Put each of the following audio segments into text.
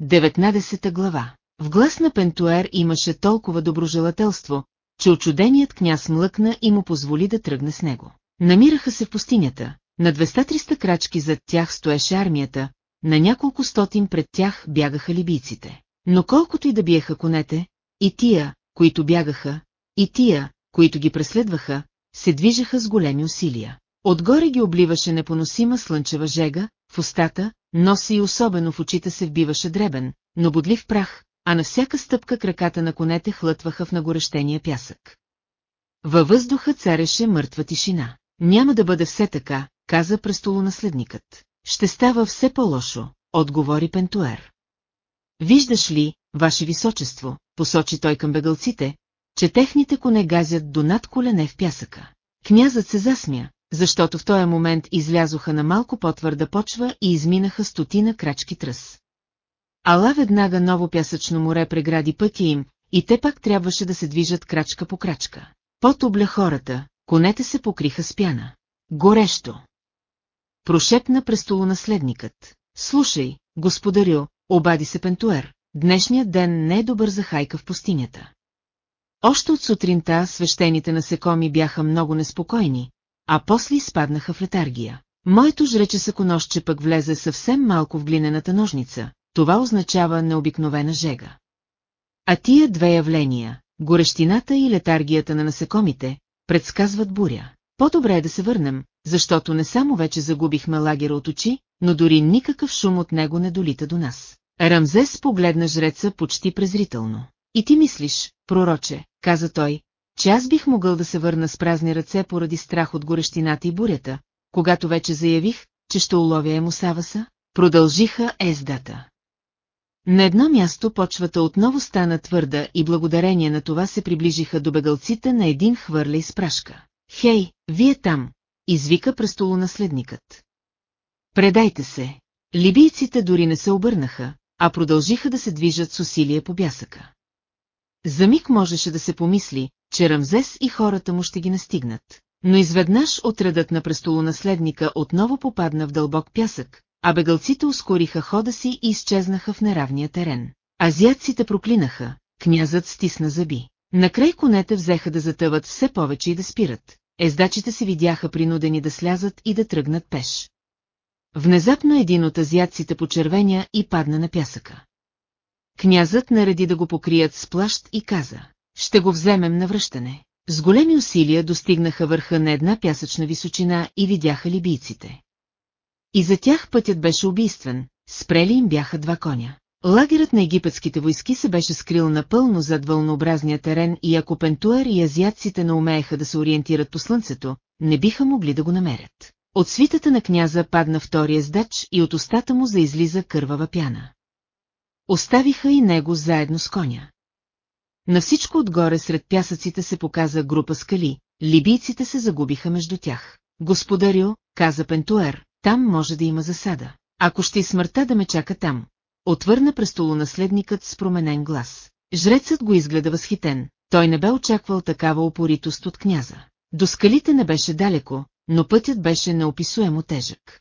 19 глава. В глас на Пентуер имаше толкова доброжелателство, че очуденият княз млъкна и му позволи да тръгне с него. Намираха се в пустинята, на 200-300 крачки зад тях стоеше армията, на няколко стотин пред тях бягаха либийците. Но колкото и да биеха конете, и тия, които бягаха, и тия, които ги преследваха, се движеха с големи усилия. Отгоре ги обливаше непоносима слънчева жега, в устата, носи и особено в очите се вбиваше дребен, но бодлив прах, а на всяка стъпка краката на конете хлътваха в нагорещения пясък. Във въздуха цареше мъртва тишина. Няма да бъде все така, каза престолонаследникът. Ще става все по-лошо, отговори Пентуер. Виждаш ли, ваше височество, посочи той към бегалците, че техните коне газят до над колене в пясъка. Князът се засмя, защото в този момент излязоха на малко по-твърда почва и изминаха стотина крачки тръс. Ала веднага ново пясъчно море прегради пътя им, и те пак трябваше да се движат крачка по крачка. Пот обля хората, конете се покриха с пяна. Горещо! Прошепна престолонаследникът. Слушай, господарю, обади се Пентуер, днешният ден не е добър за хайка в пустинята. Още от сутринта свещените насекоми бяха много неспокойни, а после изпаднаха в летаргия. Моето жрече саконощче пък влезе съвсем малко в глинената ножница, това означава необикновена жега. А тия две явления, горещината и летаргията на насекомите, предсказват буря. По-добре е да се върнем, защото не само вече загубихме лагера от очи, но дори никакъв шум от него не долита до нас. Рамзес погледна жреца почти презрително. И ти мислиш, пророче, каза той, че аз бих могъл да се върна с празни ръце поради страх от горещината и бурята, когато вече заявих, че ще уловя Емусаваса, продължиха ездата. На едно място почвата отново стана твърда и благодарение на това се приближиха до бегалците на един хвърля из прашка. Хей, вие там, извика престолонаследникът. Предайте се. Либийците дори не се обърнаха, а продължиха да се движат с усилие по бясъка. За миг можеше да се помисли, че Рамзес и хората му ще ги настигнат. Но изведнъж отредът на престолонаследника отново попадна в дълбок пясък, а бегалците ускориха хода си и изчезнаха в неравния терен. Азиатците проклинаха, князът стисна зъби. Накрай конете взеха да затъват все повече и да спират. Ездачите се видяха принудени да слязат и да тръгнат пеш. Внезапно един от азиатците почервеня и падна на пясъка. Князът нареди да го покрият с плащ и каза, ще го вземем на връщане. С големи усилия достигнаха върха на една пясъчна височина и видяха либийците. И за тях пътят беше убийствен, спрели им бяха два коня. Лагерът на египетските войски се беше скрил напълно зад вълнообразния терен и ако Пентуер и азиатците не умееха да се ориентират по слънцето, не биха могли да го намерят. От свитата на княза падна втория здач и от устата му заизлиза кървава пяна. Оставиха и него заедно с коня. На всичко отгоре сред пясъците се показа група скали, либийците се загубиха между тях. Господарю, каза Пентуер, там може да има засада. Ако ще и смъртта да ме чака там, отвърна престолонаследникът с променен глас. Жрецът го изгледа възхитен, той не бе очаквал такава упоритост от княза. До скалите не беше далеко, но пътят беше неописуемо тежък.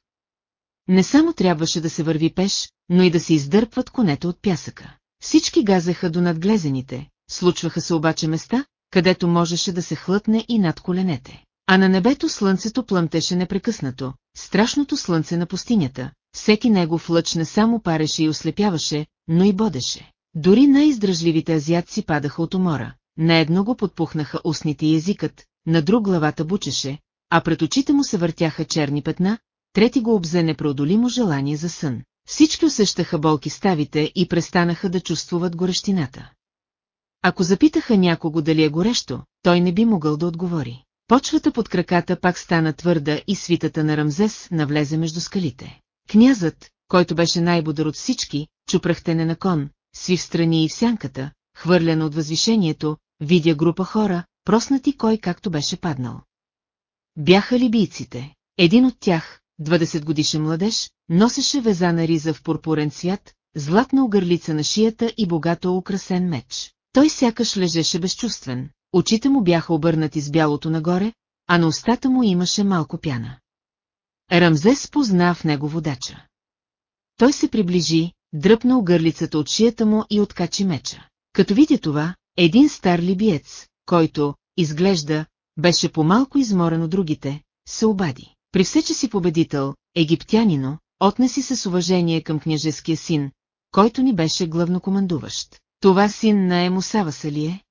Не само трябваше да се върви пеш, но и да се издърпват конете от пясъка. Всички газеха до надглезените, случваха се обаче места, където можеше да се хлътне и над коленете. А на небето слънцето плъмтеше непрекъснато, страшното слънце на пустинята, всеки негов лъч не само пареше и ослепяваше, но и бодеше. Дори най-издръжливите азиатци падаха от умора, на едно го подпухнаха устните и езикът, на друг главата бучеше, а пред очите му се въртяха черни петна, трети го обзе непреодолимо желание за сън. Всички усещаха болки ставите и престанаха да чувствуват горещината. Ако запитаха някого дали е горещо, той не би могъл да отговори. Почвата под краката пак стана твърда и свитата на Рамзес навлезе между скалите. Князът, който беше най-бодър от всички, чупрахтене на кон, сви в страни и в сянката, хвърлен от възвишението, видя група хора, проснати кой както беше паднал. Бяха либийците. Един от тях, 20 годишен младеж, носеше везана риза в пурпурен цвят, златна огърлица на шията и богато украсен меч. Той сякаш лежеше безчувствен, очите му бяха обърнати с бялото нагоре, а на устата му имаше малко пяна. Рамзес позна в него водача. Той се приближи, дръпна огърлицата от шията му и откачи меча. Като видя това, един стар либиец, който, изглежда, беше по-малко изморен от другите, се обади. При все, че си победител, египтянино, отнеси се с уважение към княжеския син, който ни беше главнокомандуващ. Това син на Емусаваса ли е?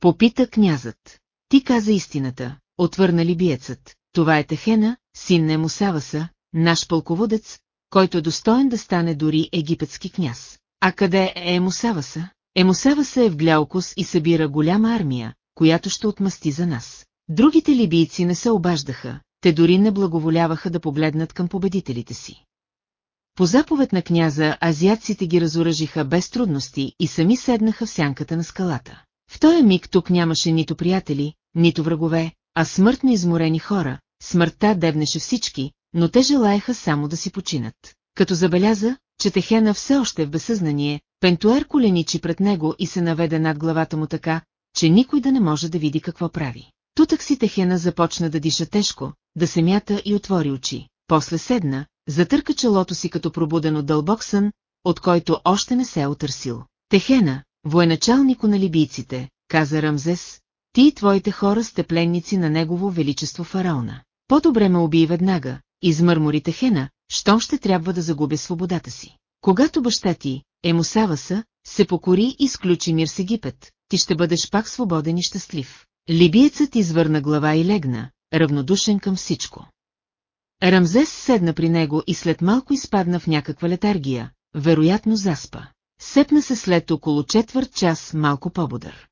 Попита князът. Ти каза истината, отвърна ли биецът. Това е Техена, син на Емусаваса, наш пълководец, който е достоен да стане дори египетски княз. А къде е Емусаваса? Емусаваса е в Гляукус и събира голяма армия, която ще отмъсти за нас. Другите либийци не се обаждаха, те дори не благоволяваха да погледнат към победителите си. По заповед на княза, азиатците ги разоръжиха без трудности и сами седнаха в сянката на скалата. В този миг тук нямаше нито приятели, нито врагове, а смъртно изморени хора, смъртта дебнеше всички, но те желаяха само да си починат. Като забеляза, че Техена все още е в безсъзнание, Пентуер коленичи пред него и се наведе над главата му така, че никой да не може да види какво прави. Тутък си Техена започна да диша тежко, да се мята и отвори очи. После седна, затърка челото си като пробуден от дълбок сън, от който още не се е отърсил. Техена, военачалнико на либийците, каза Рамзес, ти и твоите хора сте пленници на негово величество фараона. По-добре ме убий веднага, измърмори Техена, щом ще трябва да загубя свободата си. Когато баща ти, Емусаваса, се покори и сключи мир с Египет, ти ще бъдеш пак свободен и щастлив. Либиецът извърна глава и легна, равнодушен към всичко. Рамзес седна при него и след малко изпадна в някаква летаргия, вероятно заспа. Сепна се след около четвърт час малко по-бодър.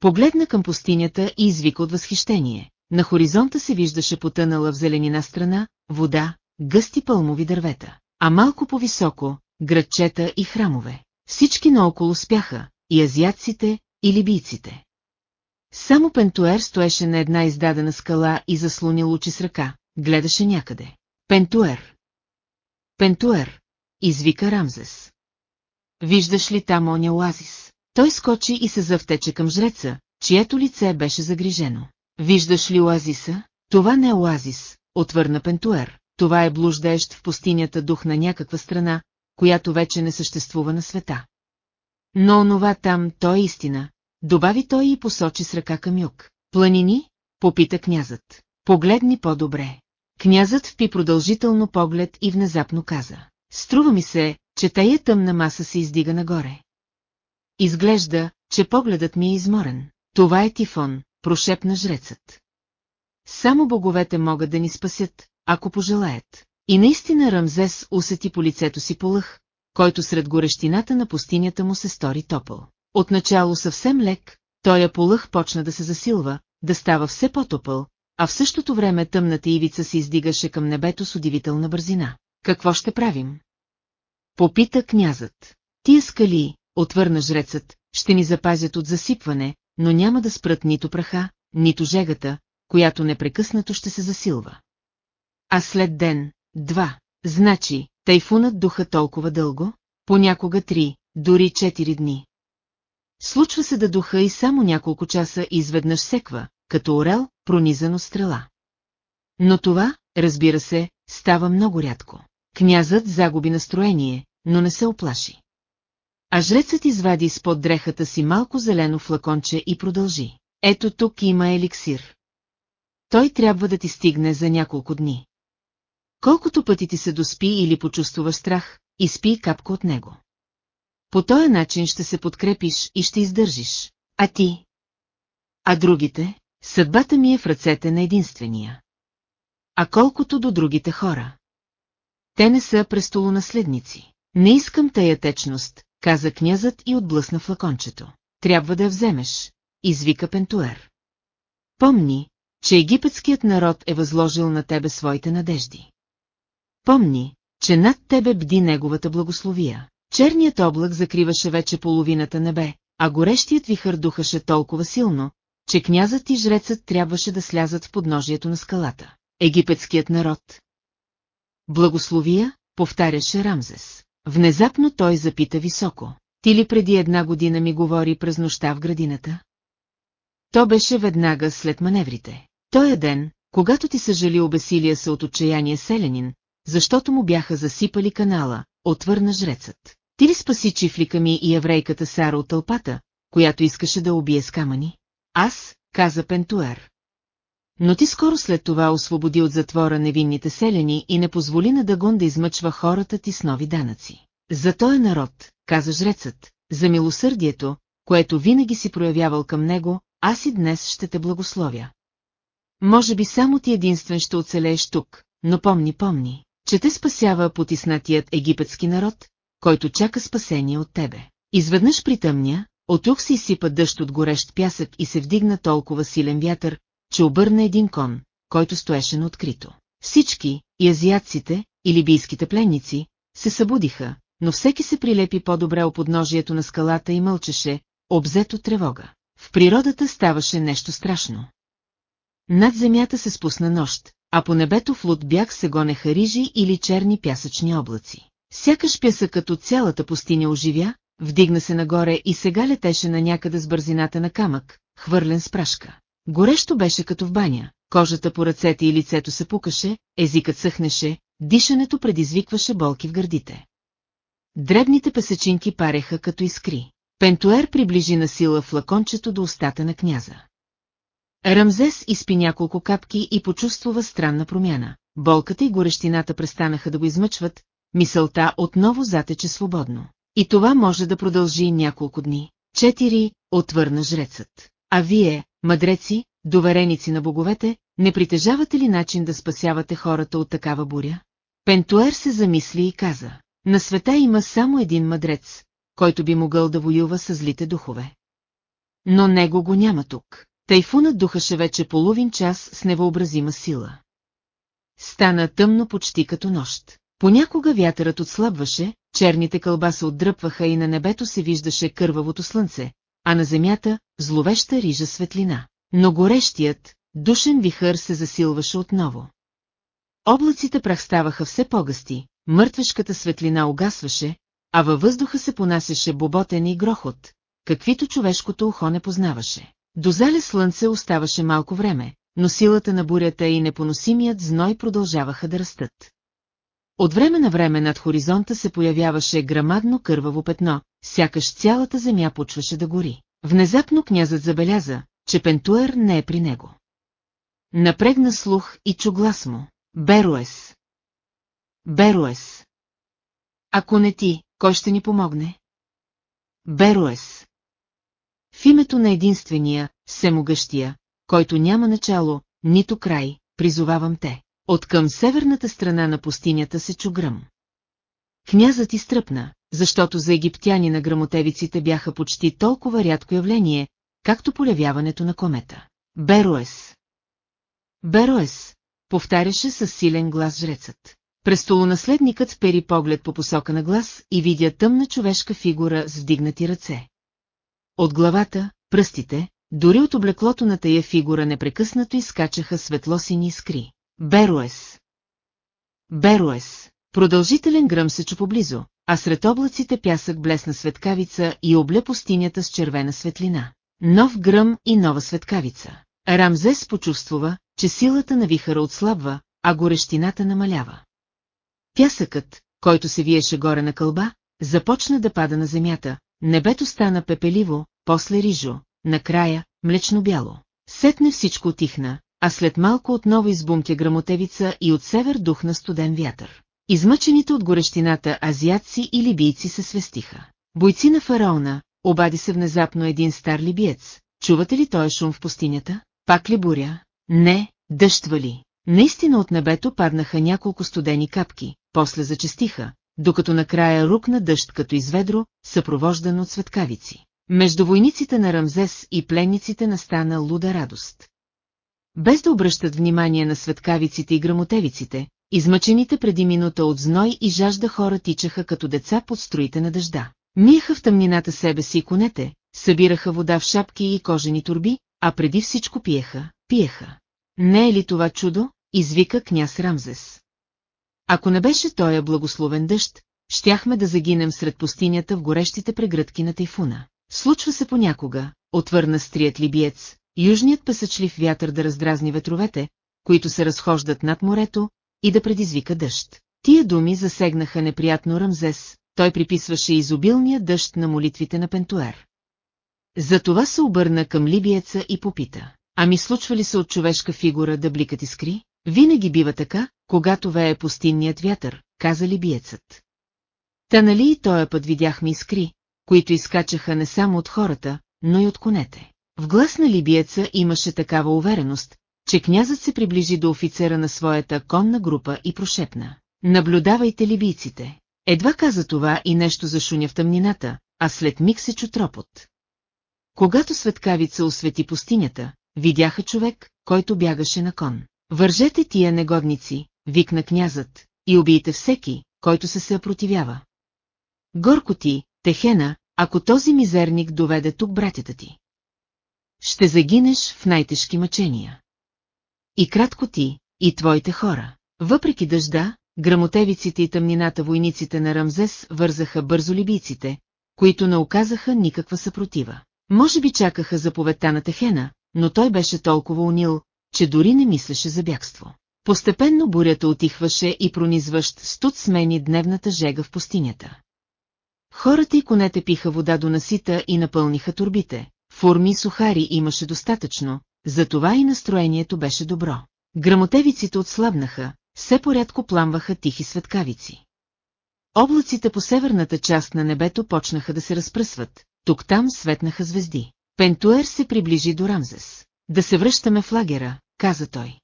Погледна към пустинята и извика от възхищение. На хоризонта се виждаше потънала в зеленина страна, вода, гъсти пълмови дървета, а малко по-високо – градчета и храмове. Всички наоколо спяха, и азиатците, и либийците. Само Пентуер стоеше на една издадена скала и заслонил очи с ръка, гледаше някъде. Пентуер! Пентуер! Извика Рамзес. Виждаш ли там оня оазис? Той скочи и се завтече към жреца, чието лице беше загрижено. Виждаш ли оазиса? Това не е оазис, отвърна Пентуер. Това е блуждаещ в пустинята дух на някаква страна, която вече не съществува на света. Но онова там, то е истина, добави той и посочи с ръка към юг. Планини? Попита князът. Погледни по-добре. Князът впи продължително поглед и внезапно каза. Струва ми се, че тая тъмна маса се издига нагоре. Изглежда, че погледът ми е изморен. Това е Тифон, прошепна жрецът. Само боговете могат да ни спасят, ако пожелаят. И наистина Рамзес усети по лицето си полъх, който сред горещината на пустинята му се стори топъл. Отначало съвсем лек, той полъх почна да се засилва, да става все по-топъл, а в същото време тъмната ивица се издигаше към небето с удивителна бързина. Какво ще правим? Попита князът. Тия скали, отвърна жрецът, ще ни запазят от засипване, но няма да спрат нито праха, нито жегата, която непрекъснато ще се засилва. А след ден, два, значи, тайфунът духа толкова дълго, понякога три, дори четири дни. Случва се да духа и само няколко часа изведнъж секва, като орел, пронизан от стрела. Но това, разбира се, става много рядко. Князът загуби настроение, но не се оплаши. А жрецът извади изпод дрехата си малко зелено флаконче и продължи. Ето тук има еликсир. Той трябва да ти стигне за няколко дни. Колкото пъти ти се доспи или почувстваш страх, изпи капка от него. По този начин ще се подкрепиш и ще издържиш. А ти? А другите? Съдбата ми е в ръцете на единствения. А колкото до другите хора? Те не са престолонаследници. Не искам тая течност, каза князът и отблъсна флакончето. Трябва да я вземеш, извика Пентуер. Помни, че египетският народ е възложил на тебе своите надежди. Помни, че над тебе бди неговата благословия. Черният облак закриваше вече половината небе, а горещият вихър духаше толкова силно, че князът и жрецът трябваше да слязат в подножието на скалата. Египетският народ. Благословия, повтаряше Рамзес. Внезапно той запита високо. Ти ли преди една година ми говори през нощта в градината? То беше веднага след маневрите. Той е ден, когато ти съжали обесилия се от отчаяние селянин, защото му бяха засипали канала, отвърна жрецът. Ти ли спаси чифлика ми и еврейката Сара от тълпата, която искаше да убие с камъни? Аз, каза Пентуер. Но ти скоро след това освободи от затвора невинните селени и не позволи на Дагон да измъчва хората ти с нови данъци. За този народ, каза жрецът, за милосърдието, което винаги си проявявал към него, аз и днес ще те благословя. Може би само ти единствен ще оцелееш тук, но помни, помни, че те спасява потиснатият египетски народ, който чака спасение от тебе. Изведнъж притъмня, от тук се изсипа дъжд от горещ пясък и се вдигна толкова силен вятър, че обърна един кон, който стоеше на открито. Всички, и азиатците, и либийските пленници, се събудиха, но всеки се прилепи по-добре о подножието на скалата и мълчеше, обзето тревога. В природата ставаше нещо страшно. Над земята се спусна нощ, а по небето в луд бяг се гонеха рижи или черни пясъчни облаци. Сякаш пясъкът от цялата пустиня оживя, вдигна се нагоре и сега летеше на някъде с бързината на камък, хвърлен с прашка. Горещо беше като в баня, кожата по ръцете и лицето се пукаше, езикът съхнеше, дишането предизвикваше болки в гърдите. Дребните песечинки пареха като искри. Пентуер приближи на сила флакончето до устата на княза. Рамзес изпи няколко капки и почувствува странна промяна. Болката и горещината престанаха да го измъчват, мисълта отново затече свободно. И това може да продължи няколко дни. Четири, отвърна жрецът. А вие, мъдреци, довереници на боговете, не притежавате ли начин да спасявате хората от такава буря? Пентуер се замисли и каза. На света има само един мъдрец, който би могъл да воюва с злите духове. Но него го няма тук. Тайфунът духаше вече половин час с невъобразима сила. Стана тъмно почти като нощ. Понякога вятърът отслабваше, черните кълба се отдръпваха и на небето се виждаше кървавото слънце, а на земята – зловеща рижа светлина. Но горещият, душен вихър се засилваше отново. Облаците прах ставаха все по-гъсти, мъртвешката светлина угасваше, а във въздуха се понасяше боботен и грохот, каквито човешкото ухо не познаваше. До зале слънце оставаше малко време, но силата на бурята и непоносимият зной продължаваха да растат. От време на време над хоризонта се появяваше грамадно кърваво петно, сякаш цялата земя почваше да гори. Внезапно князът забеляза, че Пентуер не е при него. Напрегна слух и чу глас му. Беруес. Беруес. Ако не ти, кой ще ни помогне? Беруес. В името на единствения, всемогъщия, който няма начало, нито край, призовавам те. От към северната страна на пустинята се чу гръм. Князът изтръпна, защото за египтяни на грамотевиците бяха почти толкова рядко явление, както полявяването на комета. Беруес. Беруес, повтаряше със силен глас жрецът. Престолонаследникът пери поглед по посока на глас и видя тъмна човешка фигура с вдигнати ръце. От главата, пръстите, дори от облеклото на тая фигура непрекъснато изкачаха светлосини искри. Беруес. Беруес. Продължителен гръм се чу поблизо, а сред облаците пясък блесна светкавица и обля пустинята с червена светлина. Нов гръм и нова светкавица. Рамзес почувствува, че силата на вихара отслабва, а горещината намалява. Пясъкът, който се виеше горе на кълба, започна да пада на земята, небето стана пепеливо, после рижо, накрая млечно-бяло. Сетне всичко отихна, а след малко отново избумтя грамотевица и от север духна студен вятър. Измъчените от горещината азиатци и либийци се свестиха. Бойци на фараона, обади се внезапно един стар либиец. Чувате ли той шум в пустинята? Пак ли буря? Не, дъжд вали. Наистина от небето паднаха няколко студени капки, после зачестиха, докато накрая рукна дъжд като изведро, съпровождан от светкавици. Между войниците на Рамзес и пленниците настана луда радост. Без да обръщат внимание на светкавиците и грамотевиците, измъчените преди минута от зной и жажда хора тичаха като деца под строите на дъжда. Миеха в тъмнината себе си и конете, събираха вода в шапки и кожени турби, а преди всичко пиеха, пиеха. Не е ли това чудо? Извика княз Рамзес. Ако не беше тоя благословен дъжд, щяхме да загинем сред пустинята в горещите прегръдки на тайфуна. Случва се понякога, отвърна стрият либиец, южният песъчлив вятър да раздразни ветровете, които се разхождат над морето, и да предизвика дъжд. Тия думи засегнаха неприятно Рамзес, той приписваше изобилния дъжд на молитвите на Пентуер. Затова се обърна към либиеца и попита. Ами случва ли се от човешка фигура да бликат искри? Винаги бива така, когато вее пустинният вятър, каза либиецът. Та нали и тоя път видяхме искри, които изкачаха не само от хората, но и от конете. В глас на либиеца имаше такава увереност, че князът се приближи до офицера на своята конна група и прошепна. Наблюдавайте либийците. Едва каза това и нещо зашуня в тъмнината, а след миг се чу тропот. Когато светкавица освети пустинята, видяха човек, който бягаше на кон. Вържете тия негодници, викна князът, и убийте всеки, който се съпротивява. Горко ти, Техена, ако този мизерник доведе тук братята ти. Ще загинеш в най-тежки мъчения. И кратко ти, и твоите хора. Въпреки дъжда, грамотевиците и тъмнината войниците на Рамзес вързаха бързо либийците, които не оказаха никаква съпротива. Може би чакаха заповедта на Техена, но той беше толкова унил, че дори не мислеше за бягство. Постепенно бурята отихваше и пронизващ студ смени дневната жега в пустинята. Хората и конете пиха вода до насита и напълниха турбите. Форми сухари имаше достатъчно, затова и настроението беше добро. Грамотевиците отслабнаха, все порядко пламваха тихи светкавици. Облаците по северната част на небето почнаха да се разпръсват, тук-там светнаха звезди. Пентуер се приближи до Рамзес. Да се връщаме в лагера, каза той.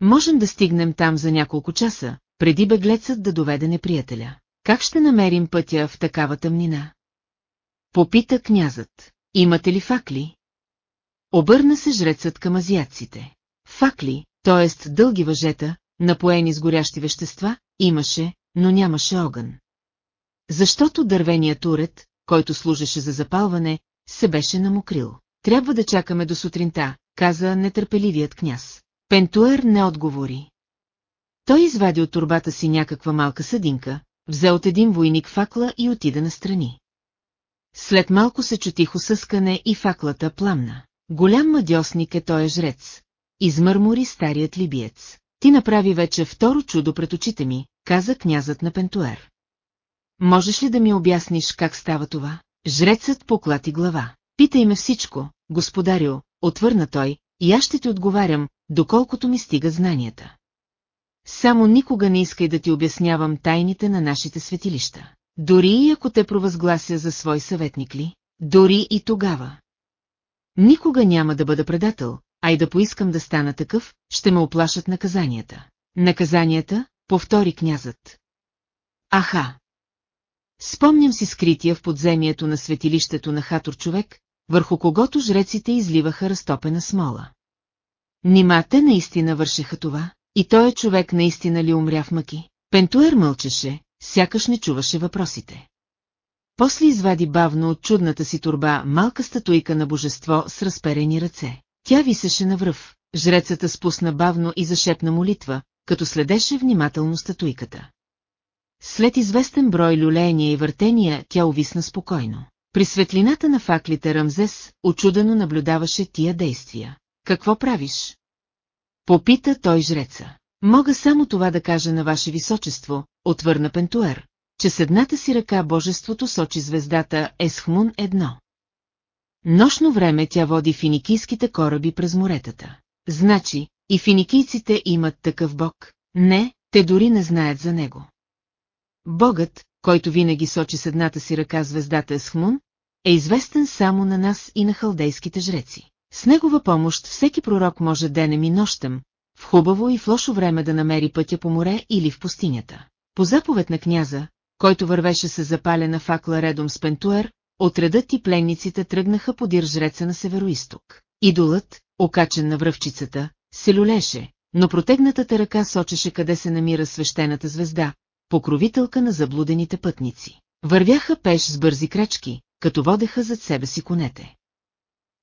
Можем да стигнем там за няколко часа, преди беглецът да доведе неприятеля. Как ще намерим пътя в такава тъмнина? Попита князът. Имате ли факли? Обърна се жрецът към азиатците. Факли, т.е. дълги въжета, напоени с горящи вещества, имаше, но нямаше огън. Защото дървеният уред, който служеше за запалване, се беше намокрил. Трябва да чакаме до сутринта, каза нетърпеливият княз. Пентуер не отговори. Той извади от турбата си някаква малка съдинка, взе от един войник факла и отида настрани. След малко се чу тихо съскане и факлата пламна. Голям мадьосник е той жрец. Измърмори старият либиец. Ти направи вече второ чудо пред очите ми, каза князът на Пентуер. Можеш ли да ми обясниш как става това? Жрецът поклати глава. Питай ме всичко, господарю, отвърна той, и аз ще ти отговарям, доколкото ми стига знанията. Само никога не искай да ти обяснявам тайните на нашите светилища. Дори и ако те провъзглася за свой съветник ли, дори и тогава. Никога няма да бъда предател, а и да поискам да стана такъв, ще ме оплашат наказанията. Наказанията, повтори князът. Аха! Спомням си скрития в подземието на светилището на Хатор човек, върху когото жреците изливаха разтопена смола. Нима те наистина вършеха това, и той е човек наистина ли умря в мъки? Пентуер мълчеше, сякаш не чуваше въпросите. После извади бавно от чудната си турба малка статуйка на божество с разперени ръце. Тя висеше на връв, жрецата спусна бавно и зашепна молитва, като следеше внимателно статуйката. След известен брой люлеяния и въртения, тя увисна спокойно. При светлината на факлите Рамзес очудено наблюдаваше тия действия. Какво правиш? Попита той жреца. Мога само това да кажа на ваше височество, отвърна Пентуер, че с едната си ръка божеството сочи звездата Есхмун едно. Нощно време тя води финикийските кораби през моретата. Значи, и финикийците имат такъв бог? Не, те дори не знаят за него. Богът, който винаги сочи с едната си ръка звездата Есхмун, е известен само на нас и на халдейските жреци. С негова помощ всеки пророк може денем и нощем, в хубаво и в лошо време да намери пътя по море или в пустинята. По заповед на княза, който вървеше се запалена факла редом с Пентуер, отредът и пленниците тръгнаха подир жреца на североисток. Идолът, окачен на връвчицата, се люлеше, но протегнатата ръка сочеше къде се намира свещената звезда, покровителка на заблудените пътници. Вървяха пеш с бързи крачки, като водеха зад себе си конете.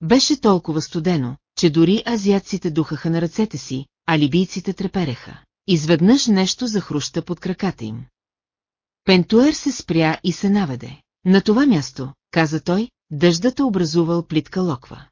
Беше толкова студено, че дори азиатците духаха на ръцете си, а либийците трепереха. Изведнъж нещо захруща под краката им. Пентуер се спря и се наведе. На това място, каза той, дъждата образувал плитка локва.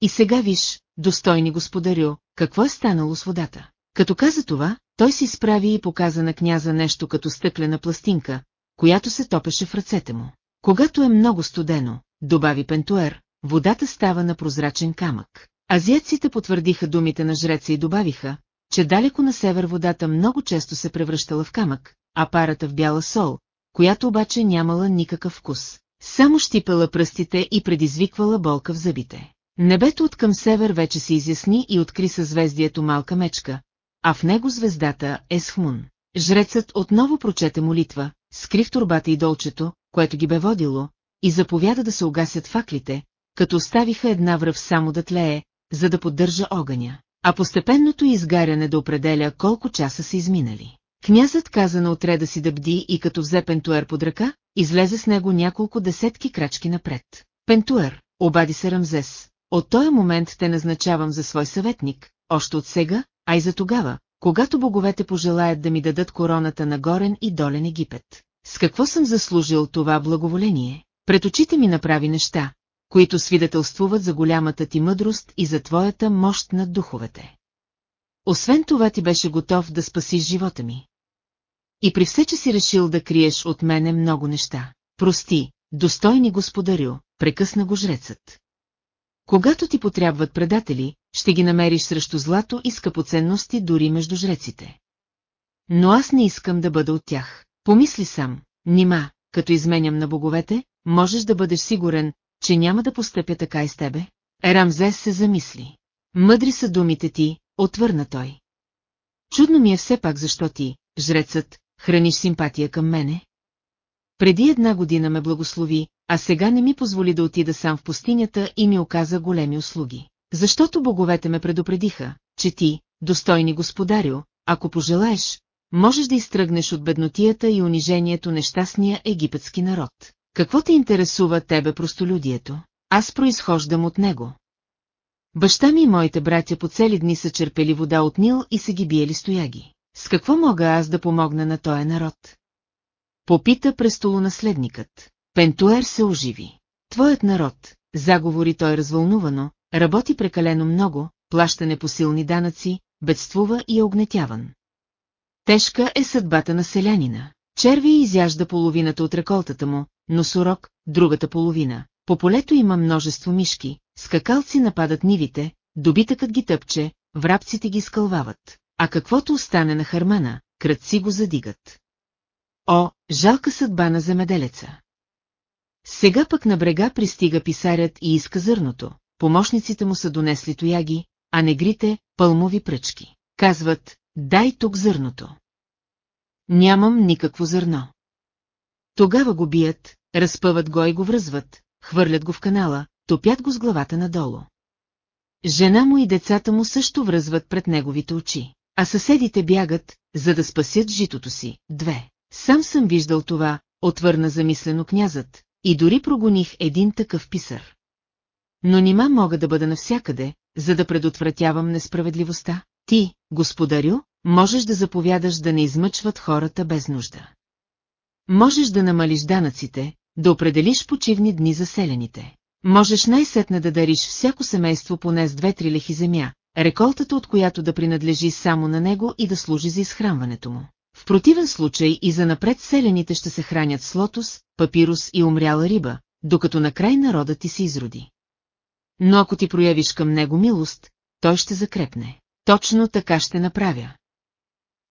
И сега виж, достойни господарю, какво е станало с водата. Като каза това, той се изправи и показа на княза нещо като стъклена пластинка, която се топеше в ръцете му. Когато е много студено, добави Пентуер, водата става на прозрачен камък. Азиатците потвърдиха думите на жреца и добавиха, че далеко на север водата много често се превръщала в камък, а парата в бяла сол, която обаче нямала никакъв вкус. Само щипала пръстите и предизвиквала болка в зъбите. Небето от към север вече се изясни и откри съзвездието малка мечка, а в него звездата е Схмун. Жрецът отново прочете молитва, скри в турбата и долчето, което ги бе водило, и заповяда да се угасят факлите, като оставиха една връв само да тлее, за да поддържа огъня, а постепенното изгаряне да определя колко часа са изминали. Князът каза на отреда си да бди и като взе Пентуер под ръка, излезе с него няколко десетки крачки напред. Пентуер, обади се Рамзес, от този момент те назначавам за свой съветник, още от сега, а и за тогава, когато боговете пожелаят да ми дадат короната на горен и долен Египет. С какво съм заслужил това благоволение? Пред очите ми направи неща, които свидетелствуват за голямата ти мъдрост и за твоята мощ над духовете. Освен това ти беше готов да спасиш живота ми. И при все, че си решил да криеш от мене много неща. Прости, достойни господарю, прекъсна го жрецът. Когато ти потребват предатели, ще ги намериш срещу злато и скъпоценности дори между жреците. Но аз не искам да бъда от тях. Помисли сам, нима, като изменям на боговете, можеш да бъдеш сигурен, че няма да постъпя така и с тебе? Рамзес се замисли. Мъдри са думите ти, отвърна той. Чудно ми е все пак защо ти, жрецът, храниш симпатия към мене? Преди една година ме благослови, а сега не ми позволи да отида сам в пустинята и ми оказа големи услуги. Защото боговете ме предупредиха, че ти, достойни господарю, ако пожелаеш, можеш да изтръгнеш от беднотията и унижението нещастния египетски народ. Какво те интересува тебе простолюдието? Аз произхождам от него. Баща ми и моите братя по цели дни са черпели вода от Нил и са ги биели стояги. С какво мога аз да помогна на този народ? Попита престолонаследникът. Пентуер се оживи. Твоят народ, заговори той развълнувано, работи прекалено много, плаща непосилни данъци, бедствува и е огнетяван. Тежка е съдбата на селянина. Черви изяжда половината от реколтата му, но сурок, другата половина. По полето има множество мишки, скакалци нападат нивите, добитъкът ги тъпче, врабците ги скълвават. А каквото остане на хармана, кръци го задигат. О, жалка съдба на земеделеца! Сега пък на брега пристига писарят и иска зърното. Помощниците му са донесли тояги, а негрите – пълмови пръчки. Казват, дай тук зърното. Нямам никакво зърно. Тогава го бият, разпъват го и го връзват, хвърлят го в канала, топят го с главата надолу. Жена му и децата му също връзват пред неговите очи, а съседите бягат, за да спасят житото си. Две. Сам съм виждал това, отвърна замислено князът, и дори прогоних един такъв писар. Но нима мога да бъда навсякъде, за да предотвратявам несправедливостта. Ти, господарю, можеш да заповядаш да не измъчват хората без нужда. Можеш да намалиш данъците, да определиш почивни дни за селените. Можеш най-сетне да дариш всяко семейство поне с две-три лехи земя, реколтата от която да принадлежи само на него и да служи за изхранването му. В противен случай и за напред селените ще се хранят с лотос, папирус и умряла риба, докато накрай народът ти се изроди. Но ако ти проявиш към него милост, той ще закрепне. Точно така ще направя.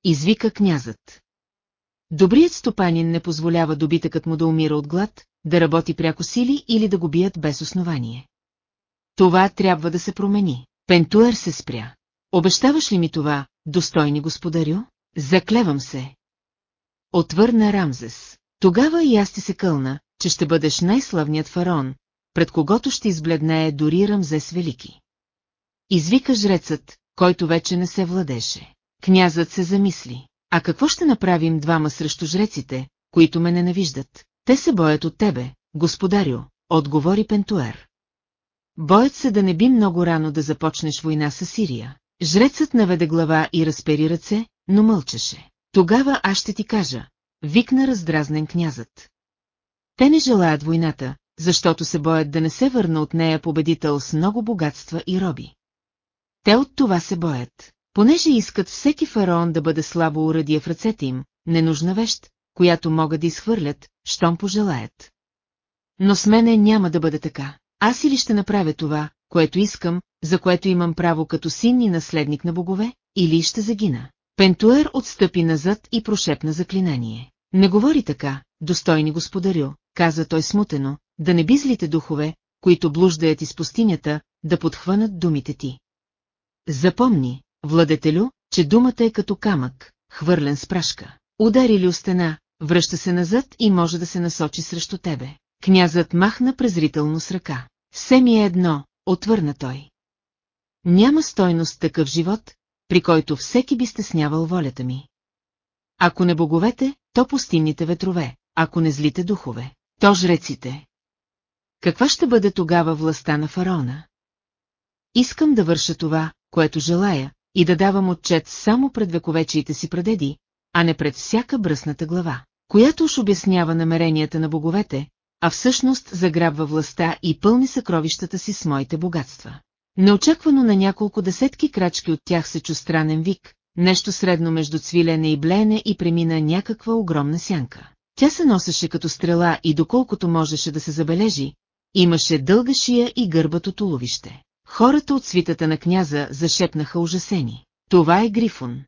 Извика князът. Добрият стопанин не позволява добитъкът му да умира от глад, да работи пряко сили или да го бият без основание. Това трябва да се промени. Пентуер се спря. Обещаваш ли ми това, достойни господарю? Заклевам се. Отвърна Рамзес. Тогава и аз ти се кълна, че ще бъдеш най-славният фараон, пред когото ще избледнее дори Рамзес Велики. Извика жрецът, който вече не се владеше. Князът се замисли. А какво ще направим двама срещу жреците, които ме ненавиждат? Те се боят от тебе, господарю, отговори Пентуер. Боят се да не би много рано да започнеш война с Сирия. Жрецът наведе глава и разпери ръце, но мълчеше. Тогава аз ще ти кажа, викна раздразнен князът. Те не желаят войната, защото се боят да не се върна от нея победител с много богатства и роби. Те от това се боят. Понеже искат всеки фараон да бъде слабо уръдие в ръцете им, ненужна вещ, която могат да изхвърлят, щом пожелаят. Но с мене няма да бъде така. Аз или ще направя това, което искам, за което имам право като син и наследник на богове, или ще загина. Пентуер отстъпи назад и прошепна заклинание. Не говори така, достойни господарю, каза той смутено, да не би злите духове, които блуждаят из пустинята, да подхванат думите ти. Запомни, владетелю, че думата е като камък, хвърлен с прашка. Удари ли у стена, връща се назад и може да се насочи срещу тебе. Князът махна презрително с ръка. Все ми е едно, отвърна той. Няма стойност такъв живот, при който всеки би стеснявал волята ми. Ако не боговете, то пустинните ветрове, ако не злите духове, то жреците. Каква ще бъде тогава властта на фараона? Искам да върша това, което желая, и да давам отчет само пред вековечиите си прадеди, а не пред всяка бръсната глава, която уж обяснява намеренията на боговете, а всъщност заграбва властта и пълни съкровищата си с моите богатства. Неочаквано на няколко десетки крачки от тях се чу странен вик, нещо средно между цвилене и блеене и премина някаква огромна сянка. Тя се носеше като стрела и доколкото можеше да се забележи, имаше дълга шия и гърбато туловище. Хората от свитата на княза зашепнаха ужасени. Това е Грифон.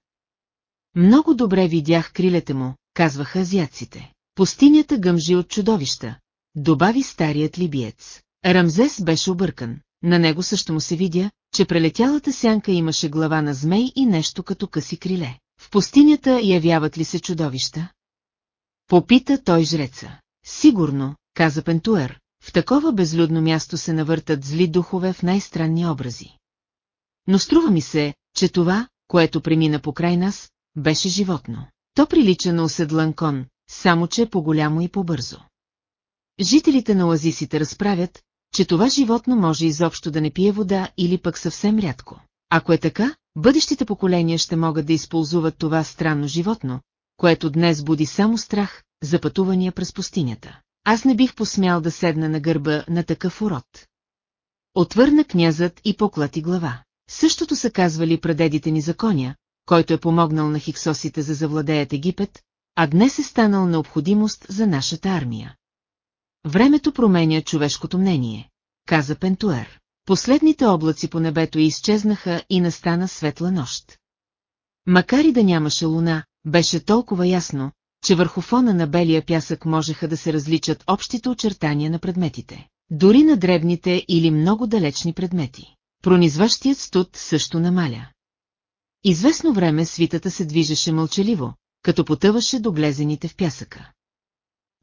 Много добре видях крилете му, казваха азиаците. Пустинята гъмжи от чудовища, добави старият либиец. Рамзес беше объркан. На него също му се видя, че прелетялата сянка имаше глава на змей и нещо като къси криле. В пустинята явяват ли се чудовища? Попита той жреца. Сигурно, каза Пентуер, в такова безлюдно място се навъртат зли духове в най-странни образи. Но струва ми се, че това, което премина покрай нас, беше животно. То прилича на оседлан кон, само че е по-голямо и по-бързо. Жителите на оазисите разправят, че това животно може изобщо да не пие вода или пък съвсем рядко. Ако е така, бъдещите поколения ще могат да използват това странно животно, което днес буди само страх за пътувания през пустинята. Аз не бих посмял да седна на гърба на такъв урод. Отвърна князът и поклати глава. Същото са казвали прадедите ни законя, който е помогнал на хиксосите за завладеят Египет, а днес е станал необходимост за нашата армия. Времето променя човешкото мнение, каза Пентуер. Последните облаци по небето изчезнаха и настана светла нощ. Макар и да нямаше луна, беше толкова ясно, че върху фона на белия пясък можеха да се различат общите очертания на предметите. Дори на дребните или много далечни предмети. Пронизващият студ също намаля. Известно време свитата се движеше мълчаливо, като потъваше до глезените в пясъка.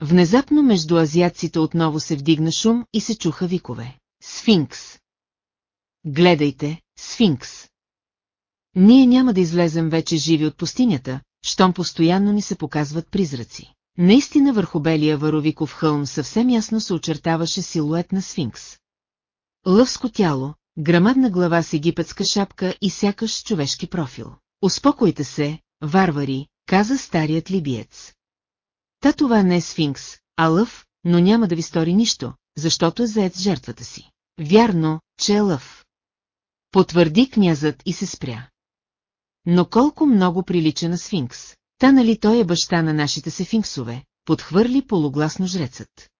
Внезапно между азиатците отново се вдигна шум и се чуха викове. Сфинкс! Гледайте, сфинкс! Ние няма да излезем вече живи от пустинята, щом постоянно ни се показват призраци. Наистина върху белия варовиков хълм съвсем ясно се очертаваше силует на сфинкс. Лъвско тяло, грамадна глава с египетска шапка и сякаш човешки профил. Успокойте се, варвари, каза старият либиец. Та това не е сфинкс, а лъв, но няма да ви стори нищо, защото е заед с жертвата си. Вярно, че е лъв. Потвърди князът и се спря. Но колко много прилича на сфинкс. Та нали той е баща на нашите сефинксове, подхвърли полугласно жрецът.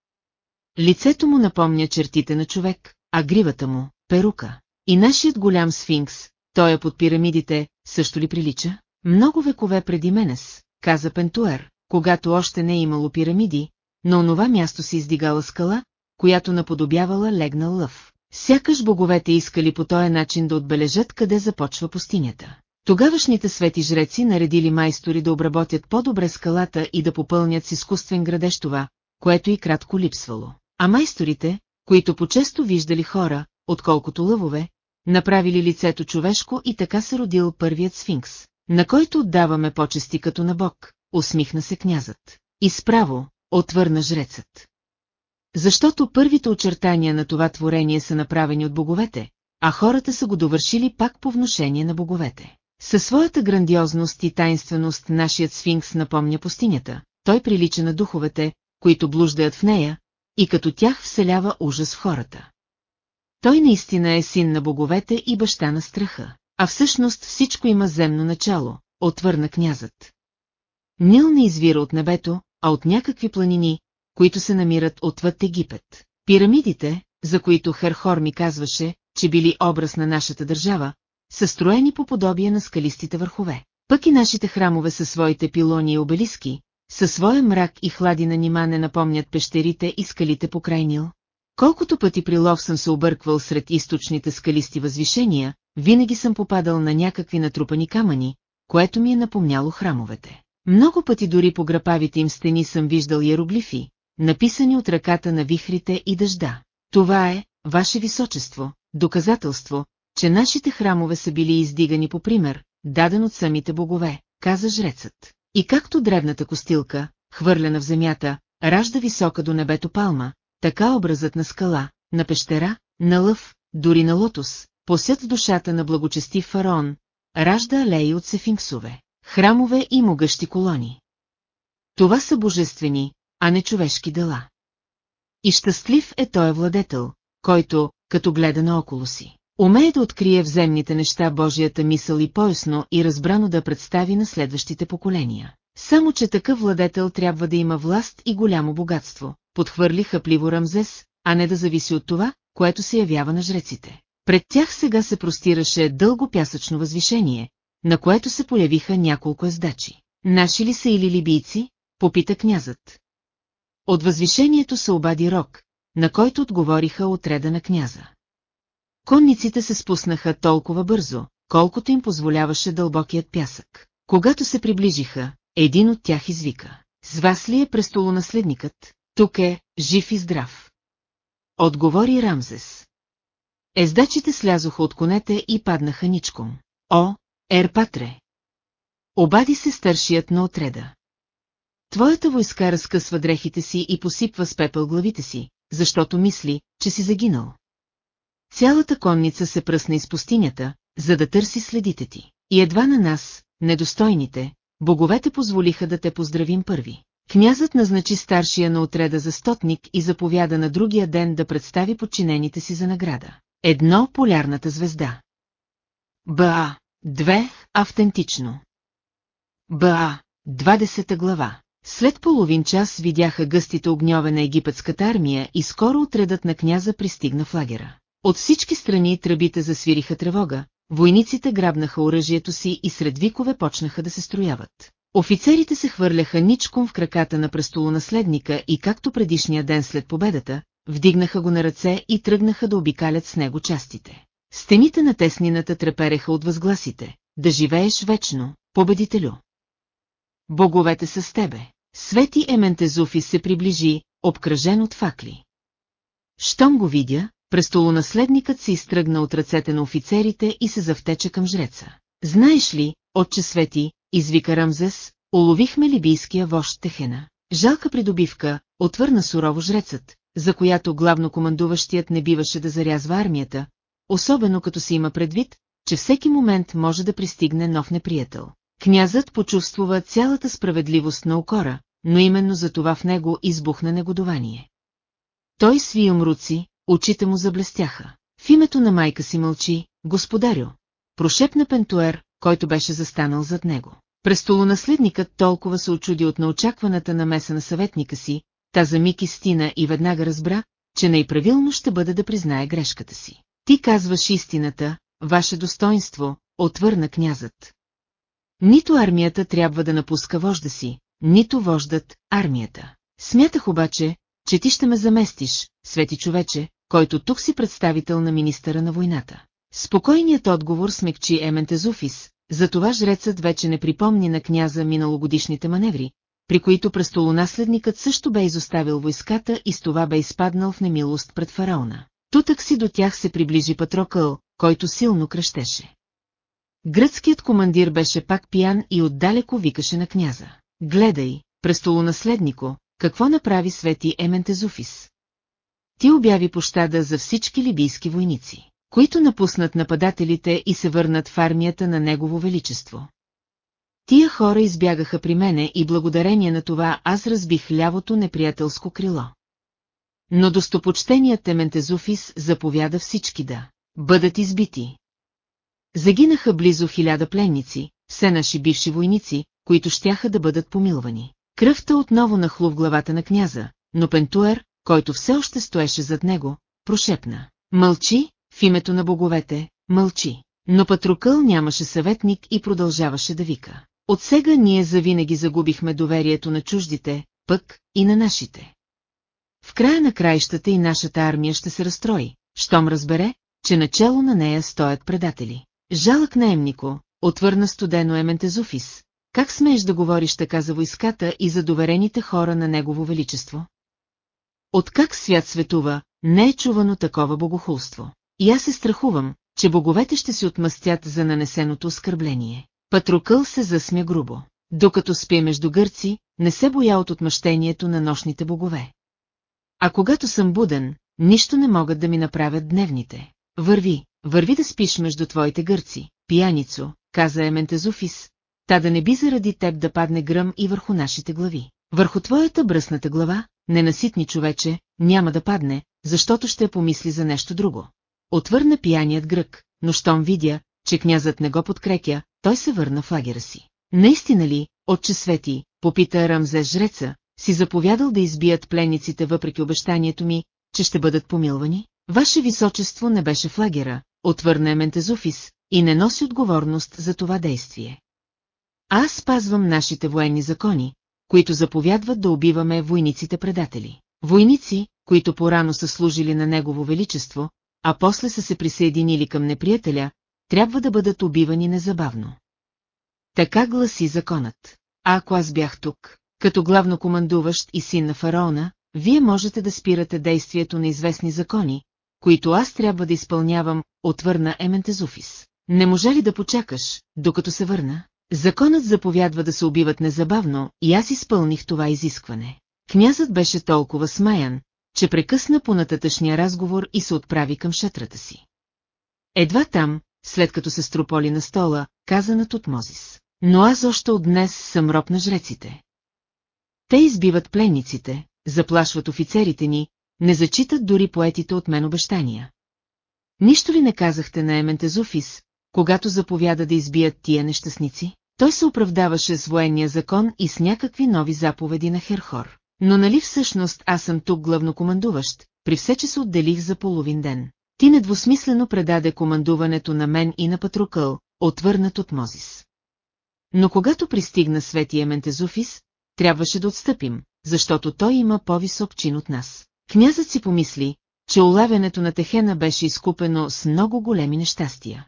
Лицето му напомня чертите на човек, а гривата му – перука. И нашият голям сфинкс, той е под пирамидите, също ли прилича? Много векове преди Менес, каза Пентуер, когато още не е имало пирамиди, но онова място се издигала скала, която наподобявала легнал лъв. Сякаш боговете искали по този начин да отбележат къде започва пустинята. Тогавашните свети жреци наредили майстори да обработят по-добре скалата и да попълнят с изкуствен градеж това, което и кратко липсвало. А майсторите, които по-често виждали хора, отколкото лъвове, направили лицето човешко и така се родил първият сфинкс, на който отдаваме почести като на Бог, усмихна се князът. И справо, отвърна жрецът. Защото първите очертания на това творение са направени от боговете, а хората са го довършили пак по вношение на боговете. Със своята грандиозност и тайнственост нашият сфинкс напомня пустинята, той прилича на духовете, които блуждаят в нея, и като тях вселява ужас в хората. Той наистина е син на боговете и баща на страха. А всъщност всичко има земно начало, отвърна князът. Нил не извира от небето, а от някакви планини, които се намират отвъд Египет. Пирамидите, за които Херхор ми казваше, че били образ на нашата държава, са строени по подобие на скалистите върхове. Пък и нашите храмове със своите пилони и обелиски, със своя мрак и хлади на нима не напомнят пещерите и скалите по край Нил. Колкото пъти при лов съм се обърквал сред източните скалисти възвишения, винаги съм попадал на някакви натрупани камъни, което ми е напомняло храмовете. Много пъти дори по грапавите им стени съм виждал иероглифи, написани от ръката на вихрите и дъжда. Това е, Ваше Височество, доказателство, че нашите храмове са били издигани по пример, даден от самите богове, каза жрецът. И както древната костилка, хвърлена в земята, ражда висока до небето палма, така образът на скала, на пещера, на лъв, дори на лотос, посят душата на благочестив фараон, ражда алеи от сефинксове, храмове и могъщи колони. Това са божествени, а не човешки дела. И щастлив е той владетел, който, като гледа наоколо си, умее да открие в земните неща Божията мисъл и поясно и разбрано да представи на следващите поколения. Само, че такъв владетел трябва да има власт и голямо богатство, подхвърли хъпливо Рамзес, а не да зависи от това, което се явява на жреците. Пред тях сега се простираше дълго пясъчно възвишение, на което се появиха няколко ездачи. Наши ли са или либийци? Попита князът. От възвишението се обади рок, на който отговориха отреда на княза. Конниците се спуснаха толкова бързо, колкото им позволяваше дълбокият пясък. Когато се приближиха, един от тях извика. С вас ли е престолонаследникът? Тук е, жив и здрав. Отговори Рамзес. Ездачите слязоха от конете и паднаха ничком. О, Ерпатре! Обади се старшият на отреда. Твоята войска разкъсва дрехите си и посипва с пепел главите си, защото мисли, че си загинал. Цялата конница се пръсна из пустинята, за да търси следите ти. И едва на нас, недостойните, боговете позволиха да те поздравим първи. Князът назначи старшия на отреда за стотник и заповяда на другия ден да представи подчинените си за награда. Едно полярната звезда. БА. Две. Автентично. БА. 20 глава. След половин час видяха гъстите огньове на египетската армия и скоро отредът на княза пристигна в лагера. От всички страни тръбите засвириха тревога, войниците грабнаха оръжието си и сред викове почнаха да се строяват. Офицерите се хвърляха ничком в краката на престолонаследника и както предишния ден след победата, вдигнаха го на ръце и тръгнаха да обикалят с него частите. Стените на теснината трепереха от възгласите. Да живееш вечно, победителю! Боговете са с тебе. Свети Ементезуфи се приближи, обкръжен от факли. Щом го видя, престолонаследникът се изтръгна от ръцете на офицерите и се завтече към жреца. Знаеш ли, отче Свети, извика Рамзес, уловихме либийския вожд Техена. Жалка придобивка, отвърна сурово жрецът, за която главнокомандуващият не биваше да зарязва армията, особено като се има предвид, че всеки момент може да пристигне нов неприятел. Князът почувствува цялата справедливост на окора, но именно за това в него избухна негодование. Той сви умруци, очите му заблестяха. В името на майка си мълчи, господарю, прошепна Пентуер, който беше застанал зад него. Престолонаследникът толкова се очуди от неочакваната намеса на съветника си, та за миг стина и веднага разбра, че най-правилно ще бъде да признае грешката си. Ти казваш истината, ваше достоинство, отвърна князът. Нито армията трябва да напуска вожда си, нито вождат армията. Смятах обаче, че ти ще ме заместиш, свети човече, който тук си представител на министъра на войната. Спокойният отговор смекчи Ементезуфис, затова жрецът вече не припомни на княза миналогодишните маневри, при които престолонаследникът също бе изоставил войската и с това бе изпаднал в немилост пред фараона. Тутък си до тях се приближи Патрокъл, който силно кръщеше. Гръцкият командир беше пак пиян и отдалеко викаше на княза. Гледай, престолонаследнико, какво направи свети Ементезуфис? Ти обяви пощада за всички либийски войници, които напуснат нападателите и се върнат в армията на Негово Величество. Тия хора избягаха при мене и благодарение на това аз разбих лявото неприятелско крило. Но достопочтеният Ементезуфис заповяда всички да бъдат избити. Загинаха близо хиляда пленници, все наши бивши войници, които щяха да бъдат помилвани. Кръвта отново нахлу в главата на княза, но Пентуер, който все още стоеше зад него, прошепна. Мълчи, в името на боговете, мълчи. Но Патрукъл нямаше съветник и продължаваше да вика. От сега ние завинаги загубихме доверието на чуждите, пък и на нашите. В края на краищата и нашата армия ще се разстрои, щом разбере, че начало на нея стоят предатели. Жалък наемнико, отвърна студено Ементезуфис. Как смееш да говориш така за войската и за доверените хора на Негово Величество? Откак свят светува, не е чувано такова богохулство. И аз се страхувам, че боговете ще си отмъстят за нанесеното оскърбление. Патрукъл се засмя грубо. Докато спи между гърци, не се боя от отмъщението на нощните богове. А когато съм буден, нищо не могат да ми направят дневните. Върви, върви да спиш между твоите гърци, пияницо, каза Ементезуфис, та да не би заради теб да падне гръм и върху нашите глави. Върху твоята бръсната глава, ненаситни човече, няма да падне, защото ще помисли за нещо друго. Отвърна пияният грък, но щом видя, че князът не го подкрепя, той се върна в лагера си. Наистина ли, отче Свети, попита Рамзе жреца, си заповядал да избият пленниците въпреки обещанието ми, че ще бъдат помилвани? Ваше височество не беше в лагера, отвърна Ементезуфис, и не носи отговорност за това действие. Аз спазвам нашите военни закони, които заповядват да убиваме войниците-предатели. Войници, които порано са служили на Негово Величество, а после са се присъединили към неприятеля, трябва да бъдат убивани незабавно. Така гласи законът. А ако аз бях тук, като главнокомандуващ и син на фараона, вие можете да спирате действието на известни закони, които аз трябва да изпълнявам, отвърна Ементезуфис. Не може ли да почакаш, докато се върна? Законът заповядва да се убиват незабавно и аз изпълних това изискване. Князът беше толкова смаян, че прекъсна по нататъчния разговор и се отправи към шатрата си. Едва там, след като се строполи на стола, каза на Тутмозис. Но аз още от днес съм роб на жреците. Те избиват пленниците, заплашват офицерите ни, не зачитат дори поетите от мен обещания. Нищо ли не казахте на Ементезуфис, когато заповяда да избият тия нещастници? Той се оправдаваше с военния закон и с някакви нови заповеди на Херхор. Но нали всъщност аз съм тук главнокомандуващ, при все, че се отделих за половин ден. Ти недвусмислено предаде командуването на мен и на Патрукъл, отвърнат от Мозис. Но когато пристигна Светия Ментезуфис, трябваше да отстъпим, защото той има по-висок чин от нас. Князът си помисли, че улавянето на Техена беше изкупено с много големи нещастия.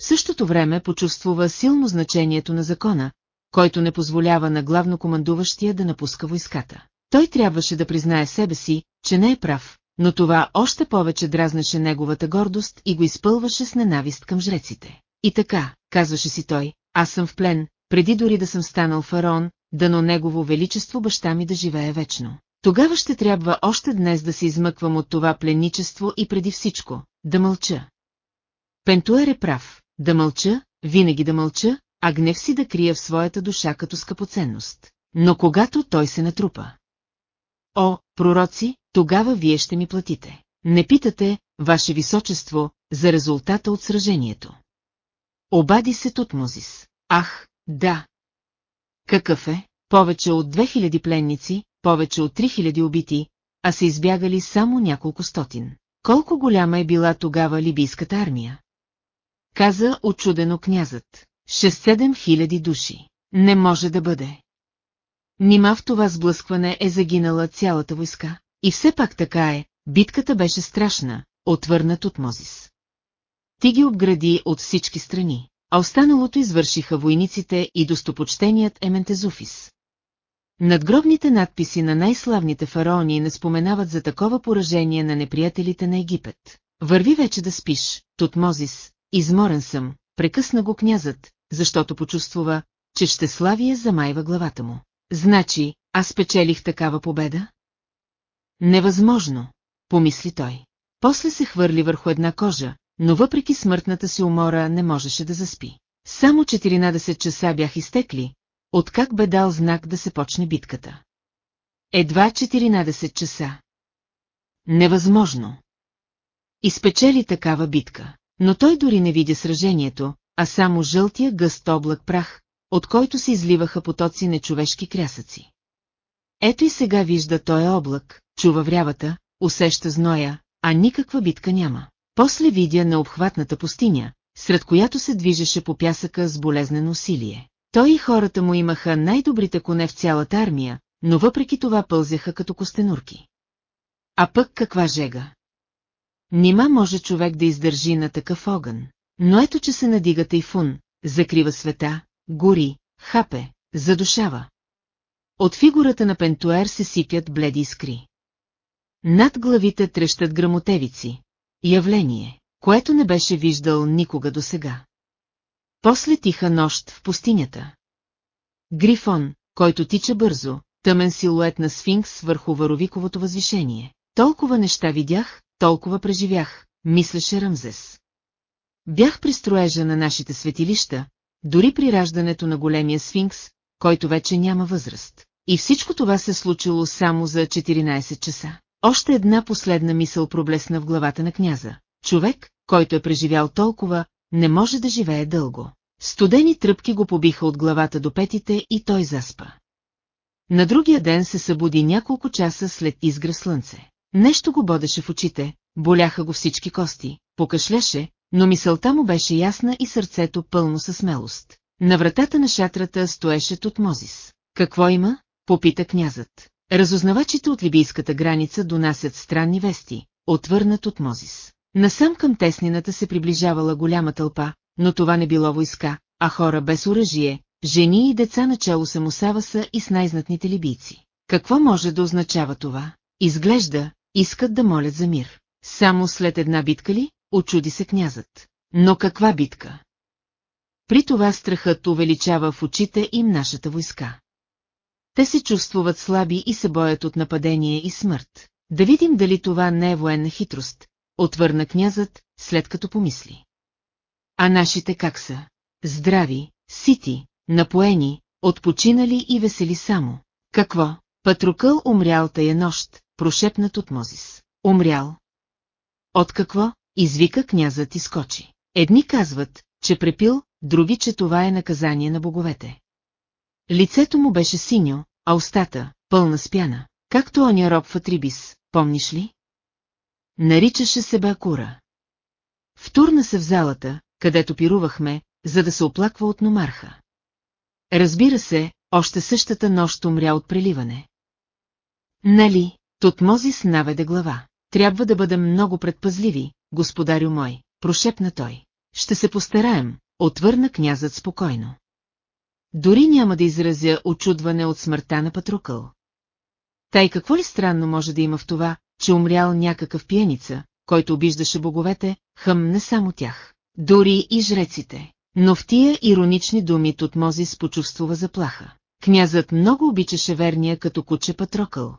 В същото време почувствува силно значението на закона, който не позволява на главнокомандуващия да напуска войската. Той трябваше да признае себе си, че не е прав, но това още повече дразнеше неговата гордост и го изпълваше с ненавист към жреците. И така, казваше си той, аз съм в плен, преди дори да съм станал фараон, дано негово величество баща ми да живее вечно. Тогава ще трябва още днес да се измъквам от това пленничество и преди всичко, да мълча. Пентуер е прав, да мълча, винаги да мълча, а гнев си да крия в своята душа като скъпоценност. Но когато той се натрупа. О, пророци, тогава вие ще ми платите. Не питате, ваше височество, за резултата от сражението. Обади се Тутмозис. Ах, да. Какъв е? Повече от 2000 пленници, повече от 3000 убити, а са избягали само няколко стотин. Колко голяма е била тогава либийската армия? Каза очудено князът. Шест-седем хиляди души. Не може да бъде. Нима в това сблъскване е загинала цялата войска. И все пак така е, битката беше страшна, отвърнат от Мозис. Ти ги обгради от всички страни, а останалото извършиха войниците и достопочтеният Ементезуфис. Надгробните надписи на най-славните фараони не споменават за такова поражение на неприятелите на Египет. Върви вече да спиш, Тутмозис, изморен съм, прекъсна го князът, защото почувствува, че ще славия замайва главата му. Значи, аз печелих такава победа? Невъзможно, помисли той. После се хвърли върху една кожа, но въпреки смъртната си умора не можеше да заспи. Само 14 часа бях изтекли, откак бе дал знак да се почне битката. Едва 14 часа. Невъзможно. Изпечели такава битка. Но той дори не видя сражението, а само жълтия гъст облак прах, от който се изливаха потоци нечовешки крясъци. Ето и сега вижда той облак, чува врявата, усеща зноя, а никаква битка няма. После видя на обхватната пустиня, сред която се движеше по пясъка с болезнено усилие. Той и хората му имаха най-добрите коне в цялата армия, но въпреки това пълзяха като костенурки. А пък каква жега! Нима може човек да издържи на такъв огън. Но ето, че се надига тайфун, закрива света, гори, хапе, задушава. От фигурата на Пентуер се сипят бледи искри. Над главите трещат грамотевици. Явление, което не беше виждал никога досега. После тиха нощ в пустинята. Грифон, който тича бързо, тъмен силует на сфинкс върху варовиковото възвишение. Толкова неща видях, толкова преживях, мислеше Рамзес. Бях при строежа на нашите светилища, дори при раждането на големия сфинкс, който вече няма възраст. И всичко това се случило само за 14 часа. Още една последна мисъл проблесна в главата на княза. Човек, който е преживял толкова, не може да живее дълго. Студени тръпки го побиха от главата до петите и той заспа. На другия ден се събуди няколко часа след изгра слънце. Нещо го бодеше в очите, боляха го всички кости, покашляше, но мисълта му беше ясна и сърцето пълно със смелост. На вратата на шатрата стоеше Тутмозис. Какво има? Попита князът. Разузнавачите от либийската граница донасят странни вести, отвърна Тутмозис. Насам към теснината се приближавала голяма тълпа, но това не било войска, а хора без оръжие, жени и деца начало са Мусаваса и с най-знатните либийци. Какво може да означава това? Изглежда, искат да молят за мир. Само след една битка ли? Очуди се князът. Но каква битка? При това страхът увеличава в очите им нашата войска. Те се чувствуват слаби и се боят от нападение и смърт. Да видим дали това не е военна хитрост, отвърна князът, след като помисли. А нашите как са? Здрави, сити, напоени, отпочинали и весели само. Какво? Патрукъл умрял тая нощ, прошепнат от Мозис. Умрял. От какво? Извика князът и скочи. Едни казват, че препил, други, че това е наказание на боговете. Лицето му беше синьо, а устата, пълна спяна, както оня роб в Атрибис, помниш ли? Наричаше се Бакура. Втурна се в залата, където пирувахме, за да се оплаква от номарха. Разбира се, още същата нощ умря от преливане. Нали, Тотмозис наведе глава. Трябва да бъдем много предпазливи, господарю мой, прошепна той. Ще се постараем, отвърна князът спокойно. Дори няма да изразя очудване от смъртта на Патрукъл. Тай какво ли странно може да има в това, че умрял някакъв пиеница, който обиждаше боговете, хъм не само тях, дори и жреците. Но в тия иронични думи Тутмозис почувствува заплаха. Князът много обичаше верния като куче Патрокъл.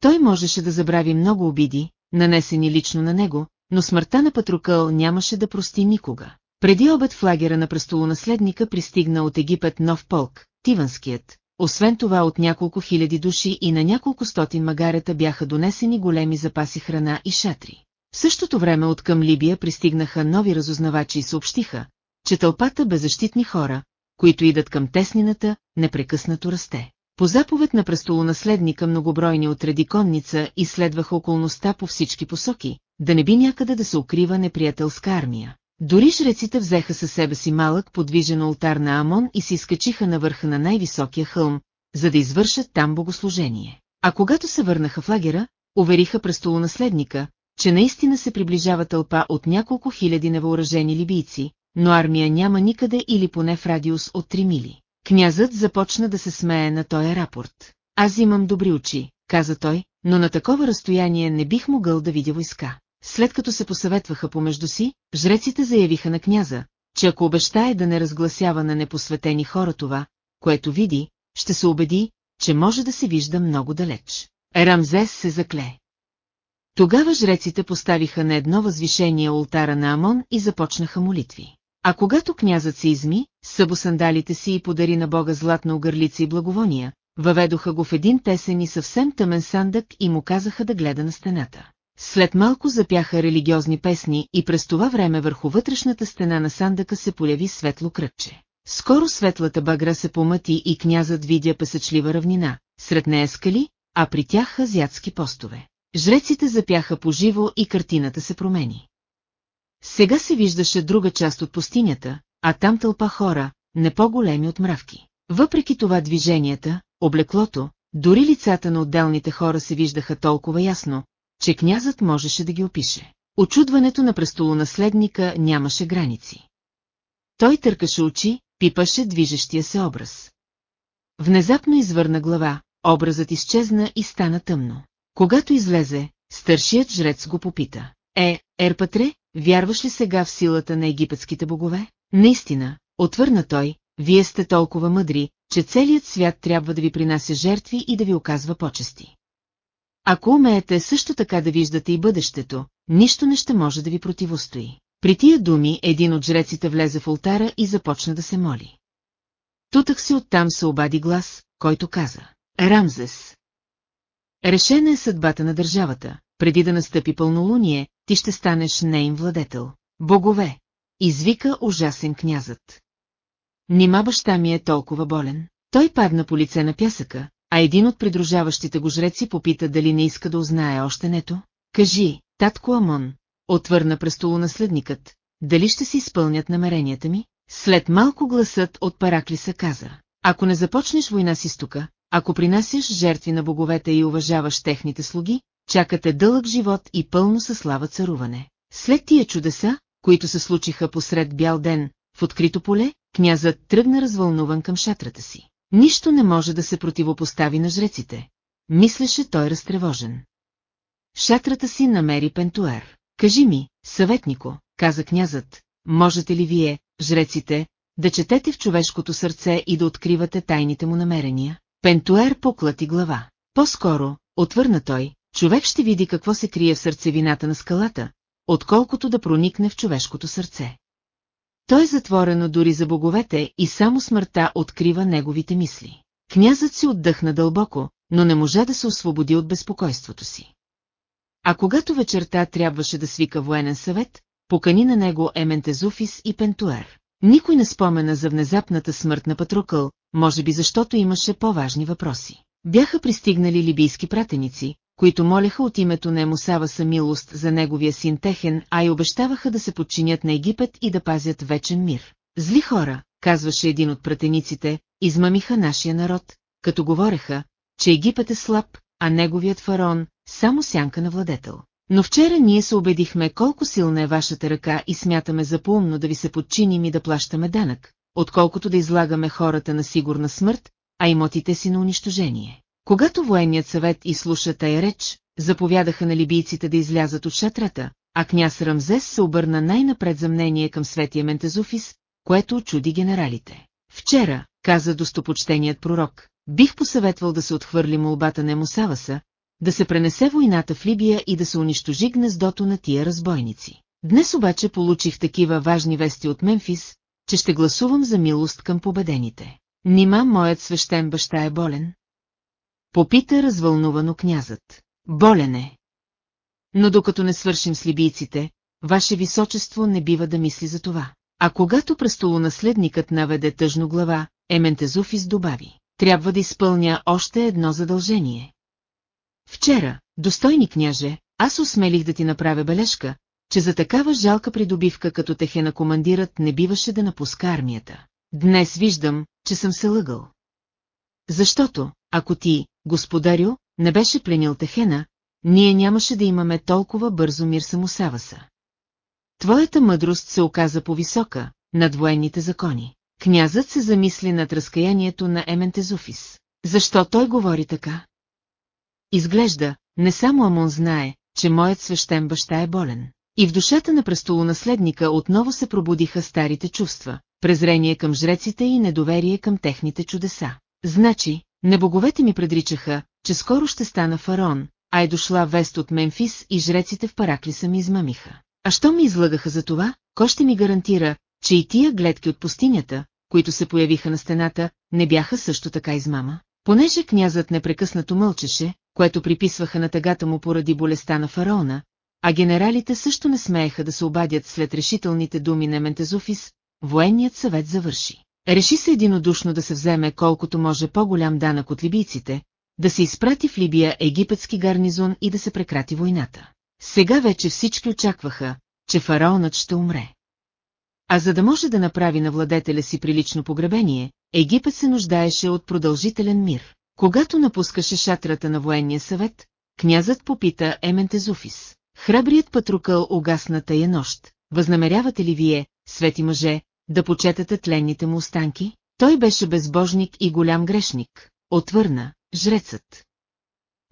Той можеше да забрави много обиди, нанесени лично на него, но смъртта на Патрукъл нямаше да прости никога. Преди обед в лагера на престолонаследника пристигна от Египет нов полк, Тиванският. Освен това от няколко хиляди души и на няколко стотин магарета бяха донесени големи запаси храна и шатри. В същото време от към Либия пристигнаха нови разузнавачи и съобщиха, че тълпата беззащитни хора, които идат към теснината, непрекъснато расте. По заповед на престолонаследника многобройни отреди конница изследваха околността по всички посоки, да не би някъде да се укрива неприятелска армия. Дори жреците взеха със себе си малък подвижен ултар на Амон и се изкачиха на върха на най-високия хълм, за да извършат там богослужение. А когато се върнаха в лагера, увериха престолонаследника, че наистина се приближава тълпа от няколко хиляди невъоръжени либийци, но армия няма никъде или поне в радиус от 3 мили. Князът започна да се смее на този рапорт. Аз имам добри очи, каза той, но на такова разстояние не бих могъл да видя войска. След като се посъветваха помежду си, жреците заявиха на княза, че ако обещае да не разгласява на непосветени хора това, което види, ще се убеди, че може да се вижда много далеч. Рамзес се закле. Тогава жреците поставиха на едно възвишение ултара на Амон и започнаха молитви. А когато князът се изми, събо сандалите си и подари на бога златна огърлица и благовония, въведоха го в един тесен и съвсем тъмен сандък и му казаха да гледа на стената. След малко запяха религиозни песни и през това време върху вътрешната стена на сандъка се появи светло кръгче. Скоро светлата багра се помъти и князът видя песъчлива равнина, сред нея скали, а при тях азиатски постове. Жреците запяха поживо и картината се промени. Сега се виждаше друга част от пустинята, а там тълпа хора, не по-големи от мравки. Въпреки това движенията, облеклото, дори лицата на отделните хора се виждаха толкова ясно, че князът можеше да ги опише. Очудването на престолонаследника нямаше граници. Той търкаше очи, пипаше движещия се образ. Внезапно извърна глава, образът изчезна и стана тъмно. Когато излезе, старшият жрец го попита. Е, Ерпатре, вярваш ли сега в силата на египетските богове? Наистина, отвърна той, вие сте толкова мъдри, че целият свят трябва да ви принася жертви и да ви оказва почести. Ако умеете също така да виждате и бъдещето, нищо не ще може да ви противостои. При тия думи един от жреците влезе в ултара и започна да се моли. Тутък си оттам се обади глас, който каза Рамзес. Решена е съдбата на държавата, преди да настъпи пълнолуние, ти ще станеш нейн владетел. Богове! Извика ужасен князът. Нима баща ми е толкова болен. Той падна по лице на пясъка, а един от придружаващите го жреци попита дали не иска да узнае още нето. Кажи, татко Амон, отвърна престолонаследникът, дали ще си изпълнят намеренията ми? След малко гласът от Параклиса каза, ако не започнеш война с изтока, ако принасяш жертви на боговете и уважаваш техните слуги, чакате дълъг живот и пълно със слава царуване. След тия чудеса, които се случиха посред бял ден, в открито поле, князът тръгна развълнуван към шатрата си. Нищо не може да се противопостави на жреците. Мислеше той разтревожен. Шатрата си намери Пентуер. Кажи ми, съветнико, каза князът, можете ли вие, жреците, да четете в човешкото сърце и да откривате тайните му намерения? Пентуер поклати глава. По-скоро, отвърна той, човек ще види какво се крие в сърцевината на скалата, отколкото да проникне в човешкото сърце. Той е затворено дори за боговете и само смъртта открива неговите мисли. Князът си отдъхна дълбоко, но не можа да се освободи от безпокойството си. А когато вечерта трябваше да свика военен съвет, покани на него Ементезуфис и Пентуер. Никой не спомена за внезапната смърт на Патрукъл, може би защото имаше по-важни въпроси. Бяха пристигнали либийски пратеници, които молеха от името на Емусаваса милост за неговия син Техен, а и обещаваха да се подчинят на Египет и да пазят вечен мир. Зли хора, казваше един от пратениците, измамиха нашия народ, като говореха, че Египет е слаб, а неговият фараон – само сянка на владетел. Но вчера ние се убедихме колко силна е вашата ръка и смятаме за поумно да ви се подчиним и да плащаме данък, отколкото да излагаме хората на сигурна смърт, а имотите си на унищожение. Когато военният съвет изслуша тая реч, заповядаха на либийците да излязат от шатрата, а княз Рамзес се обърна най-напред за мнение към светия Ментезуфис, което очуди генералите. Вчера, каза достопочтеният пророк, бих посъветвал да се отхвърли молбата на Емусаваса, да се пренесе войната в Либия и да се унищожи гнездото на тия разбойници. Днес обаче получих такива важни вести от Мемфис, че ще гласувам за милост към победените. Нима моят свещен баща е болен? Попита развълнувано князът. Болен е. Но докато не свършим с либийците, ваше височество не бива да мисли за това. А когато престолонаследникът наведе тъжно глава, Ементезуфис добави. Трябва да изпълня още едно задължение. Вчера, достойни княже, аз осмелих да ти направя бележка, че за такава жалка придобивка като Техена командират не биваше да напуска армията. Днес виждам, че съм се лъгал. Защото, ако ти, господарю, не беше пленил Техена, ние нямаше да имаме толкова бързо мир самосаваса. Твоята мъдрост се оказа по-висока, над военните закони. Князът се замисли над разкаянието на Ементезуфис. Защо той говори така? Изглежда, не само Амон знае, че моят свещен баща е болен. И в душата на престолонаследника отново се пробудиха старите чувства, презрение към жреците и недоверие към техните чудеса. Значи, небоговете ми предричаха, че скоро ще стана фараон, а е дошла вест от Мемфис и жреците в Параклиса ми измамиха. А що ми излагаха за това, кой ще ми гарантира, че и тия гледки от пустинята, които се появиха на стената, не бяха също така измама? Понеже князът непрекъснато мълчеше, което приписваха на тъгата му поради болестта на фараона, а генералите също не смееха да се обадят след решителните думи на Ментезуфис, военният съвет завърши. Реши се единодушно да се вземе колкото може по-голям данък от либийците, да се изпрати в Либия египетски гарнизон и да се прекрати войната. Сега вече всички очакваха, че фараонът ще умре. А за да може да направи на владетеля си прилично погребение, Египет се нуждаеше от продължителен мир. Когато напускаше шатрата на военния съвет, князът попита Ементезуфис. Храбрият патрукъл угасна тая нощ. Възнамерявате ли вие, свети мъже, да почетате тленните му останки? Той беше безбожник и голям грешник, отвърна, жрецът.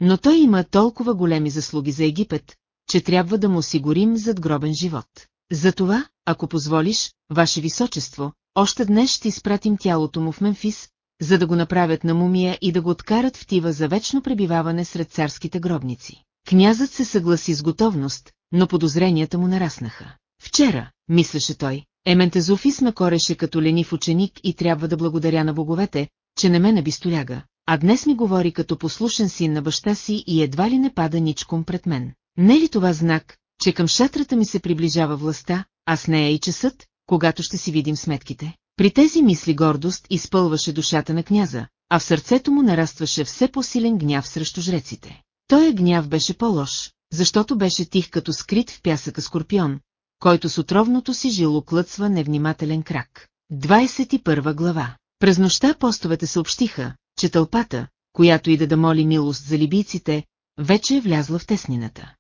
Но той има толкова големи заслуги за Египет, че трябва да му осигурим задгробен живот. Затова, ако позволиш, Ваше Височество, още днес ще изпратим тялото му в Мемфис, за да го направят на мумия и да го откарат в тива за вечно пребиваване сред царските гробници. Князът се съгласи с готовност, но подозренията му нараснаха. Вчера, мислеше той, Ементезофис ме кореше като ленив ученик и трябва да благодаря на боговете, че не ме набистоляга, а днес ми говори като послушен син на баща си и едва ли не пада ничком пред мен. Не е ли това знак, че към шатрата ми се приближава властта, а с нея и часът, когато ще си видим сметките? При тези мисли гордост изпълваше душата на княза, а в сърцето му нарастваше все по-силен гняв срещу жреците. Той гняв беше по-лош, защото беше тих като скрит в пясъка скорпион, който с отровното си жило клъцва невнимателен крак. 21 глава През нощта постовете съобщиха, че тълпата, която иде да моли милост за либийците, вече е влязла в теснината.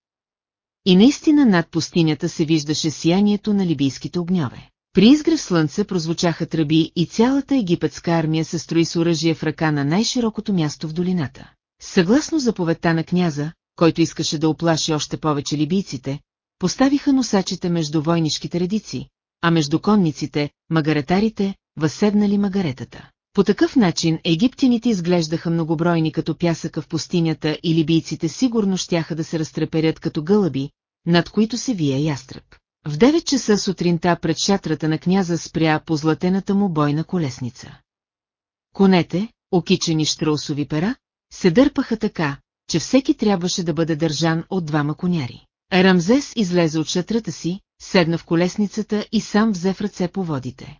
И наистина над пустинята се виждаше сиянието на либийските огньове. При изгрев слънце прозвучаха тръби и цялата египетска армия се строи с оръжие в ръка на най-широкото място в долината. Съгласно заповедта на княза, който искаше да оплаши още повече либийците, поставиха носачите между войнишките редици, а между конниците, магаретарите, възседнали магаретата. По такъв начин египтяните изглеждаха многобройни като пясъка в пустинята и либийците сигурно щяха да се разтреперят като гълъби, над които се вие ястръб. В 9 часа сутринта пред шатрата на княза спря по златената му бойна колесница. Конете, окичени штраусови пера, се дърпаха така, че всеки трябваше да бъде държан от двама коняри. Рамзес излезе от шатрата си, седна в колесницата и сам взе в ръце по водите.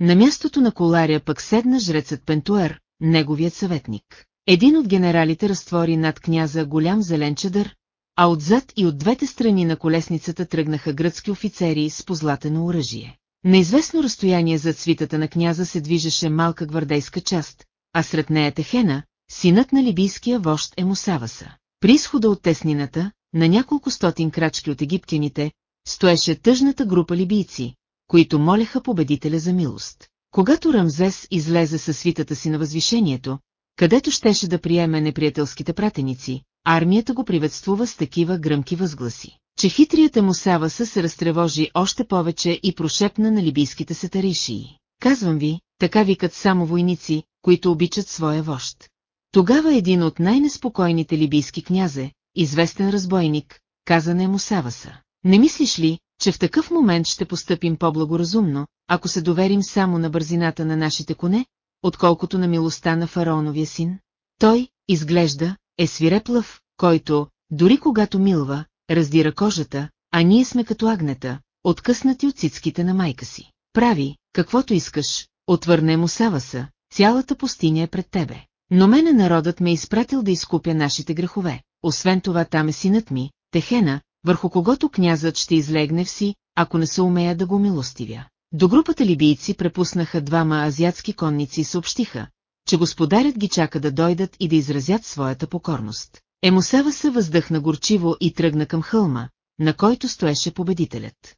На мястото на коларя пък седна жрецът Пентуер, неговият съветник. Един от генералите разтвори над княза голям зелен чадър, а отзад и от двете страни на колесницата тръгнаха гръцки офицери с позлатено оръжие. На известно разстояние зад свитата на княза се движеше малка гвардейска част, а сред нея Техена, синът на либийския вожд е Мусаваса. При изхода от теснината, на няколко стотин крачки от египтяните, стоеше тъжната група либийци, които молеха победителя за милост. Когато Рамзес излезе със свитата си на възвишението, където щеше да приеме неприятелските пратеници, армията го приветствува с такива гръмки възгласи, че хитрията му Саваса се разтревожи още повече и прошепна на либийските сатаришии. Казвам ви, така викат само войници, които обичат своя вожд. Тогава един от най-неспокойните либийски князе, известен разбойник, каза не му Саваса. Не мислиш ли, че в такъв момент ще постъпим по-благоразумно, ако се доверим само на бързината на нашите коне, отколкото на милостта на фараоновия син? Той, изглежда, е свиреп лъв, който, дори когато милва, раздира кожата, а ние сме като агнета, откъснати от цицките на майка си. Прави, каквото искаш, отвърне му Саваса, цялата пустиня е пред тебе. Но мене народът ме е изпратил да изкупя нашите грехове. Освен това там е синът ми, Техена, върху когото князът ще излегне вси, ако не се умея да го милостивя. До групата либийци препуснаха двама азиатски конници и съобщиха, че господарят ги чака да дойдат и да изразят своята покорност. Емусава се въздъхна горчиво и тръгна към хълма, на който стоеше победителят.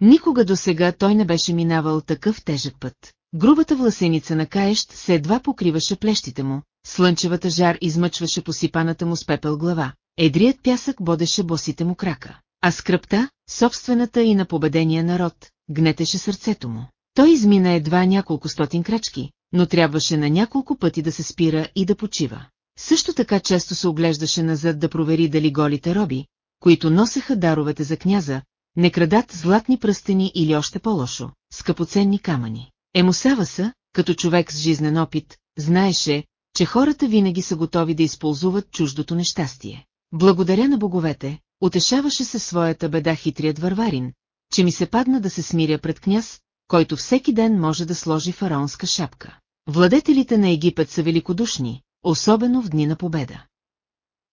Никога до сега той не беше минавал такъв тежък път. Грубата власеница на каещ се едва покриваше плещите му, слънчевата жар измъчваше посипаната му с пепел глава, едрият пясък бодеше босите му крака, а скръпта, собствената и на победения народ, гнетеше сърцето му. Той измина едва няколко стотин крачки, но трябваше на няколко пъти да се спира и да почива. Също така често се оглеждаше назад да провери дали голите роби, които носеха даровете за княза, не крадат златни пръстени или още по-лошо, скъпоценни камъни. Емусава са, като човек с жизнен опит, знаеше, че хората винаги са готови да използват чуждото нещастие. Благодаря на боговете, утешаваше се своята беда хитрият варварин, че ми се падна да се смиря пред княз, който всеки ден може да сложи фараонска шапка. Владетелите на Египет са великодушни, особено в дни на победа.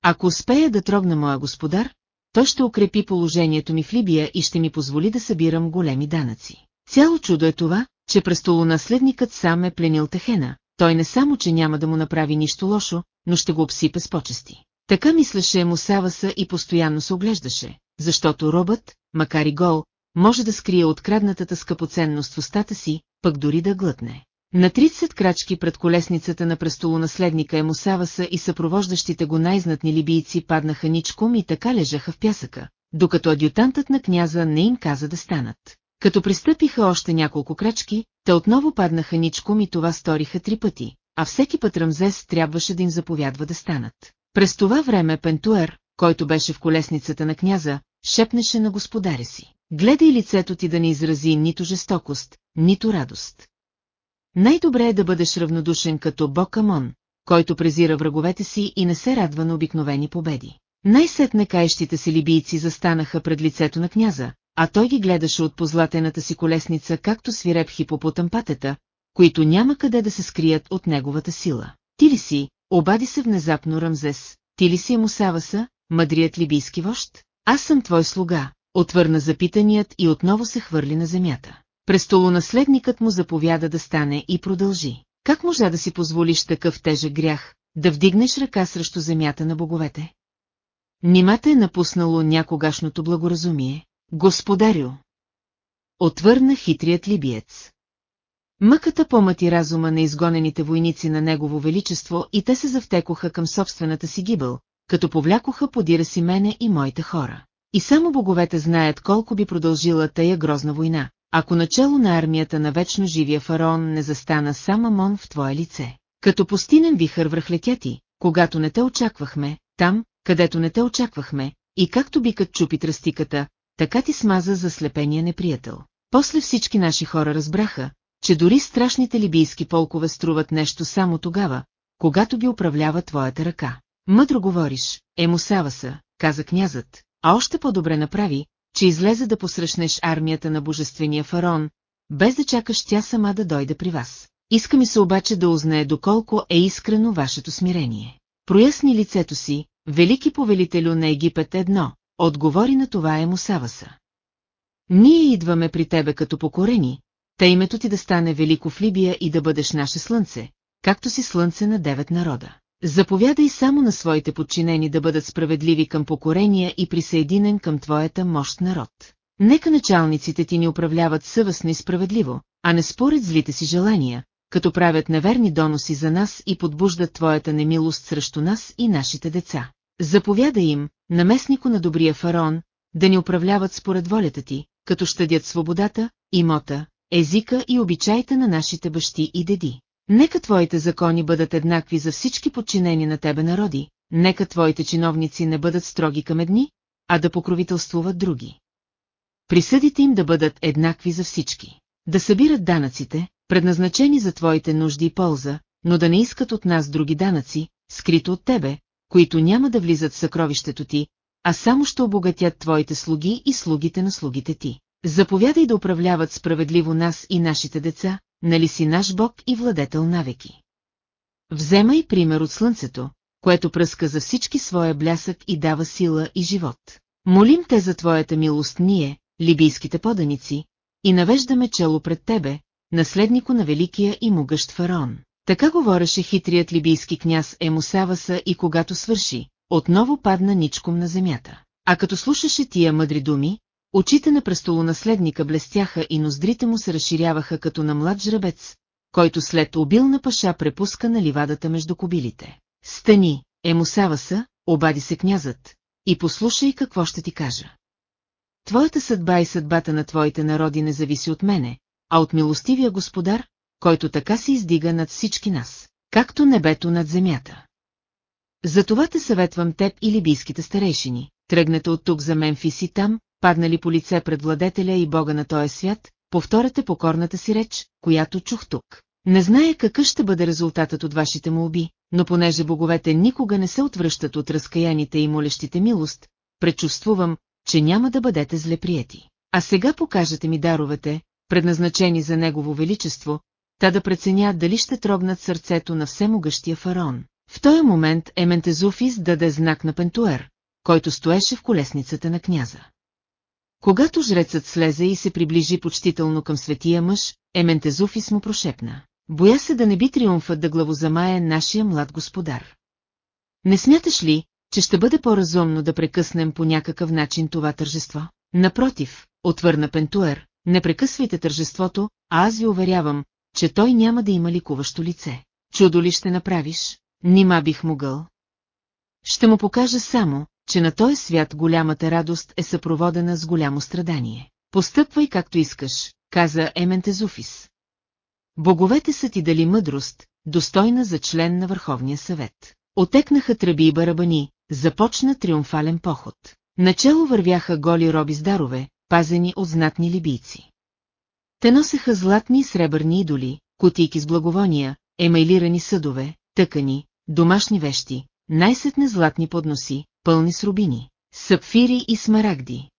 Ако успея да трогна моя господар, той ще укрепи положението ми в Либия и ще ми позволи да събирам големи данъци. Цяло чудо е това, че престолонаследникът сам е пленил Техена, той не само, че няма да му направи нищо лошо, но ще го обсипе с почести. Така мислеше Мусаваса и постоянно се оглеждаше, защото робът, макар и гол, може да скрие откраднатата скъпоценност в устата си, пък дори да глътне. На 30 крачки пред колесницата на престолонаследника Емусаваса и съпровождащите го най-знатни либийци паднаха ничком и така лежаха в пясъка, докато адютантът на княза не им каза да станат. Като пристъпиха още няколко крачки, те отново паднаха ничком и това сториха три пъти, а всеки път Рамзес трябваше да им заповядва да станат. През това време Пентуер, който беше в колесницата на княза, шепнеше на господаря си. Гледай лицето ти да не изрази нито жестокост, нито радост. Най-добре е да бъдеш равнодушен като Бог Амон, който презира враговете си и не се радва на обикновени победи. Най-сетне каещите си либийци застанаха пред лицето на княза, а той ги гледаше от позлатената си колесница както свиреп хипопотъм патета, които няма къде да се скрият от неговата сила. Ти ли си, обади се внезапно Рамзес, ти ли си Емусаваса, мъдрият либийски вожд? Аз съм твой слуга, отвърна запитаният и отново се хвърли на земята. Престолонаследникът му заповяда да стане и продължи. Как можа да си позволиш такъв тежък грях, да вдигнеш ръка срещу земята на боговете? Нимата е напуснало някогашното благоразумие. Господарю! Отвърна хитрият либиец. Мъката помъти разума на изгонените войници на Негово Величество и те се завтекоха към собствената си гибъл, като повлякоха подира си мене и моите хора. И само боговете знаят колко би продължила тая грозна война, ако начало на армията на вечно живия фараон не застана сам Амон в твое лице. Като постинен вихър връхлетя ти, когато не те очаквахме, там, където не те очаквахме, и както бикът чупи тръстиката, така ти смаза за слепения неприятел. После всички наши хора разбраха, че дори страшните либийски полкове струват нещо само тогава, когато ги управлява твоята ръка. Мъдро говориш, Емусава са, каза князът, а още по-добре направи, че излезе да посрещнеш армията на божествения фарон, без да чакаш тя сама да дойде при вас. Иска ми се обаче да узнае доколко е искрено вашето смирение. Проясни лицето си, велики повелителю на Египет едно, отговори на това е Мусаваса. Ние идваме при тебе като покорени, та името ти да стане велико в Либия и да бъдеш наше слънце, както си слънце на девет народа. Заповядай само на своите подчинени да бъдат справедливи към покорения и присъединен към твоята мощ народ. Нека началниците ти ни управляват съвестно и справедливо, а не според злите си желания, като правят неверни доноси за нас и подбуждат твоята немилост срещу нас и нашите деца. Заповядай им, наместнико на добрия фараон, да ни управляват според волята ти, като щадят свободата, имота, езика и обичаите на нашите бащи и деди. Нека твоите закони бъдат еднакви за всички подчинени на тебе народи, нека твоите чиновници не бъдат строги към едни, а да покровителствуват други. Присъдите им да бъдат еднакви за всички. Да събират данъците, предназначени за твоите нужди и полза, но да не искат от нас други данъци, скрито от тебе, които няма да влизат в съкровището ти, а само ще обогатят твоите слуги и слугите на слугите ти. Заповядай да управляват справедливо нас и нашите деца, нали си наш Бог и владетел навеки. Вземай пример от слънцето, което пръска за всички своя блясък и дава сила и живот. Молим те за твоята милост ние, либийските поданици, и навеждаме чело пред тебе, наследнико на великия и могъщ фараон. Така говореше хитрият либийски княз Емусаваса и когато свърши, отново падна ничком на земята. А като слушаше тия мъдри думи, Очите на престолонаследника блестяха и ноздрите му се разширяваха като на млад жребец, който след обилна паша препуска на ливадата между кобилите. Стани, емусава са, обади се князът, и послушай какво ще ти кажа. Твоята съдба и съдбата на твоите народи не зависи от мене, а от милостивия господар, който така се издига над всички нас, както небето над земята. Затова те съветвам теб и либийските старейшини, тръгнете от тук за Мемфис и там, паднали по лице пред владетеля и бога на този свят, повторете покорната си реч, която чух тук. Не зная какъв ще бъде резултатът от вашите му но понеже боговете никога не се отвръщат от разкаяните и молещите милост, предчувствувам, че няма да бъдете зле приети. А сега покажете ми даровете, предназначени за Негово Величество, та да преценя дали ще трогнат сърцето на всемогъщия фараон. В този момент Ементезуфис даде знак на Пентуер, който стоеше в колесницата на княза. Когато жрецът слезе и се приближи почтително към светия мъж, Ементезуфис му прошепна. Боя се да не би триумфът да главозамае нашия млад господар. Не смяташ ли, че ще бъде по-разумно да прекъснем по някакъв начин това тържество? Напротив, отвърна Пентуер, не прекъсвайте тържеството, а аз ви уверявам, че той няма да има ликуващо лице. Чудо ли ще направиш? Нима бих могъл. Ще му покажа само, че на този свят голямата радост е съпроводена с голямо страдание. Постъпвай както искаш, каза Ементезуфис. Боговете са ти дали мъдрост, достойна за член на Върховния съвет. Отекнаха тръби и барабани, започна триумфален поход. Начало вървяха голи роби с дарове, пазени от знатни либийци. Те носеха златни и сребърни идоли, кутийки с благовония, емайлирани съдове, тъкани, домашни вещи, най-сетне златни подноси, пълни с рубини, сапфири и смарагди.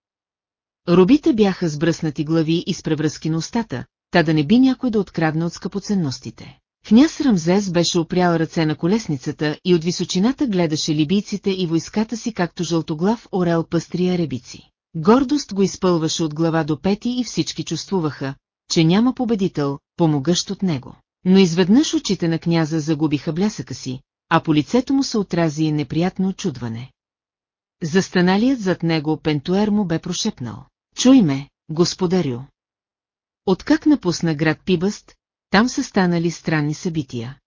Рубите бяха с бръснати глави и с превръзки на устата, та да не би някой да открадне от скъпоценностите. Княз Рамзес беше опрял ръце на колесницата и от височината гледаше либийците и войската си както жълтоглав орел пъстрия ребици. Гордост го изпълваше от глава до пети и всички чувствуваха, че няма победител, помогъщ от него. Но изведнъж очите на княза загубиха блясъка си, а по лицето му се отрази неприятно очудване. Застаналият зад него Пентуер му бе прошепнал. Чуй ме, господарю. Откак напусна град Пибъст, там са станали странни събития.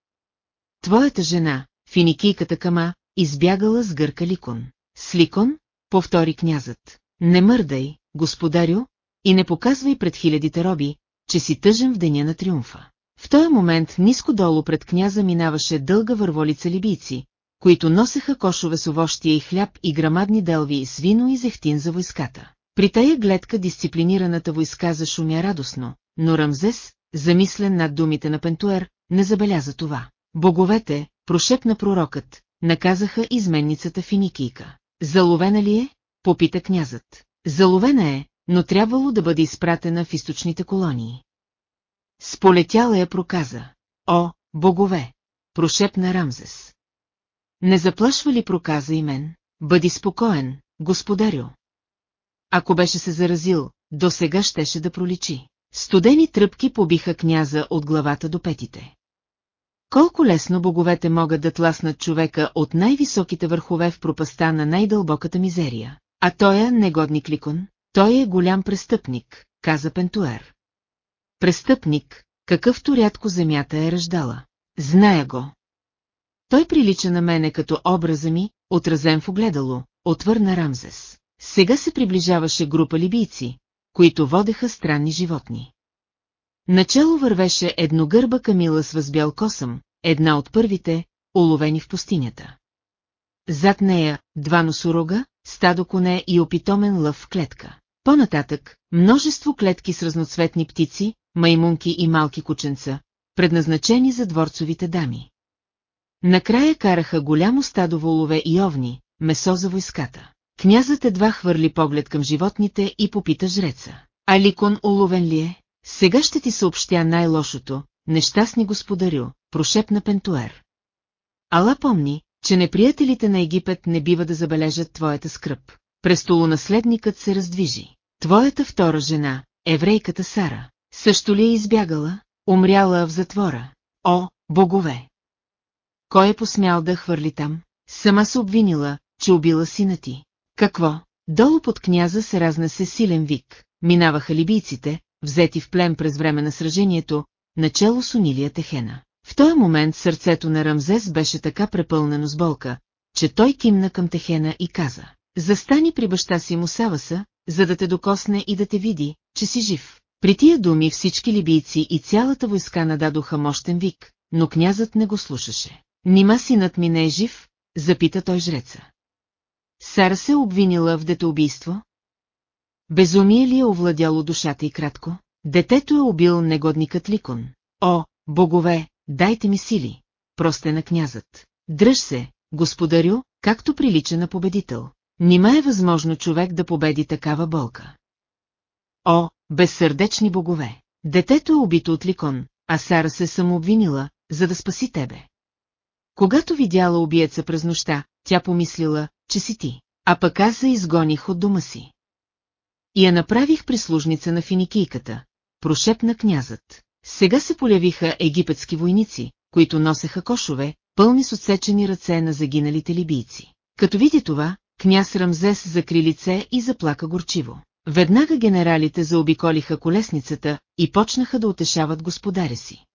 Твоята жена, финикийката Кама, избягала с гърка Ликон. С Ликон, повтори князът. Не мърдай, господарю, и не показвай пред хилядите роби, че си тъжен в деня на триумфа. В този момент ниско долу пред княза минаваше дълга върволица либийци, които носеха кошове с овощия и хляб и грамадни делви с вино и зехтин за войската. При тая гледка дисциплинираната войска зашумя радостно, но Рамзес, замислен над думите на Пентуер, не забеляза това. Боговете, прошепна пророкът, наказаха изменницата Финикийка. Заловена ли е? Попита князът. Заловена е, но трябвало да бъде изпратена в източните колонии. Сполетяла я проказа. О, богове! Прошепна Рамзес. Не заплашва ли проказа и мен? Бъди спокоен, господарю. Ако беше се заразил, до сега щеше да проличи. Студени тръпки побиха княза от главата до петите. Колко лесно боговете могат да тласнат човека от най-високите върхове в пропаста на най-дълбоката мизерия. А той е негодник Ликон, той е голям престъпник, каза Пентуер. Престъпник, какъвто рядко земята е ръждала. Зная го. Той прилича на мене като образа ми, отразен в огледало, отвърна Рамзес. Сега се приближаваше група либийци, които водеха странни животни. Начало вървеше едногърба камила с възбял косъм, една от първите, уловени в пустинята. Зад нея два носорога, стадо коне и опитомен лъв в клетка. По-нататък, множество клетки с разноцветни птици, маймунки и малки кученца, предназначени за дворцовите дами. Накрая караха голямо стадо волове и овни, месо за войската. Князът едва хвърли поглед към животните и попита жреца. Аликон уловен ли е? Сега ще ти съобщя най-лошото, нещастни господарю, прошепна Пентуер. Ала помни, че неприятелите на Египет не бива да забележат твоята скръп. Престолонаследникът се раздвижи. Твоята втора жена, еврейката Сара, също ли е избягала, умряла в затвора? О, богове! Кой е посмял да хвърли там? Сама се обвинила, че убила сина ти. Какво? Долу под княза се разнесе силен вик. Минаваха либийците, взети в плен през време на сражението, начало с унилия Техена. В този момент сърцето на Рамзес беше така препълнено с болка, че той кимна към Техена и каза. Застани при баща си Мусаваса, за да те докосне и да те види, че си жив. При тия думи всички либийци и цялата войска нададоха мощен вик, но князът не го слушаше. Нима синът ми не е жив? Запита той жреца. Сара се обвинила в детоубийство? Безумие ли е овладяло душата и кратко? Детето е убил негодникът Ликон. О, богове, дайте ми сили, просте на князът. Дръж се, господарю, както прилича на победител. Нима е възможно човек да победи такава болка. О, безсърдечни богове! Детето е убито от ликон, а Сара се самообвинила, за да спаси тебе. Когато видяла убиеца през нощта, тя помислила, че си ти, а пък аз се изгоних от дома си. И я направих прислужница на финикийката, прошепна князът. Сега се полявиха египетски войници, които носеха кошове, пълни с отсечени ръце на загиналите либийци. Като види това, княз Рамзес закри лице и заплака горчиво. Веднага генералите заобиколиха колесницата и почнаха да утешават господаря си.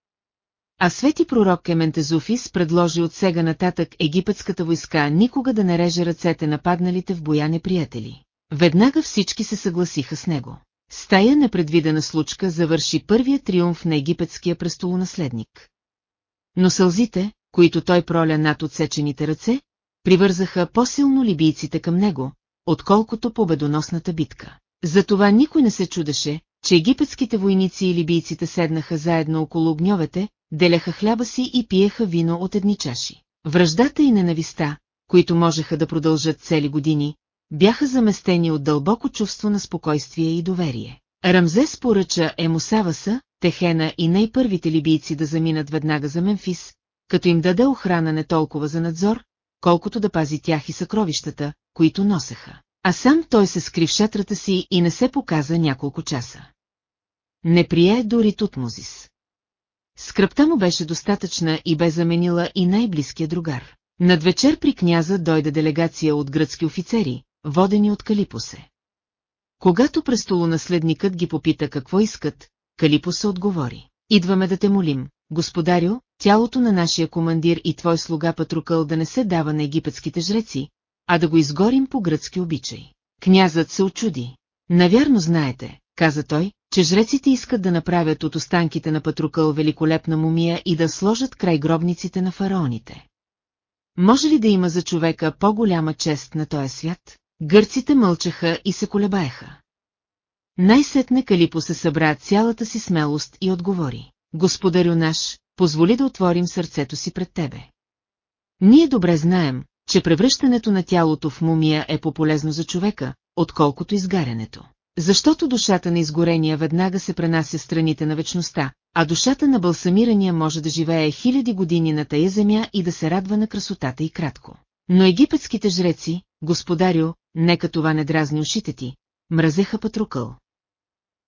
А свети пророк Ементезуфис предложи от сега нататък египетската войска никога да не реже ръцете на падналите в боя неприятели. Веднага всички се съгласиха с него. Стая непредвидена случка завърши първия триумф на египетския престолонаследник. Но сълзите, които той проля над отсечените ръце, привързаха по-силно либийците към него, отколкото победоносната битка. Затова никой не се чудеше, че египетските войници и либийците седнаха заедно около огньовете, деляха хляба си и пиеха вино от едни чаши. Връждата и ненависта, които можеха да продължат цели години, бяха заместени от дълбоко чувство на спокойствие и доверие. Рамзес поръча Емусаваса, Техена и най-първите либийци да заминат веднага за Мемфис, като им даде охрана не толкова за надзор, колкото да пази тях и съкровищата, които носеха. А сам той се скри в шатрата си и не се показа няколко часа. Не прие дори Тутмозис. Скръпта му беше достатъчна и бе заменила и най-близкия другар. Над вечер при княза дойде делегация от гръцки офицери, водени от Калипосе. Когато престолонаследникът ги попита какво искат, Калипосе отговори. Идваме да те молим, господарю, тялото на нашия командир и твой слуга Патрукъл да не се дава на египетските жреци, а да го изгорим по гръцки обичай. Князът се очуди. Навярно знаете, каза той, че жреците искат да направят от останките на Патрукъл великолепна мумия и да сложат край гробниците на фараоните. Може ли да има за човека по-голяма чест на този свят? Гърците мълчаха и се колебаеха. Най-сетне Калипо се събра цялата си смелост и отговори. Господарю наш, позволи да отворим сърцето си пред тебе. Ние добре знаем, че превръщането на тялото в мумия е по-полезно за човека, отколкото изгарянето. Защото душата на изгорения веднага се пренася страните на вечността, а душата на балсамирания може да живее хиляди години на тая земя и да се радва на красотата и кратко. Но египетските жреци, господарю, нека това не дразни ушите ти, мразеха Патрукъл.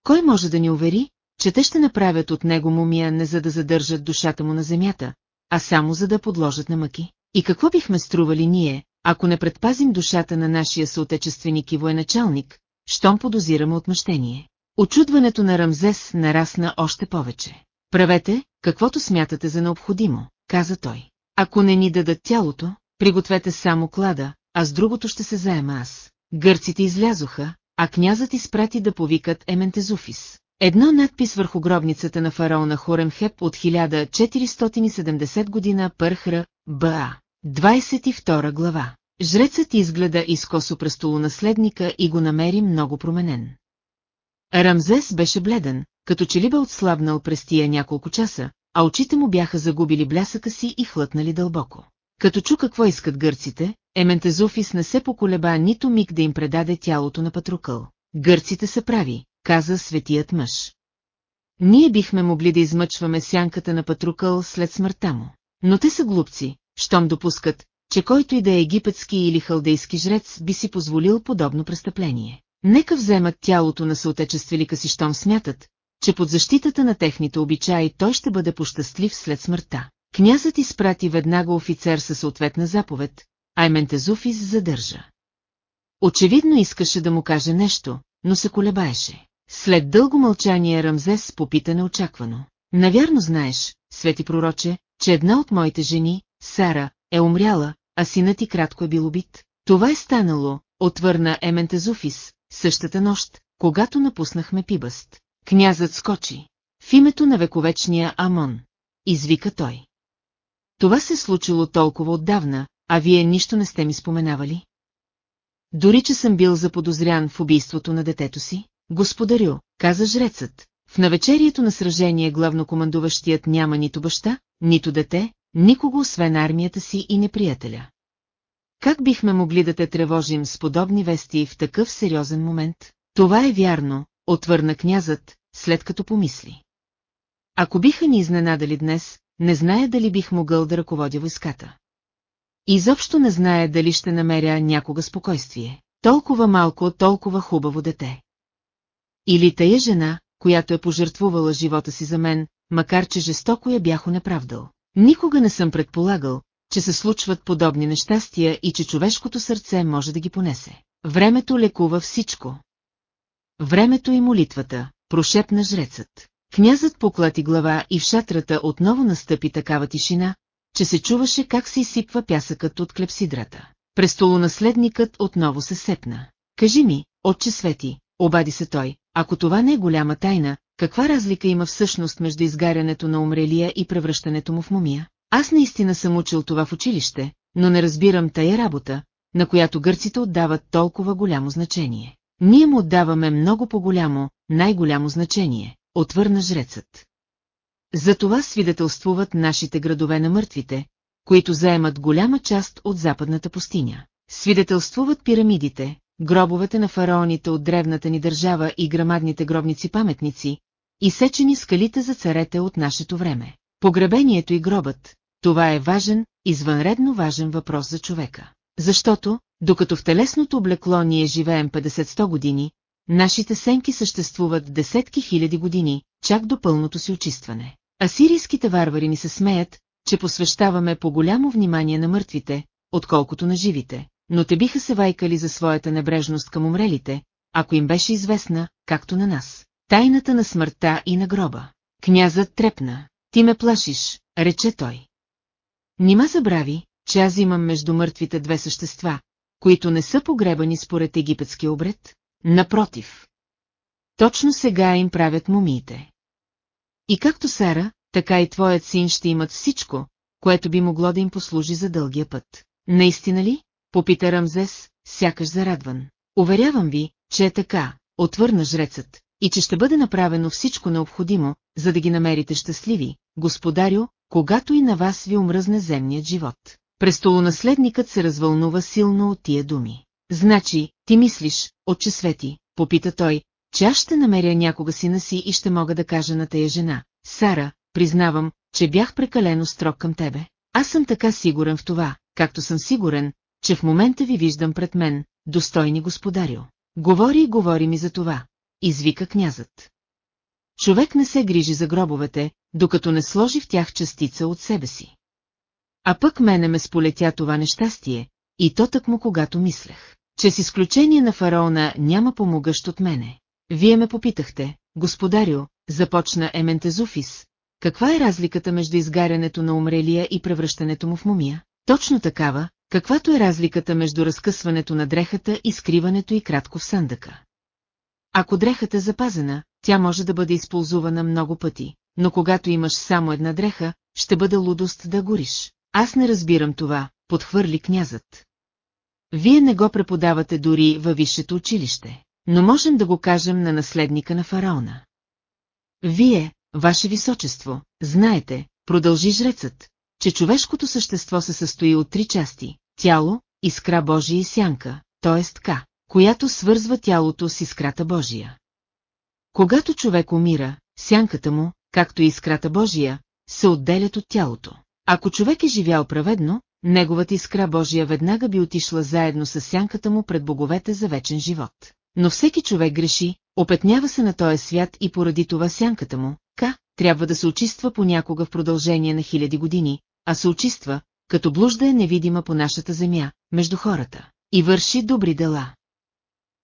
Кой може да ни увери, че те ще направят от него мумия не за да задържат душата му на земята, а само за да подложат на мъки? И какво бихме стрували ние, ако не предпазим душата на нашия съотечественик и военачалник, щом подозираме отмъщение? Очудването на Рамзес нарасна още повече. Правете, каквото смятате за необходимо, каза той. Ако не ни дадат тялото, пригответе само клада, а с другото ще се заема аз. Гърците излязоха, а князът изпрати да повикат Ементезуфис. Едно надпис върху гробницата на фараона Хоремхеп от 1470 година Пърхра, Ба. 22 глава. Жрецът изгледа изкосо престолонаследника и го намери много променен. Рамзес беше бледен, като че ли бе отслабнал през тия няколко часа, а очите му бяха загубили блясъка си и хлътнали дълбоко. Като чу какво искат гърците, Ементезуфис не се поколеба нито миг да им предаде тялото на Патрукъл. Гърците са прави, каза светият мъж. Ние бихме могли да измъчваме сянката на Патрукъл след смъртта му. Но те са глупци, щом допускат, че който и да е египетски или халдейски жрец би си позволил подобно престъпление. Нека вземат тялото на съотечествелика си, щом смятат, че под защитата на техните обичаи той ще бъде пощастлив след смъртта. Князът изпрати веднага офицер със съответна заповед, а Ементезуфис задържа. Очевидно искаше да му каже нещо, но се колебаеше. След дълго мълчание Рамзес попита неочаквано. Навярно знаеш, свети пророче, че една от моите жени, Сара, е умряла, а синът ти кратко е бил убит. Това е станало, отвърна Ементезуфис, същата нощ, когато напуснахме Пибъст. Князът скочи. В името на вековечния Амон. Извика той. Това се случило толкова отдавна, а вие нищо не сте ми споменавали? Дори, че съм бил заподозрян в убийството на детето си? Господарю, каза жрецът, в навечерието на сражение главнокомандуващият няма нито баща, нито дете, никого освен армията си и неприятеля. Как бихме могли да те тревожим с подобни вести в такъв сериозен момент? Това е вярно, отвърна князът, след като помисли. Ако биха ни изненадали днес, не зная дали бих могъл да ръководя войската. Изобщо не знае дали ще намеря някога спокойствие. Толкова малко, толкова хубаво дете. Или тая жена, която е пожертвувала живота си за мен, макар че жестоко я бях неправдал. Никога не съм предполагал, че се случват подобни нещастия и че човешкото сърце може да ги понесе. Времето лекува всичко. Времето и молитвата, прошепна жрецът. Князът поклати глава и в шатрата отново настъпи такава тишина, че се чуваше как се изсипва пясъкът от клепсидрата. Престолонаследникът отново се сепна. Кажи ми, отче Свети, обади се той, ако това не е голяма тайна, каква разлика има всъщност между изгарянето на умрелия и превръщането му в мумия? Аз наистина съм учил това в училище, но не разбирам тая работа, на която гърците отдават толкова голямо значение. Ние му отдаваме много по-голямо, най-голямо значение, отвърна жрецът. За това свидетелствуват нашите градове на мъртвите, които заемат голяма част от западната пустиня. Свидетелствуват пирамидите, гробовете на фараоните от древната ни държава и грамадните гробници-паметници, изсечени скалите за царете от нашето време. Погребението и гробът, това е важен, извънредно важен въпрос за човека. Защото, докато в телесното облекло ние живеем 50-100 години, нашите сенки съществуват десетки хиляди години, чак до пълното си очистване. Асирийските варвари ни се смеят, че посвещаваме по голямо внимание на мъртвите, отколкото на живите, но те биха се вайкали за своята небрежност към умрелите, ако им беше известна, както на нас. Тайната на смъртта и на гроба. Князът трепна. Ти ме плашиш, рече той. Нима забрави, че аз имам между мъртвите две същества, които не са погребани според египетски обред? Напротив. Точно сега им правят мумиите. И както Сара, така и твоят син ще имат всичко, което би могло да им послужи за дългия път. Наистина ли? Попита Рамзес, сякаш зарадван. Уверявам ви, че е така, отвърна жрецът, и че ще бъде направено всичко необходимо, за да ги намерите щастливи, господарю, когато и на вас ви омръзне земният живот. Престолонаследникът се развълнува силно от тия думи. Значи, ти мислиш, отче Свети, попита той, че аз ще намеря някога сина си и ще мога да кажа на тая жена. Сара, признавам, че бях прекалено строг към тебе. Аз съм така сигурен в това, както съм сигурен, че в момента ви виждам пред мен, достойни господарю. Говори и говори ми за това, извика князът. Човек не се грижи за гробовете, докато не сложи в тях частица от себе си. А пък мене ме сполетя това нещастие, и то так му когато мислех, че с изключение на фараона няма помогъщ от мене. Вие ме попитахте, господарю, започна Ементезуфис, каква е разликата между изгарянето на умрелия и превръщането му в мумия? Точно такава, каквато е разликата между разкъсването на дрехата и скриването и кратко в съндъка. Ако дрехата е запазена, тя може да бъде използвана много пъти, но когато имаш само една дреха, ще бъде лудост да гориш. Аз не разбирам това, подхвърли князът. Вие не го преподавате дори във висшето училище, но можем да го кажем на наследника на фараона. Вие, ваше височество, знаете, продължи жрецът, че човешкото същество се състои от три части – тяло, искра Божия и сянка, т.е. ка, която свързва тялото с искрата Божия. Когато човек умира, сянката му, както и искрата Божия, се отделят от тялото. Ако човек е живял праведно, неговата искра Божия веднага би отишла заедно с сянката му пред боговете за вечен живот. Но всеки човек греши, опетнява се на този свят и поради това сянката му, ка, трябва да се очиства понякога в продължение на хиляди години, а се очиства, като блужда е невидима по нашата земя, между хората, и върши добри дела.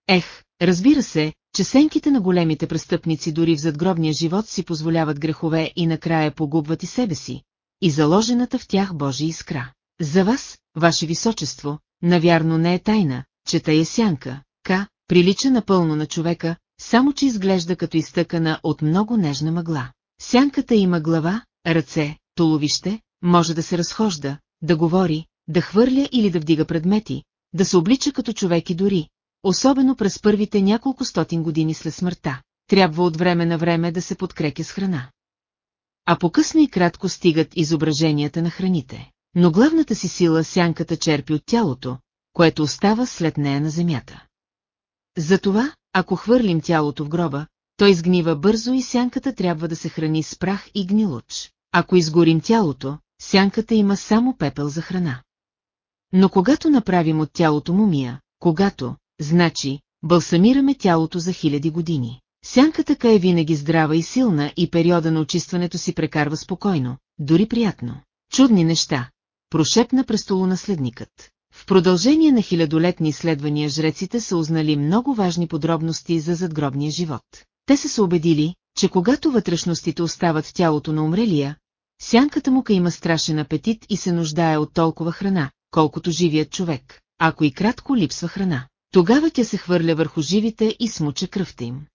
Ех, разбира се, че сенките на големите престъпници дори в задгробния живот си позволяват грехове и накрая погубват и себе си, и заложената в тях Божия искра. За вас, ваше височество, навярно не е тайна, че тая сянка, ка, прилича напълно на човека, само че изглежда като изтъкана от много нежна мъгла. Сянката има глава, ръце, толовище, може да се разхожда, да говори, да хвърля или да вдига предмети, да се облича като човек и дори, особено през първите няколко стотин години след смъртта, трябва от време на време да се подкрепя с храна. а по-късно и кратко стигат изображенията на храните. Но главната си сила сянката черпи от тялото, което остава след нея на земята. Затова, ако хвърлим тялото в гроба, той изгнива бързо и сянката трябва да се храни с прах и гнилуч. Ако изгорим тялото, сянката има само пепел за храна. Но когато направим от тялото мумия, когато, значи, балсамираме тялото за хиляди години. Сянката е винаги здрава и силна и периода на очистването си прекарва спокойно, дори приятно. Чудни неща, прошепна престолонаследникът. В продължение на хилядолетни изследвания жреците са узнали много важни подробности за задгробния живот. Те са се убедили, че когато вътрешностите остават в тялото на умрелия, сянката му има страшен апетит и се нуждае от толкова храна, колкото живият човек, ако и кратко липсва храна. Тогава тя се хвърля върху живите и смуча кръвта им.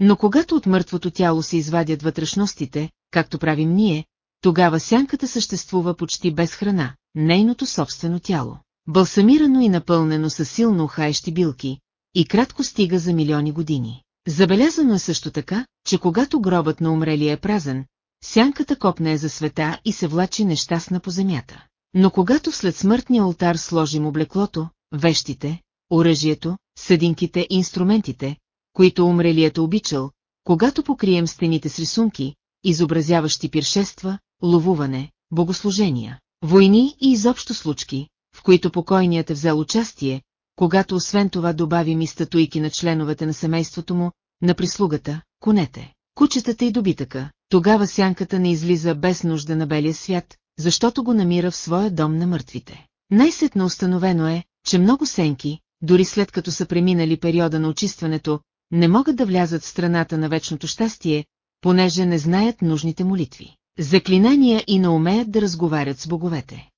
Но когато от мъртвото тяло се извадят вътрешностите, както правим ние, тогава сянката съществува почти без храна, нейното собствено тяло. Балсамирано и напълнено с силно ухаещи билки, и кратко стига за милиони години. Забелязано е също така, че когато гробът на умрелия е празен, сянката копне е за света и се влачи нещастна по земята. Но когато след смъртния алтар сложим облеклото, вещите, оръжието, съдинките и инструментите, които умрелият е обичал, когато покрием стените с рисунки, изобразяващи пиршества, ловуване, богослужения, войни и изобщо случки, в които покойният е взел участие, когато освен това добавим и статуйки на членовете на семейството му, на прислугата, конете, кучетата и добитъка, тогава сянката не излиза без нужда на белия свят, защото го намира в своя дом на мъртвите. Най-сетно установено е, че много сенки, дори след като са преминали периода на очистването, не могат да влязат в страната на вечното щастие, понеже не знаят нужните молитви, заклинания и не умеят да разговарят с боговете.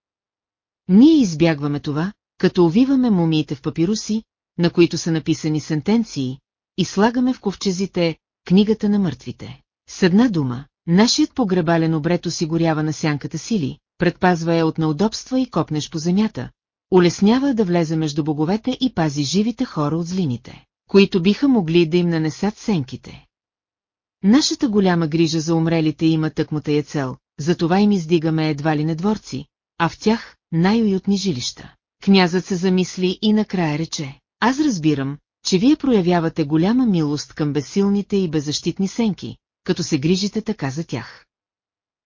Ние избягваме това, като увиваме мумиите в папируси, на които са написани сентенции, и слагаме в ковчезите книгата на мъртвите. С една дума, нашият погребален обред осигурява на сянката сили, предпазва я от неудобства и копнеш по земята, улеснява да влезе между боговете и пази живите хора от злините, които биха могли да им нанесат сенките. Нашата голяма грижа за умрелите има тъкмата я цел, затова им издигаме едва ли не дворци, а в тях най-уютни жилища. Князът се замисли и накрая рече, аз разбирам, че вие проявявате голяма милост към безсилните и беззащитни сенки, като се грижите така за тях.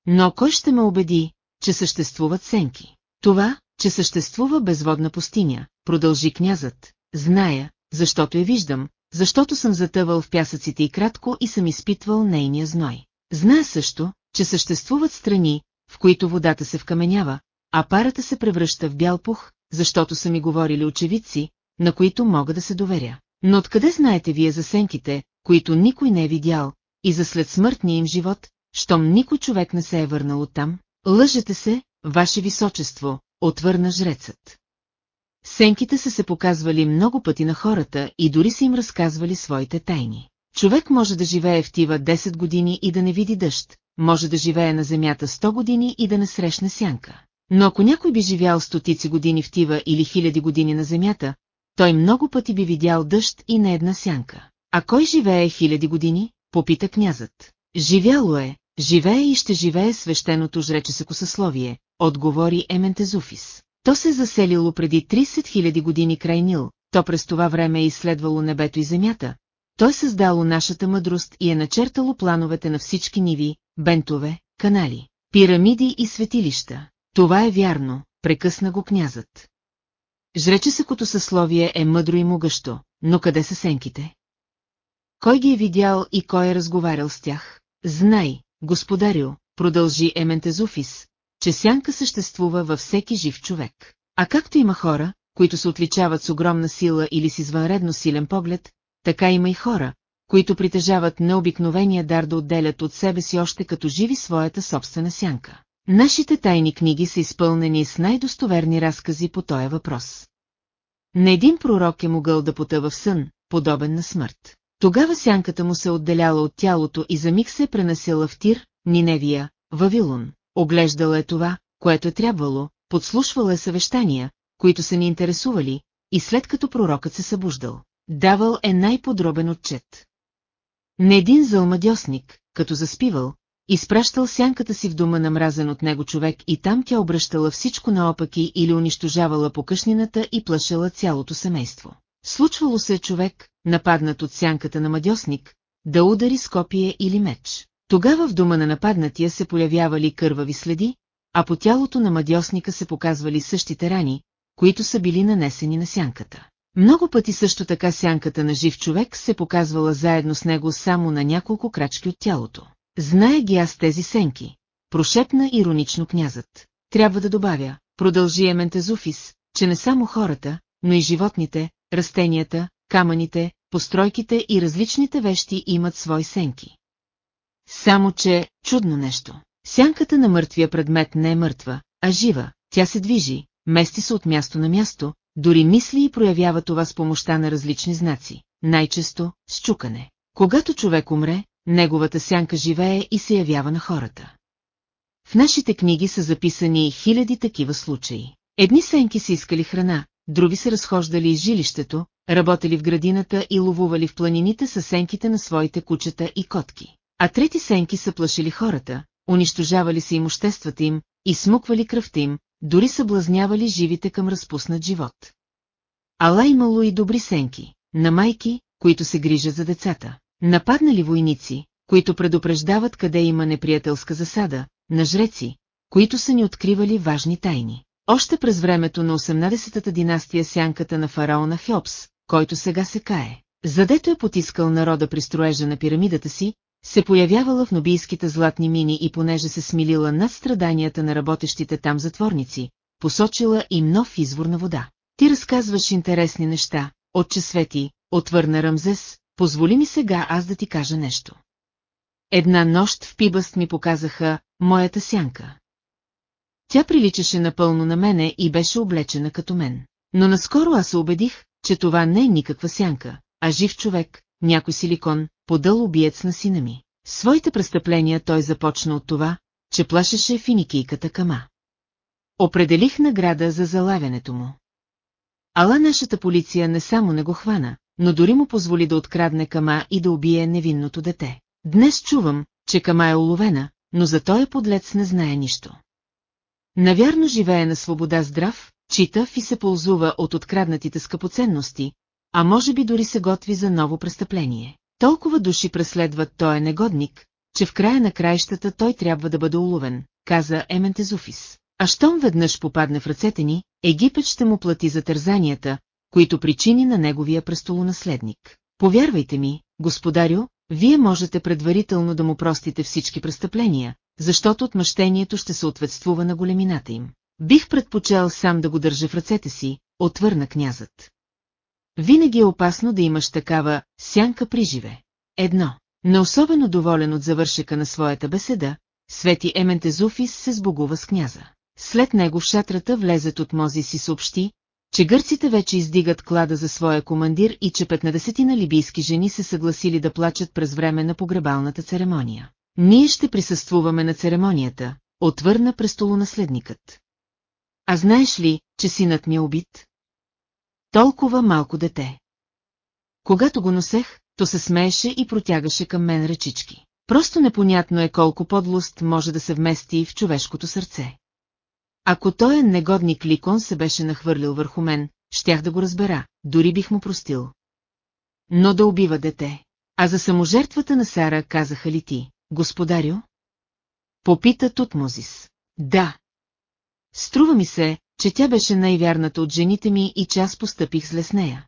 Но кой ще ме убеди, че съществуват сенки? Това, че съществува безводна пустиня, продължи князът, зная, защото я виждам, защото съм затъвал в пясъците и кратко и съм изпитвал нейния зной. Зная също, че съществуват страни, в които водата се вкаменява, а парата се превръща в бял пух, защото са ми говорили очевидци, на които мога да се доверя. Но откъде знаете вие за сенките, които никой не е видял, и за след смъртния им живот, щом никой човек не се е върнал оттам? Лъжете се, ваше височество, отвърна жрецът. Сенките са се показвали много пъти на хората и дори са им разказвали своите тайни. Човек може да живее в Тива 10 години и да не види дъжд, може да живее на земята 100 години и да не срещне сянка. Но ако някой би живял стотици години в Тива или хиляди години на земята, той много пъти би видял дъжд и не една сянка. А кой живее хиляди години? Попита князът. Живяло е, живее и ще живее свещеното жречесеко съсловие, отговори Ементезуфис. То се заселило преди 30 000 години край Нил, то през това време е изследвало небето и земята, то е създало нашата мъдрост и е начертало плановете на всички ниви, бентове, канали, пирамиди и светилища. Това е вярно, прекъсна го князът. Жречесъкото съсловие е мъдро и могъщо, но къде са сенките? Кой ги е видял и кой е разговарял с тях? Знай, господарю, продължи Ементезуфис, че сянка съществува във всеки жив човек. А както има хора, които се отличават с огромна сила или с извънредно силен поглед, така има и хора, които притежават необикновения дар да отделят от себе си още като живи своята собствена сянка. Нашите тайни книги са изпълнени с най-достоверни разкази по този въпрос. Не един пророк е могъл да потъва в сън, подобен на смърт. Тогава сянката му се отделяла от тялото и за миг се е пренасила в Тир, Ниневия, Вавилон. Оглеждала е това, което е трябвало, подслушвала е съвещания, които са ни интересували, и след като пророкът се събуждал, давал е най-подробен отчет. Не един зълмадьосник, като заспивал, изпращал сянката си в дома на мразен от него човек и там тя обръщала всичко наопаки или унищожавала покъшнината и плашала цялото семейство. Случвало се човек, нападнат от сянката на мадьосник, да удари с копие или меч. Тогава в дома на нападнатия се появявали кървави следи, а по тялото на мадьосника се показвали същите рани, които са били нанесени на сянката. Много пъти също така сянката на жив човек се показвала заедно с него само на няколко крачки от тялото. Знае ги аз тези сенки, прошепна иронично князът. Трябва да добавя, продължи Ементезуфис, че не само хората, но и животните, растенията, камъните, постройките и различните вещи имат свои сенки. Само че, чудно нещо. Сянката на мъртвия предмет не е мъртва, а жива, тя се движи, мести се от място на място, дори мисли и проявява това с помощта на различни знаци, най-често с чукане. Когато човек умре, неговата сянка живее и се явява на хората. В нашите книги са записани хиляди такива случаи. Едни сенки си искали храна, други се разхождали из жилището, работели в градината и ловували в планините с сенките на своите кучета и котки. А трети сенки са плашили хората, унищожавали се имуществата им, и смуквали кръвта им, дори съблазнявали живите към разпуснат живот. Ала имало и добри сенки, на майки, които се грижат за децата, нападнали войници, които предупреждават къде има неприятелска засада, на жреци, които са ни откривали важни тайни. Още през времето на 18-та династия сянката на фараона Хеопс, който сега се кае, задето е потискал народа при строежа на пирамидата си, се появявала в нобийските златни мини и понеже се смилила над страданията на работещите там затворници, посочила им нов извор на вода. Ти разказваш интересни неща, отче Свети, отвърна Рамзес, позволи ми сега аз да ти кажа нещо. Една нощ в Пибъст ми показаха моята сянка. Тя приличаше напълно на мене и беше облечена като мен. Но наскоро аз се убедих, че това не е никаква сянка, а жив човек, някой силикон, подъл убиец на сина ми. Своите престъпления той започна от това, че плашеше финикийката Кама. Определих награда за залавянето му. Ала нашата полиция не само не го хвана, но дори му позволи да открадне Кама и да убие невинното дете. Днес чувам, че Кама е уловена, но за той подлец не знае нищо. Навярно живее на свобода здрав, читав и се ползува от откраднатите скъпоценности, а може би дори се готви за ново престъпление. Толкова души преследват той е негодник, че в края на краищата той трябва да бъде уловен, каза Ементезуфис. А щом веднъж попадне в ръцете ни, Египет ще му плати за тързанията, които причини на неговия престолонаследник. Повярвайте ми, господарю, вие можете предварително да му простите всички престъпления, защото отмъщението ще съответствува на големината им. Бих предпочел сам да го държа в ръцете си, отвърна князът. Винаги е опасно да имаш такава сянка при живе. Едно. Не особено доволен от завършека на своята беседа, Свети Ементезуфис се сбогува с княза. След него в шатрата влезет от Мози си съобщи, че гърците вече издигат клада за своя командир и че 15 на либийски жени се съгласили да плачат през време на погребалната церемония. Ние ще присъствуваме на церемонията, отвърна престолонаследникът. А знаеш ли, че синът ми е убит? Толкова малко дете. Когато го носех, то се смееше и протягаше към мен ръчички. Просто непонятно е колко подлост може да се вмести в човешкото сърце. Ако той е негодник Ликон се беше нахвърлил върху мен, щях да го разбера, дори бих му простил. Но да убива дете. А за саможертвата на Сара казаха ли ти, господарю? Попита Тутмозис. Да. Струва ми се, че тя беше най-вярната от жените ми и че аз постъпих зле с нея.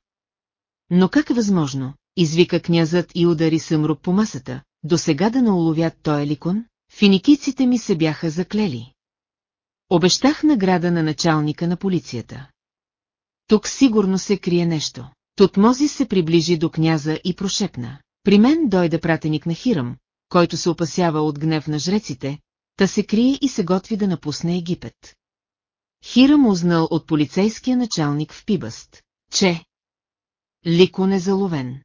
Но как е възможно, извика князът и удари съмрук по масата, до сега да науловят той ликон? Финикийците ми се бяха заклели. Обещах награда на началника на полицията. Тук сигурно се крие нещо. Тутмози се приближи до княза и прошепна. При мен дойде пратеник на Хирам, който се опасява от гнев на жреците, та се крие и се готви да напусне Египет. Хирам узнал от полицейския началник в Пибъст, че Лико не заловен.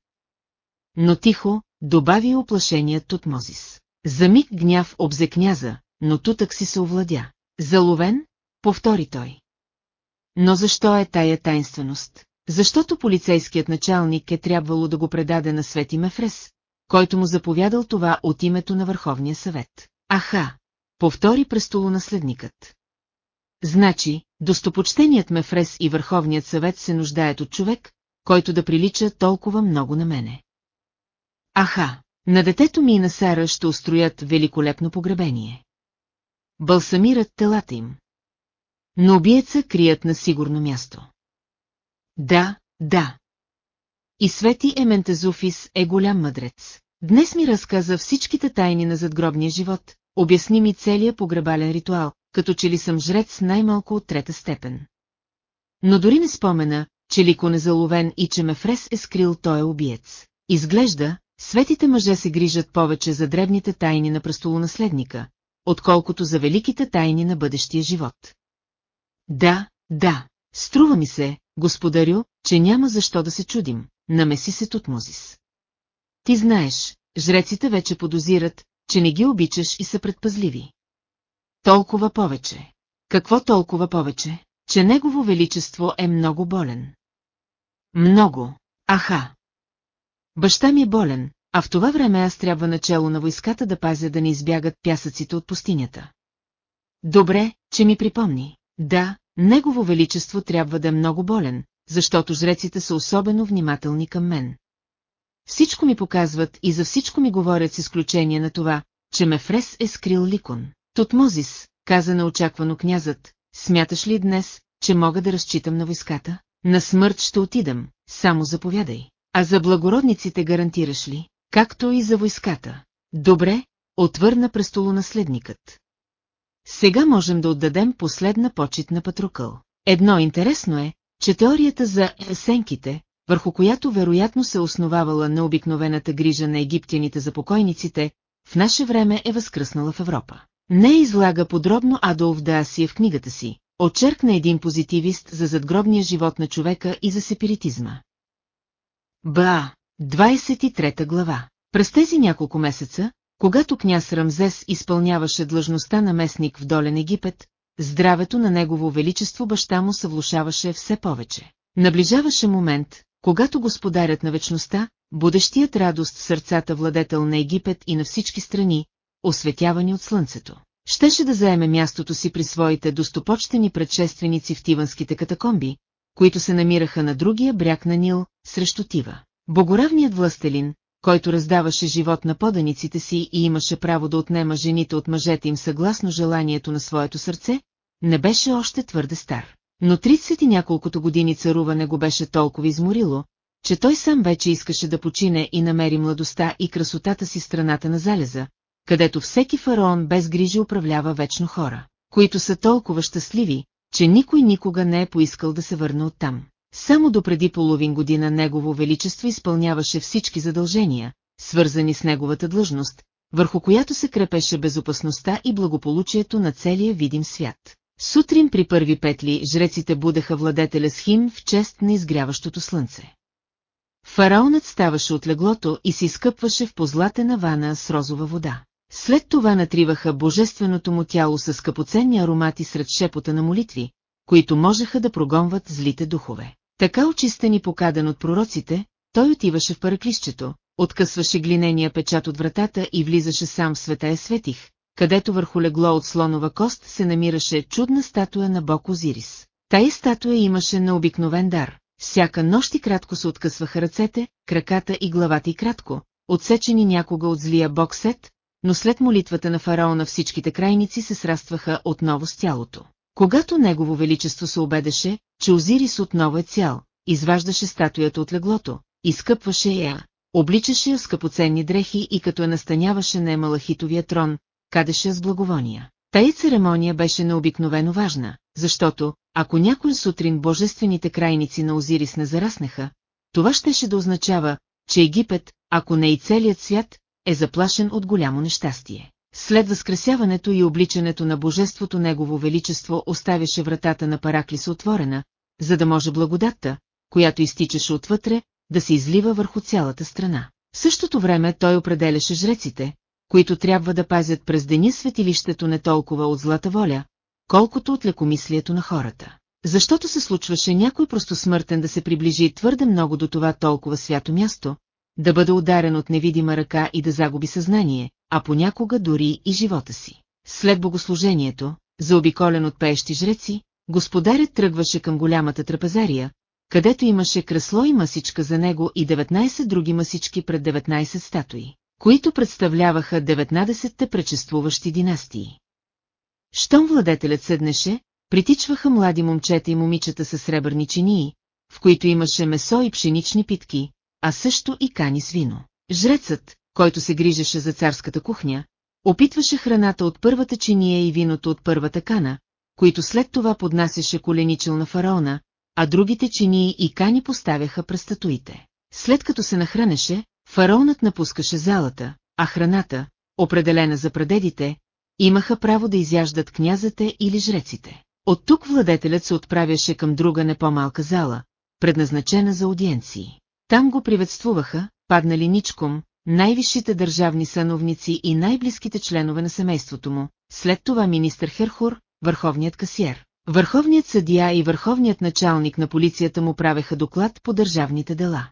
Но тихо, добави оплашеният Тутмозис. За миг гняв обзе княза, но тутък си се овладя. Заловен? Повтори той. Но защо е тая тайнственост? Защото полицейският началник е трябвало да го предаде на Свети Мефрес, който му заповядал това от името на Върховния съвет. Аха, повтори престолонаследникът. Значи, достопочтеният Мефрес и Върховният съвет се нуждаят от човек, който да прилича толкова много на мене. Аха, на детето ми и на Сара ще устроят великолепно погребение. Балсамират телата им. Но убиеца крият на сигурно място. Да, да. И Свети Ементезуфис е голям мъдрец. Днес ми разказа всичките тайни на задгробния живот, обясни ми целия погребален ритуал, като че ли съм жрец най-малко от трета степен. Но дори не спомена, че Ликон е заловен и че Мефрес е скрил той е убиец. Изглежда, светите мъже се грижат повече за древните тайни на престолонаследника, отколкото за великите тайни на бъдещия живот. Да, да, струва ми се, господарю, че няма защо да се чудим, намеси се Тутмозис. Ти знаеш, жреците вече подозират, че не ги обичаш и са предпазливи. Толкова повече. Какво толкова повече? Че Негово Величество е много болен. Много. Аха. Баща ми е болен, а в това време аз трябва начало на войската да пазя да не избягат пясъците от пустинята. Добре, че ми припомни. Да, Негово Величество трябва да е много болен, защото жреците са особено внимателни към мен. Всичко ми показват и за всичко ми говорят с изключение на това, че Мефрес е скрил ликон. Тотмозис, каза неочаквано князът, смяташ ли днес, че мога да разчитам на войската? На смърт ще отидам, само заповядай. А за благородниците гарантираш ли? Както и за войската. Добре, отвърна престолонаследникът. Сега можем да отдадем последна почет на Патрукъл. Едно интересно е, че теорията за есенките, върху която вероятно се основавала на обикновената грижа на египтяните за покойниците, в наше време е възкръснала в Европа. Не излага подробно Адолф Даасия в книгата си, очеркна един позитивист за задгробния живот на човека и за сепиритизма. Ба, 23 глава. През тези няколко месеца, когато княз Рамзес изпълняваше длъжността на местник в Долен Египет, здравето на негово величество баща му съвлушаваше все повече. Наближаваше момент, когато господарят на вечността, будещият радост в сърцата владетел на Египет и на всички страни, осветявани от слънцето, щеше да заеме мястото си при своите достопочтени предшественици в тиванските катакомби, които се намираха на другия бряг на Нил, срещу Тива. Богоравният властелин, който раздаваше живот на поданиците си и имаше право да отнема жените от мъжете им съгласно желанието на своето сърце, не беше още твърде стар. Но 30 и няколкото години царуване го беше толкова изморило, че той сам вече искаше да почине и намери младостта и красотата си страната на залеза, където всеки фараон без грижи управлява вечно хора, които са толкова щастливи, че никой никога не е поискал да се върне оттам. Само до преди половин година Негово Величество изпълняваше всички задължения, свързани с неговата длъжност, върху която се крепеше безопасността и благополучието на целия видим свят. Сутрин при първи петли жреците будеха владетеля с хим в чест на изгряващото слънце. Фараонът ставаше от леглото и се изкъпваше в позлатена вана с розова вода. След това натриваха божественото му тяло с скъпоценни аромати сред шепота на молитви, които можеха да прогонват злите духове. Така очистен и покаден от пророците, той отиваше в параклището, откъсваше глинения печат от вратата и влизаше сам в света е светих, където върху легло от слонова кост се намираше чудна статуя на бог Озирис. Тая статуя имаше необикновен дар. Всяка нощ кратко се откъсваха ръцете, краката и главата и кратко, отсечени някога от злия бог Сет, но след молитвата на фараона всичките крайници се срастваха отново с тялото. Когато негово величество се обедеше, че Озирис отново е цял, изваждаше статуята от леглото, изкъпваше я, обличаше я скъпоценни дрехи и като я настаняваше на емалахитовия трон, кадеше с благовония. Тая церемония беше необикновено важна, защото, ако някой сутрин божествените крайници на Озирис не зараснеха, това щеше да означава, че Египет, ако не и целият свят, е заплашен от голямо нещастие. След възкресяването и обличането на Божеството Негово Величество оставяше вратата на Параклиса отворена, за да може благодатта, която изтичаше отвътре, да се излива върху цялата страна. В същото време той определяше жреците, които трябва да пазят през деня светилището не толкова от злата воля, колкото от лекомислието на хората. Защото се случваше някой просто смъртен да се приближи твърде много до това толкова свято място, да бъде ударен от невидима ръка и да загуби съзнание, а понякога дори и живота си. След богослужението, заобиколен от пеещи жреци, господарят тръгваше към голямата трапезария, където имаше кресло и масичка за него и 19 други масички пред 19 статуи, които представляваха 19-те пречествуващи династии. Щом владетелят седнеше, притичваха млади момчета и момичета с сребърни чинии, в които имаше месо и пшенични питки, а също и кани с вино. Жрецът, който се грижеше за царската кухня, опитваше храната от първата чиния и виното от първата кана, които след това поднасяше коленичел на фараона, а другите чинии и кани поставяха през статуите. След като се нахранеше, фараонът напускаше залата, а храната, определена за прадедите, имаха право да изяждат князете или жреците. От тук владетелят се отправяше към друга не по-малка зала, предназначена за аудиенции. Там го приветствуваха, паднали ничком, най-висшите държавни съновници и най-близките членове на семейството му, след това министър Херхур, върховният касиер. Върховният съдия и върховният началник на полицията му правеха доклад по държавните дела.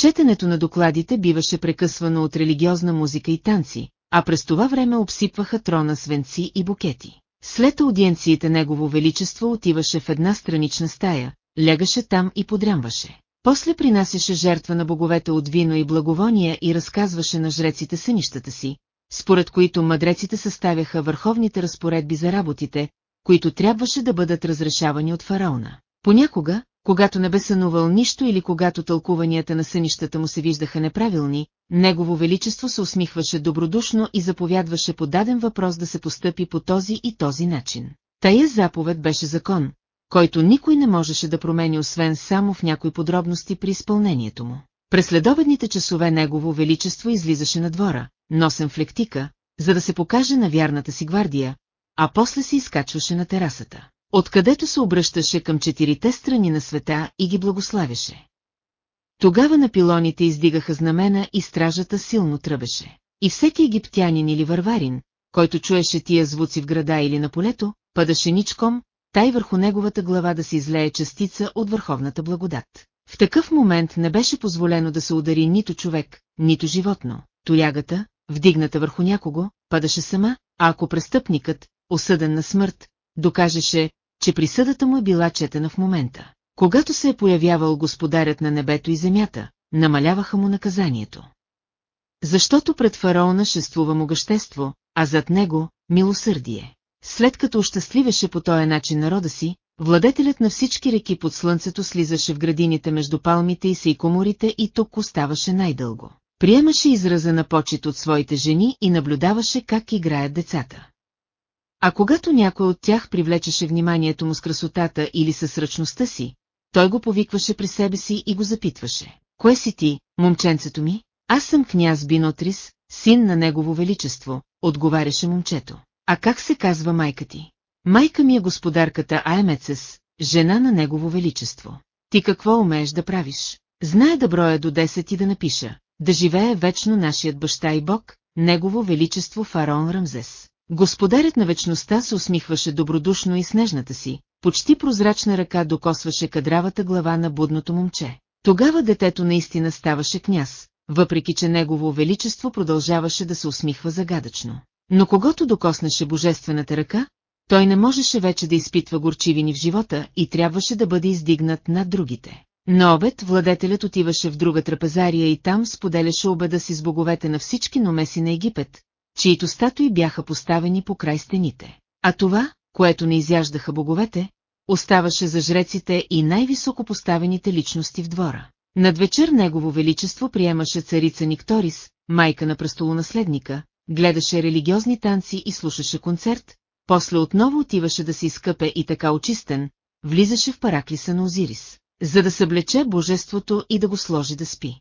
Четенето на докладите биваше прекъсвано от религиозна музика и танци, а през това време обсипваха трона с венци и букети. След аудиенциите Негово Величество отиваше в една странична стая, лягаше там и подрямваше. После принасяше жертва на боговете от вино и благовония и разказваше на жреците сънищата си, според които мъдреците съставяха върховните разпоредби за работите, които трябваше да бъдат разрешавани от фараона. Понякога, когато не бе сънувал нищо или когато тълкуванията на сънищата му се виждаха неправилни, Негово Величество се усмихваше добродушно и заповядваше по даден въпрос да се постъпи по този и този начин. Тая заповед беше закон, който никой не можеше да промени освен само в някои подробности при изпълнението му. През следобедните часове Негово Величество излизаше на двора, носен в лектика, за да се покаже на вярната си гвардия, а после се изкачваше на терасата, откъдето се обръщаше към четирите страни на света и ги благославяше. Тогава на пилоните издигаха знамена и стражата силно тръбеше. И всеки египтянин или варварин, който чуеше тия звуци в града или на полето, падаше ничком, тай върху неговата глава да се излее частица от върховната благодат. В такъв момент не беше позволено да се удари нито човек, нито животно. Тоягата, вдигната върху някого, падаше сама, а ако престъпникът, осъден на смърт, докажеше, че присъдата му е била четена в момента. Когато се е появявал господарят на небето и земята, намаляваха му наказанието. Защото пред фараона шествува могъщество, а зад него – милосърдие. След като ощастливеше по този начин народа си, владетелят на всички реки под слънцето слизаше в градините между палмите и сейкоморите и тук оставаше най-дълго. Приемаше израза на почет от своите жени и наблюдаваше как играят децата. А когато някой от тях привлечеше вниманието му с красотата или със сръчността си, той го повикваше при себе си и го запитваше. Кое си ти, момченцето ми? Аз съм княз Бинотрис, син на негово величество, отговаряше момчето. А как се казва майка ти? Майка ми е господарката Аемецес, жена на негово величество. Ти какво умееш да правиш? Знае да броя до 10 и да напиша. Да живее вечно нашият баща и бог, негово величество фараон Рамзес. Господарят на вечността се усмихваше добродушно и снежната си, почти прозрачна ръка докосваше кадравата глава на будното момче. Тогава детето наистина ставаше княз, въпреки че негово величество продължаваше да се усмихва загадъчно. Но когато докоснеше божествената ръка, той не можеше вече да изпитва горчивини в живота и трябваше да бъде издигнат над другите. На обед владетелят отиваше в друга трапезария и там споделяше обеда си с боговете на всички номеси на Египет, чието статуи бяха поставени по край стените. А това, което не изяждаха боговете, оставаше за жреците и най-високо поставените личности в двора. Над вечер Негово Величество приемаше царица Никторис, майка на престолонаследника, гледаше религиозни танци и слушаше концерт, после отново отиваше да се изкъпе и така очистен, влизаше в параклиса на Озирис, за да съблече божеството и да го сложи да спи.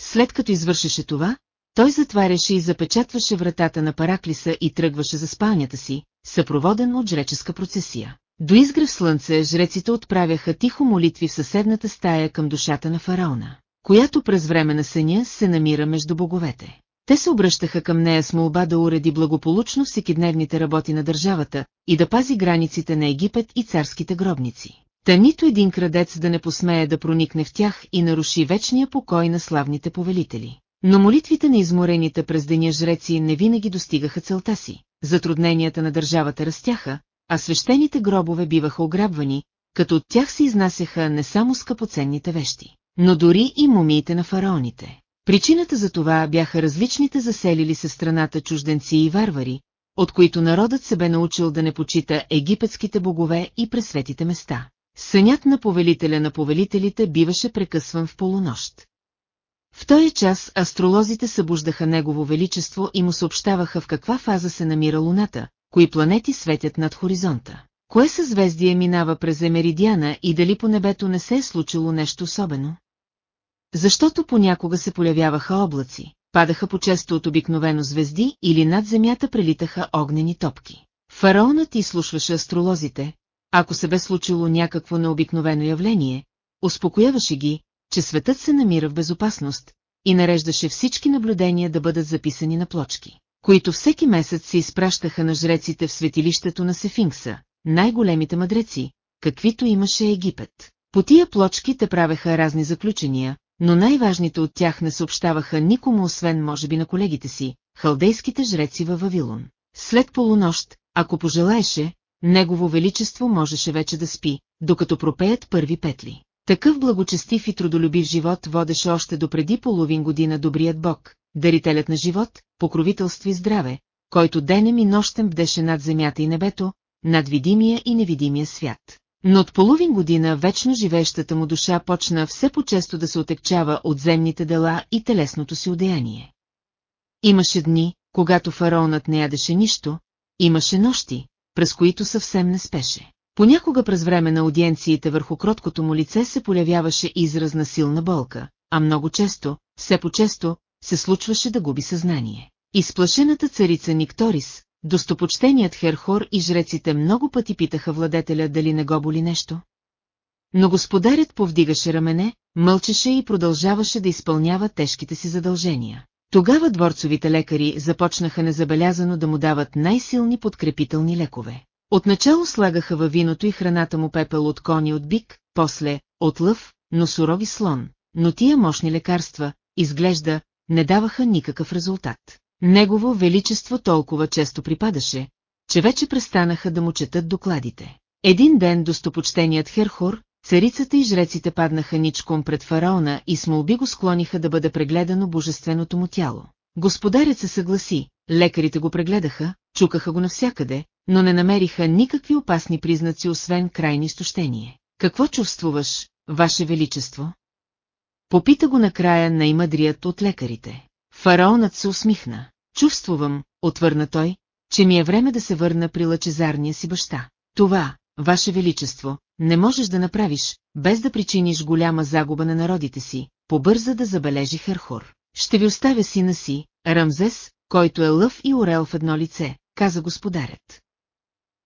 След като извършеше това, той затваряше и запечатваше вратата на параклиса и тръгваше за спалнята си, съпроводен от жреческа процесия. До изгрев слънце жреците отправяха тихо молитви в съседната стая към душата на фараона, която през време на съня се намира между боговете. Те се обръщаха към нея с молба да уреди благополучно всекидневните работи на държавата и да пази границите на Египет и царските гробници. та нито един крадец да не посмее да проникне в тях и наруши вечния покой на славните повелители. Но молитвите на изморените през деня жреци не винаги достигаха целта си, затрудненията на държавата растяха, а свещените гробове биваха ограбвани, като от тях се изнасяха не само скъпоценните вещи, но дори и мумиите на фараоните. Причината за това бяха различните заселили се страната чужденци и варвари, от които народът се бе научил да не почита египетските богове и пресветите места. Сънят на повелителя на повелителите биваше прекъсван в полунощ. В този час астролозите събуждаха Негово Величество и му съобщаваха в каква фаза се намира Луната, кои планети светят над хоризонта. Кое съзвездие минава през Емеридиана и дали по небето не се е случило нещо особено? Защото понякога се полявяваха облаци, падаха по-често от обикновено звезди или над земята прелитаха огнени топки. Фараонът изслушваше астролозите, ако се бе случило някакво необикновено явление, успокояваше ги, че светът се намира в безопасност и нареждаше всички наблюдения да бъдат записани на плочки, които всеки месец се изпращаха на жреците в светилището на Сефинкса, най-големите мъдреци, каквито имаше Египет. По тия плочки те правеха разни заключения, но най-важните от тях не съобщаваха никому освен може би на колегите си, халдейските жреци във Вавилон. След полунощ, ако пожелаеше, Негово Величество можеше вече да спи, докато пропеят първи петли. Такъв благочестив и трудолюбив живот водеше още до преди половин година добрият бог, дарителят на живот, покровителство и здраве, който денем и нощем бдеше над земята и небето, над видимия и невидимия свят. Но от половин година вечно живеещата му душа почна все по-често да се отекчава от земните дела и телесното си одеяние. Имаше дни, когато фараонът не ядеше нищо, имаше нощи, през които съвсем не спеше. Понякога през време на аудиенциите върху кроткото му лице се полявяваше израз на силна болка, а много често, все по-често, се случваше да губи съзнание. Изплашената царица Никторис, достопочтеният Херхор и жреците много пъти питаха владетеля дали не го боли нещо. Но господарят повдигаше рамене, мълчеше и продължаваше да изпълнява тежките си задължения. Тогава дворцовите лекари започнаха незабелязано да му дават най-силни подкрепителни лекове. Отначало слагаха във виното и храната му пепел от кони от бик, после от лъв, но сурови слон, но тия мощни лекарства, изглежда, не даваха никакъв резултат. Негово величество толкова често припадаше, че вече престанаха да му четат докладите. Един ден достопочтеният Херхор, царицата и жреците паднаха ничком пред фараона и с молби го склониха да бъде прегледано божественото му тяло. Господарят се съгласи, лекарите го прегледаха, чукаха го навсякъде, но не намериха никакви опасни признаци, освен крайни изтощение. Какво чувствуваш, Ваше Величество? Попита го накрая най-мъдрият от лекарите. Фараонът се усмихна. Чувствувам, отвърна той, че ми е време да се върна при лъчезарния си баща. Това, Ваше Величество, не можеш да направиш, без да причиниш голяма загуба на народите си, побърза да забележи Херхор. Ще ви оставя сина си, Рамзес, който е лъв и орел в едно лице, каза господарят.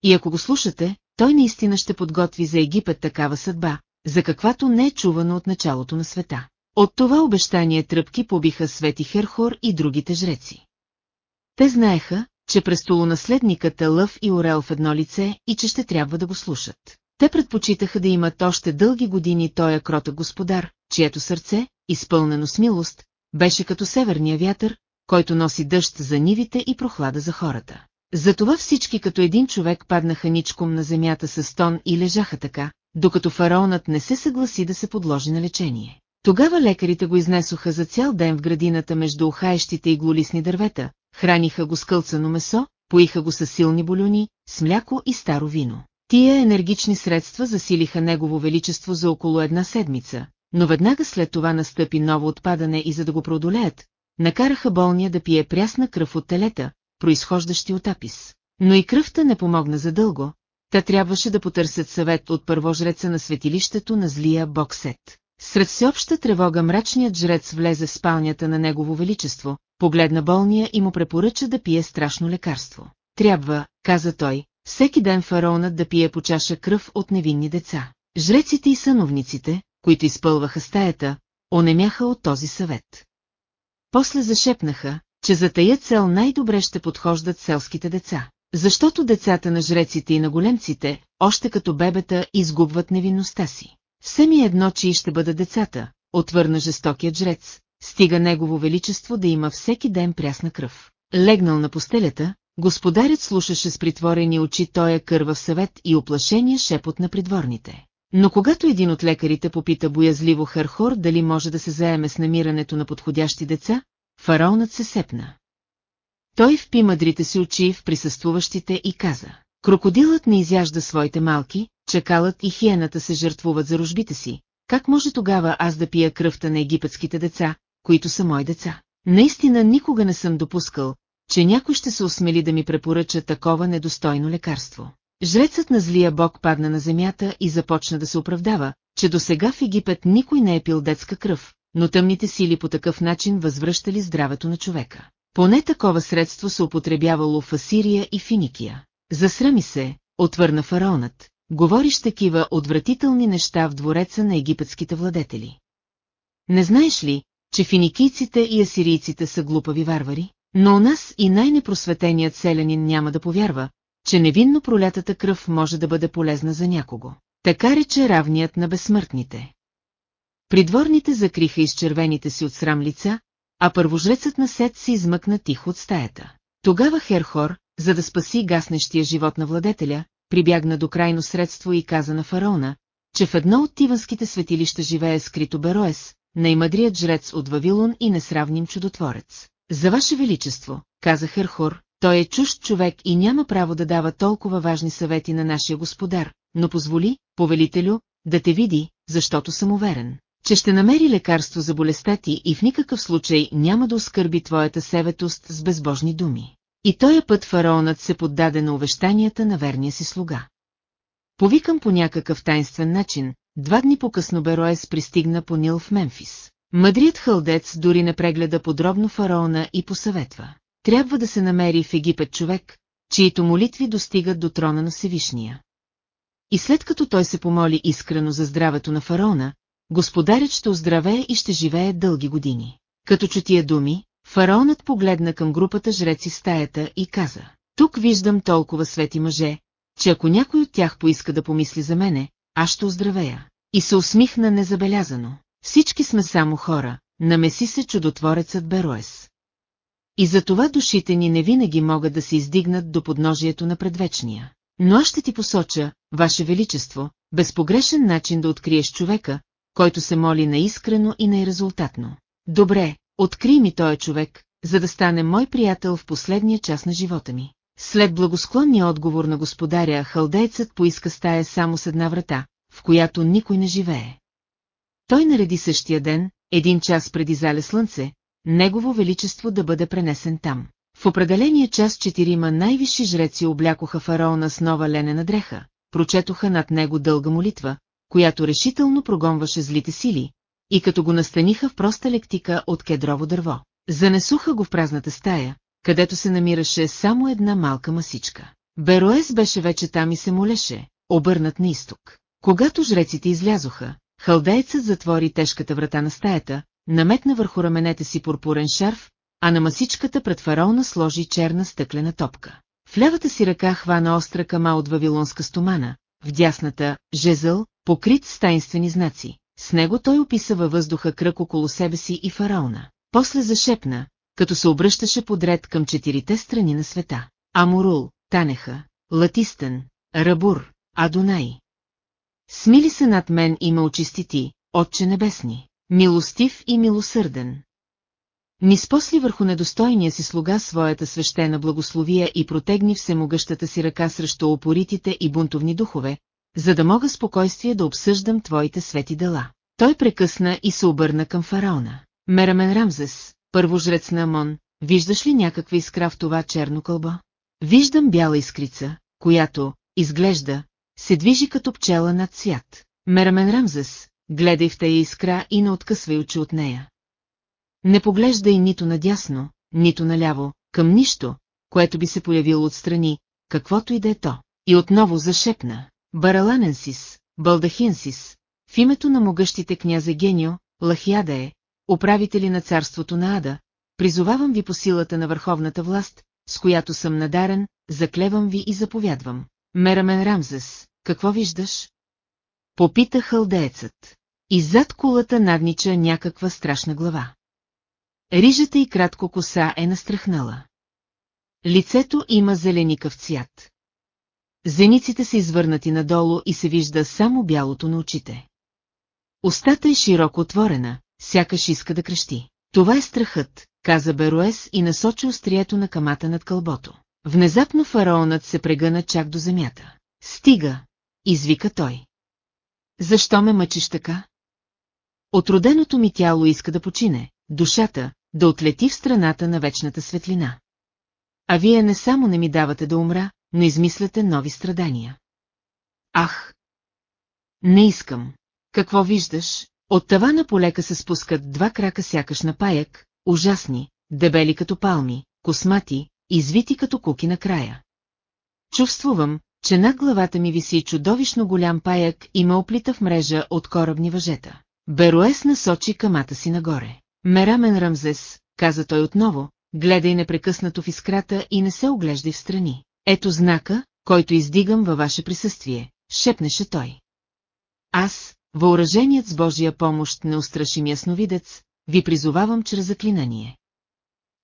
И ако го слушате, той наистина ще подготви за Египет такава съдба, за каквато не е чувано от началото на света. От това обещание тръпки побиха Свети Херхор и другите жреци. Те знаеха, че престолонаследникът е лъв и орел в едно лице и че ще трябва да го слушат. Те предпочитаха да имат още дълги години тоя кротък господар, чието сърце, изпълнено с милост, беше като северния вятър, който носи дъжд за нивите и прохлада за хората. Затова всички като един човек паднаха ничком на земята с стон и лежаха така, докато фараонът не се съгласи да се подложи на лечение. Тогава лекарите го изнесоха за цял ден в градината между ухаещите и глолисни дървета, храниха го с кълцано месо, поиха го с силни болюни, с мляко и старо вино. Тия енергични средства засилиха негово величество за около една седмица, но веднага след това настъпи ново отпадане и за да го преодолеят, накараха болния да пие прясна кръв от телета, произхождащи от апис. Но и кръвта не помогна задълго, та трябваше да потърсят съвет от първожреца на светилището на злия Боксет. Сред всеобща тревога мрачният жрец влезе в спалнята на негово величество, погледна болния и му препоръча да пие страшно лекарство. Трябва, каза той, всеки ден фараонът да пие по чаша кръв от невинни деца. Жреците и съновниците, които изпълваха стаята, онемяха от този съвет. После зашепнаха, че за тая цел най-добре ще подхождат селските деца. Защото децата на жреците и на големците, още като бебета изгубват невинността си. Все ми едно, че и ще бъдат децата, отвърна жестокият жрец, стига негово величество да има всеки ден прясна кръв. Легнал на постелята, господарят слушаше с притворени очи тоя кървав съвет и оплашения шепот на придворните. Но когато един от лекарите попита боязливо Хархор дали може да се заеме с намирането на подходящи деца, фараонът се сепна. Той впи мъдрите си очи в присъствуващите и каза. Крокодилът не изяжда своите малки, чакалът и хиената се жертвуват за рожбите си. Как може тогава аз да пия кръвта на египетските деца, които са мои деца? Наистина никога не съм допускал, че някой ще се осмели да ми препоръча такова недостойно лекарство. Жрецът на злия бог падна на земята и започна да се оправдава, че до сега в Египет никой не е пил детска кръв, но тъмните сили по такъв начин възвръщали здравето на човека. Поне такова средство се употребявало в Асирия и Финикия. Засрами се, отвърна фараонът, говориш такива отвратителни неща в двореца на египетските владетели. Не знаеш ли, че финикийците и асирийците са глупави варвари? Но у нас и най-непросветеният селянин няма да повярва, че невинно пролятата кръв може да бъде полезна за някого. Така рече равният на безсмъртните. Придворните закриха изчервените си от срам лица, а първожрецът на Сет се измъкна тихо от стаята. Тогава Херхор, за да спаси гаснещия живот на владетеля, прибягна до крайно средство и каза на фараона, че в едно от тиванските светилища живее скрито Бероес, най-мъдрият жрец от Вавилон и несравним чудотворец. За ваше величество, каза Херхор, той е чужд човек и няма право да дава толкова важни съвети на нашия господар, но позволи, повелителю, да те види, защото съм уверен, че ще намери лекарство за болестта ти и в никакъв случай няма да оскърби твоята севетост с безбожни думи. И тоя път фараонът се поддаде на увещанията на верния си слуга. Повикам по някакъв тайнствен начин, два дни по-късно Бероес пристигна по Нил в Мемфис. Мъдрият хълдец дори не прегледа подробно фараона и посъветва. Трябва да се намери в Египет човек, чието молитви достигат до трона на Всевишния. И след като той се помоли искрено за здравето на фараона, господарят ще оздравее и ще живее дълги години. Като чу тия думи, фараонът погледна към групата жреци в стаята и каза, тук виждам толкова свети мъже, че ако някой от тях поиска да помисли за мене, аз ще оздравея. И се усмихна незабелязано. Всички сме само хора, намеси се чудотворецът Бероес. И затова душите ни не винаги могат да се издигнат до подножието на предвечния. Но аз ще ти посоча, Ваше Величество, безпогрешен начин да откриеш човека, който се моли наискрено и най-резултатно. Добре, открий ми той човек, за да стане мой приятел в последния час на живота ми. След благосклонния отговор на господаря, халдейцът поиска стая само с една врата, в която никой не живее. Той нареди същия ден, един час преди зале слънце, Негово величество да бъде пренесен там. В определения час четирима най-висши жреци облякоха фараона с нова ленена дреха, прочетоха над него дълга молитва, която решително прогонваше злите сили, и като го настаниха в проста лектика от кедрово дърво, занесуха го в празната стая, където се намираше само една малка масичка. Бероес беше вече там и се молеше, обърнат на изток. Когато жреците излязоха, халдейцът затвори тежката врата на стаята, наметна върху раменете си пурпурен шарф, а на масичката пред фараона сложи черна стъклена топка. В лявата си ръка хвана остра кама от вавилонска стомана, в дясната – жезъл, покрит с тайнствени знаци. С него той описа във въздуха кръг около себе си и фараона. После зашепна, като се обръщаше подред към четирите страни на света. Амурул, Танеха, Латистен, Рабур, Адонай. Смили се над мен и очисти ти, Отче Небесни милостив и милосърден. Ни спосли върху недостойния си слуга своята свещена благословия и протегни всемогъщата си ръка срещу опоритите и бунтовни духове, за да мога спокойствие да обсъждам твоите свети дела. Той прекъсна и се обърна към фараона. Мерамен Рамзес, първожрец на Амон, виждаш ли някаква искра в това черно кълбо? Виждам бяла искрица, която, изглежда, се движи като пчела над свят. Мерамен Рамзес, гледай в тая искра и не откъсвай очи от нея. Не поглеждай нито надясно, нито наляво, към нищо, което би се появило отстрани, каквото и да е то. И отново зашепна. Бараланенсис, Балдахинсис, в името на могъщите княза Генио, Лахиада е, управители на царството на Ада, призовавам ви по силата на върховната власт, с която съм надарен, заклевам ви и заповядвам. Мерамен Рамзес, какво виждаш? Попита хълдеецът. И зад кулата наднича някаква страшна глава. Рижата и кратко коса е настръхнала. Лицето има зеленикав цвят. Зениците са извърнати надолу и се вижда само бялото на очите. Остата е широко отворена, сякаш иска да крещи. Това е страхът, каза Беруес и насочи острието на камата над кълбото. Внезапно фараонът се прегъна чак до земята. Стига, извика той. Защо ме мъчиш така? Отроденото ми тяло иска да почине, душата, да отлети в страната на вечната светлина. А вие не само не ми давате да умра, но измисляте нови страдания. Ах! Не искам. Какво виждаш? От тавана полека се спускат два крака сякаш на паяк, ужасни, дебели като палми, космати, извити като куки на края. Чувствувам, че над главата ми виси чудовищно голям паяк и ме оплита в мрежа от корабни въжета. Беруес насочи камата си нагоре. Мерамен Рамзес, каза той отново, гледай непрекъснато в искрата и не се оглеждай в страни. Ето знака, който издигам във ваше присъствие, шепнеше той. Аз, въоръженият с Божия помощ неустрашим ясновидец, ви призовавам чрез заклинание.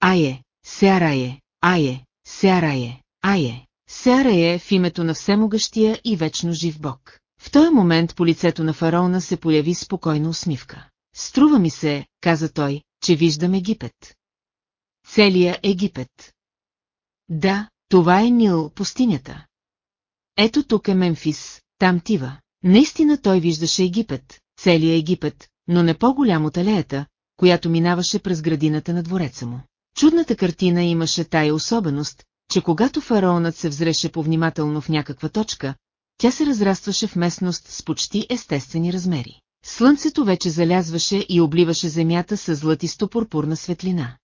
Ае, Сеарае, Ае, Сеарае, Ае, Сеарае в името на всемогъщия и вечно жив Бог. В този момент по лицето на фараона се появи спокойна усмивка. Струва ми се, каза той, че виждам Египет. Целия Египет. Да, това е Нил, пустинята. Ето тук е Мемфис, там тива. Наистина той виждаше Египет, целия Египет, но не по-голям от алеята, която минаваше през градината на двореца му. Чудната картина имаше тая особеност, че когато фараонът се взреше повнимателно в някаква точка, тя се разрастваше в местност с почти естествени размери. Слънцето вече залязваше и обливаше земята с златисто-пурпурна светлина.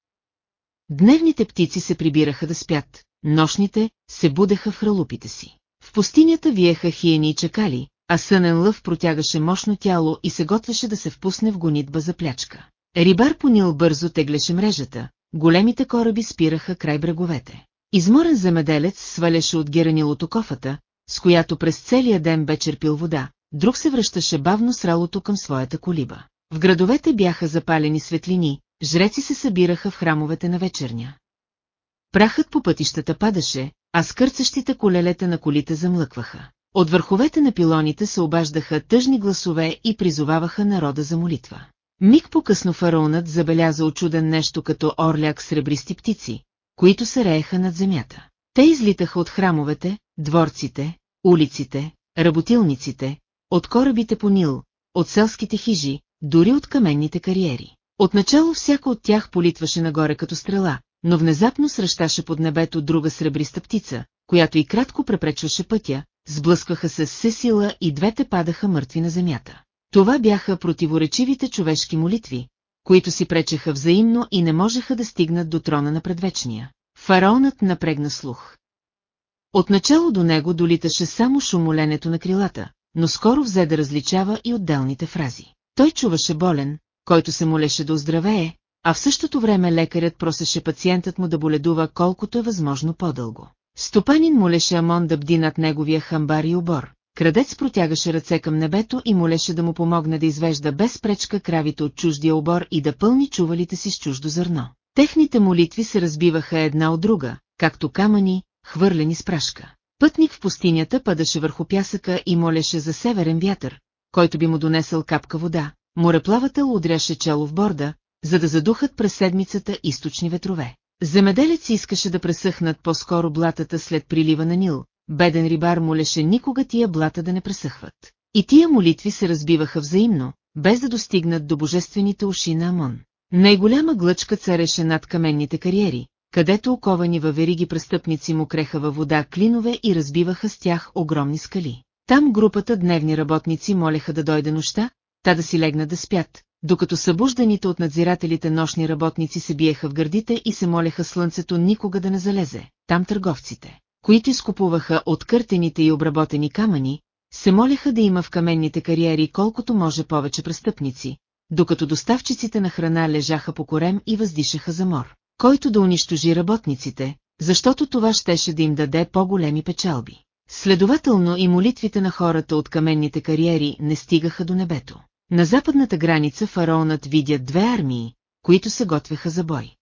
Дневните птици се прибираха да спят, нощните се будеха в хралупите си. В пустинята виеха хиени и чакали, а сънен лъв протягаше мощно тяло и се готвеше да се впусне в гонитба за плячка. Рибар по Нил бързо теглеше мрежата, големите кораби спираха край бреговете. Изморен земеделец сваляше от геранилото кофата, с която през целия ден бе черпил вода, друг се връщаше бавно с ралото към своята колиба. В градовете бяха запалени светлини, жреци се събираха в храмовете на вечерня. Прахът по пътищата падаше, а скърцащите колелета на колите замлъкваха. От върховете на пилоните се обаждаха тъжни гласове и призоваваха народа за молитва. Миг по-късно фараонът забеляза очуден нещо като орляк сребристи птици, които се рееха над земята. Те излитаха от храмовете, дворците, улиците, работилниците, от корабите по Нил, от селските хижи, дори от каменните кариери. Отначало всяко от тях политваше нагоре като стрела, но внезапно срещаше под небето друга сребриста птица, която и кратко препречваше пътя, сблъскваха се с сила и двете падаха мъртви на земята. Това бяха противоречивите човешки молитви, които си пречеха взаимно и не можеха да стигнат до трона на предвечния. Фараонът напрегна слух. Отначало до него долиташе само шумоленето на крилата, но скоро взе да различава и отделните фрази. Той чуваше болен, който се молеше да оздравее, а в същото време лекарят просеше пациентът му да боледува колкото е възможно по-дълго. Стопанин молеше Амон да бди над неговия хамбар и обор. Крадец протягаше ръце към небето и молеше да му помогне да извежда без пречка кравите от чуждия обор и да пълни чувалите си с чуждо зърно. Техните молитви се разбиваха една от друга, както камъни, хвърлени с прашка. Пътник в пустинята падаше върху пясъка и молеше за северен вятър, който би му донесъл капка вода. Мореплавател удряше чело в борда, за да задухат през седмицата източни ветрове. Земеделец искаше да пресъхнат по-скоро блатата след прилива на Нил, беден рибар молеше никога тия блата да не пресъхват. И тия молитви се разбиваха взаимно, без да достигнат до божествените уши на Амон. Най-голяма глъчка цареше над каменните кариери, където оковани във вериги престъпници му креха във вода клинове и разбиваха с тях огромни скали. Там групата дневни работници молеха да дойде нощта, та да си легнат да спят, докато събужданите от надзирателите нощни работници се биеха в гърдите и се молеха слънцето никога да не залезе. Там търговците, които изкупуваха откъртените и обработени камъни, се молеха да има в каменните кариери колкото може повече престъпници, докато доставчиците на храна лежаха по корем и въздишаха за мор, който да унищожи работниците, защото това щеше да им даде по-големи печалби. Следователно и молитвите на хората от каменните кариери не стигаха до небето. На западната граница фараонът видя две армии, които се готвеха за бой.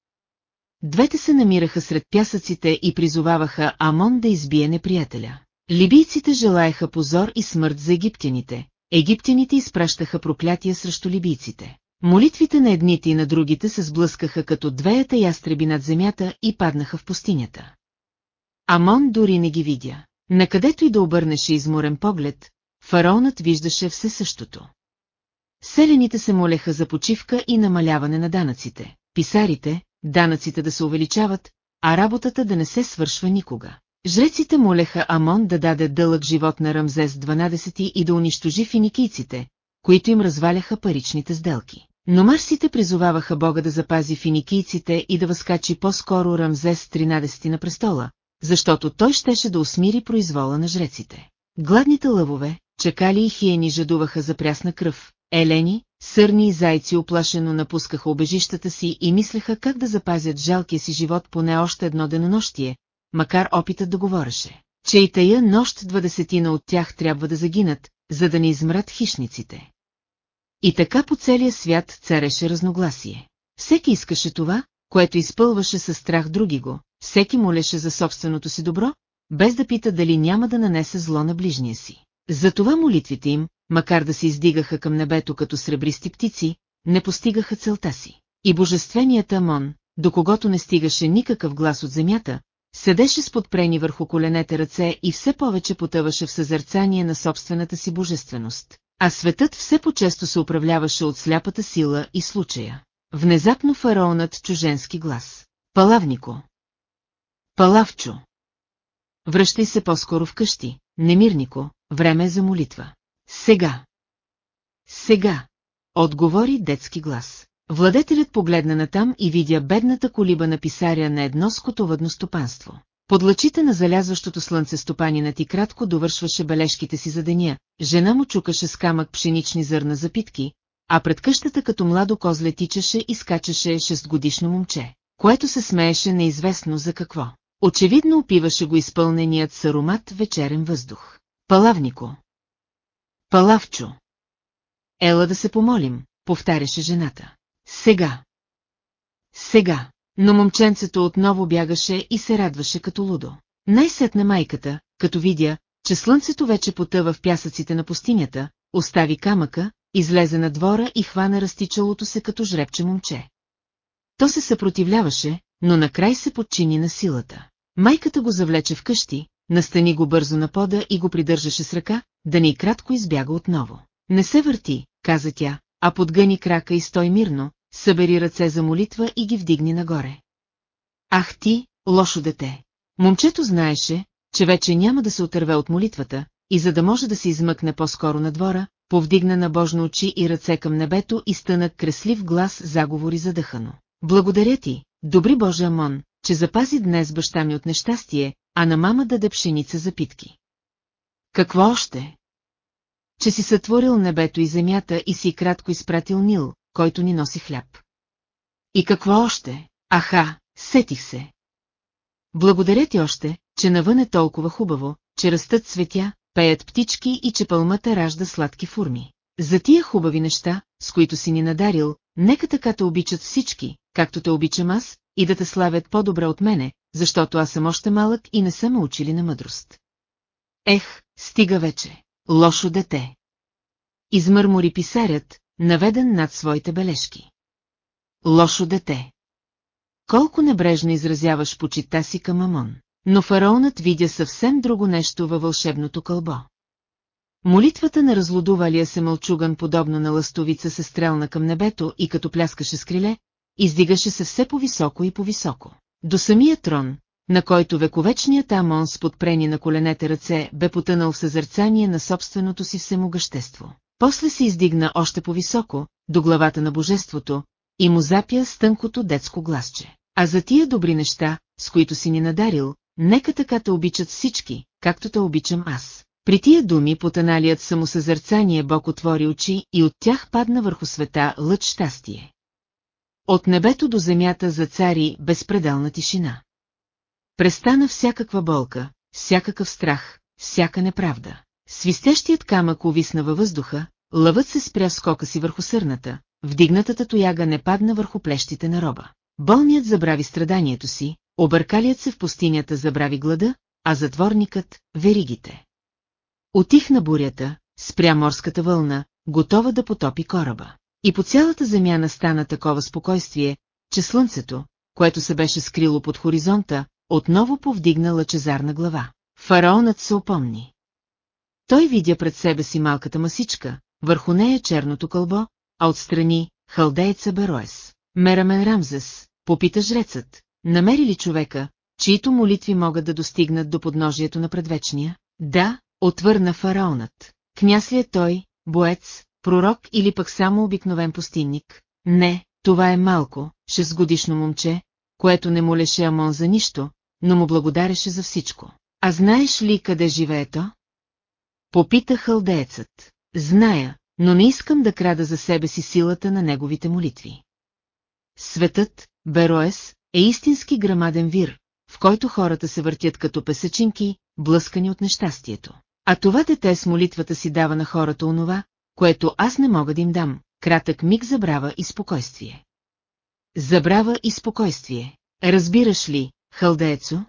Двете се намираха сред пясъците и призоваваха Амон да избие неприятеля. Либийците желаяха позор и смърт за египтяните, египтяните изпращаха проклятия срещу либийците. Молитвите на едните и на другите се сблъскаха като двеята ястреби над земята и паднаха в пустинята. Амон дори не ги видя. Накъдето и да обърнеше изморен поглед, фараонът виждаше все същото. Селените се молеха за почивка и намаляване на данъците, писарите, данъците да се увеличават, а работата да не се свършва никога. Жреците молеха Амон да даде дълъг живот на Рамзес 12 и да унищожи финикийците, които им разваляха паричните сделки. Но марсите призоваваха Бога да запази финикийците и да възкачи по-скоро Рамзес 13 на престола, защото той щеше да усмири произвола на жреците. Гладните лъвове, чакали и хиени жадуваха за прясна кръв, елени, сърни и зайци оплашено напускаха обежищата си и мислеха как да запазят жалкия си живот поне още едно денонощие, макар опитът да говореше, че и тая нощ двадесетина от тях трябва да загинат, за да не измрат хищниците. И така по целия свят цареше разногласие. Всеки искаше това, което изпълваше със страх други го, всеки молеше за собственото си добро, без да пита дали няма да нанесе зло на ближния си. Затова молитвите им, макар да се издигаха към небето като сребристи птици, не постигаха целта си. И божественият Амон, до когото не стигаше никакъв глас от земята, седеше с подпрени върху коленете ръце и все повече потъваше в съзерцание на собствената си божественост. А светът все по-често се управляваше от сляпата сила и случая. Внезапно фараонът чуженски глас. Палавнико! Палавчо! Връщай се по-скоро вкъщи, немирнико, време е за молитва. Сега! Сега! Отговори детски глас. Владетелят погледна натам и видя бедната колиба на писаря на едно скотовъдно стопанство. Под лъчите на залязващото слънце стопанинът и кратко довършваше бележките си за деня, жена му чукаше с камък пшенични зърна за питки, а пред къщата като младо козле тичаше и скачаше шестгодишно момче, което се смееше неизвестно за какво. Очевидно опиваше го изпълненият с аромат вечерен въздух. Палавнико. Палавчо. Ела да се помолим, повтаряше жената. Сега. Сега. Но момченцето отново бягаше и се радваше като лудо. Най-сетна майката, като видя, че слънцето вече потъва в пясъците на пустинята, остави камъка, излезе на двора и хвана разтичалото се като жребче момче. То се съпротивляваше, но накрай се подчини на силата. Майката го завлече вкъщи, настани го бързо на пода и го придържаше с ръка, да ни кратко избяга отново. Не се върти, каза тя, а подгъни крака и стой мирно, събери ръце за молитва и ги вдигни нагоре. Ах ти, лошо дете! Момчето знаеше, че вече няма да се отърве от молитвата, и за да може да се измъкне по-скоро на двора, повдигна на божно очи и ръце към небето и стъна креслив глас заговори задъхано. Благодаря ти, добри Боже Амон, че запази днес баща ми от нещастие, а на мама даде пшеница за питки. Какво още? Че си сътворил небето и земята и си кратко изпратил Нил, който ни носи хляб. И какво още? Аха, сетих се. Благодаря ти още, че навън е толкова хубаво, че растат цветя, пеят птички и че пълмата ражда сладки форми. За тия хубави неща, с които си ни надарил, нека така те обичат всички, както те обичам аз, и да те славят по-добре от мене, защото аз съм още малък и не съм учили на мъдрост. Ех, стига вече, лошо дете. Измърмори писарят, наведен над своите бележки. Лошо дете. Колко небрежно изразяваш почита си към Амон. Но фараонът видя съвсем друго нещо във вълшебното кълбо. Молитвата на разлудувалия се мълчуган подобно на ластовица се стрелна към небето и като пляскаше с криле, издигаше се все по-високо и по-високо. До самия трон, на който вековечният Амон с подпрени на коленете ръце бе потънал в съзерцание на собственото си всемогъщество. После се издигна още по-високо, до главата на божеството, и му запя с тънкото детско гласче. А за тия добри неща, с които си ни надарил, нека така те обичат всички, както те обичам аз. При тия думи потаналият самосъзърцание Бог отвори очи и от тях падна върху света лъч щастие. От небето до земята зацари безпределна тишина. Престана всякаква болка, всякакъв страх, всяка неправда. Свистещият камък увисна във въздуха, лъвът се спря скока си върху сърната, вдигнатата тояга не падна върху плещите на роба. Болният забрави страданието си, объркалият се в пустинята забрави глада, а затворникът – веригите. Отихна бурята, спря морската вълна, готова да потопи кораба. И по цялата земя настана такова спокойствие, че слънцето, което се беше скрило под хоризонта, отново повдигна лъчезарна глава. Фараонът се опомни. Той видя пред себе си малката масичка, върху нея черното кълбо, а отстрани – халдееца Бероес. Мерамен Рамзес, попита жрецът, намери ли човека, чието молитви могат да достигнат до подножието на предвечния? Да, отвърна фараонът. Княз ли е той, боец, пророк или пък само обикновен пустинник? Не, това е малко, шестгодишно момче, което не молеше Амон за нищо, но му благодареше за всичко. А знаеш ли къде живее то? Попита халдеецът. Зная, но не искам да крада за себе си силата на неговите молитви. Светът, Бероес, е истински грамаден вир, в който хората се въртят като песечинки, блъскани от нещастието. А това дете с молитвата си дава на хората онова, което аз не мога да им дам, кратък миг забрава и спокойствие. Забрава и спокойствие. Разбираш ли, халдеецо?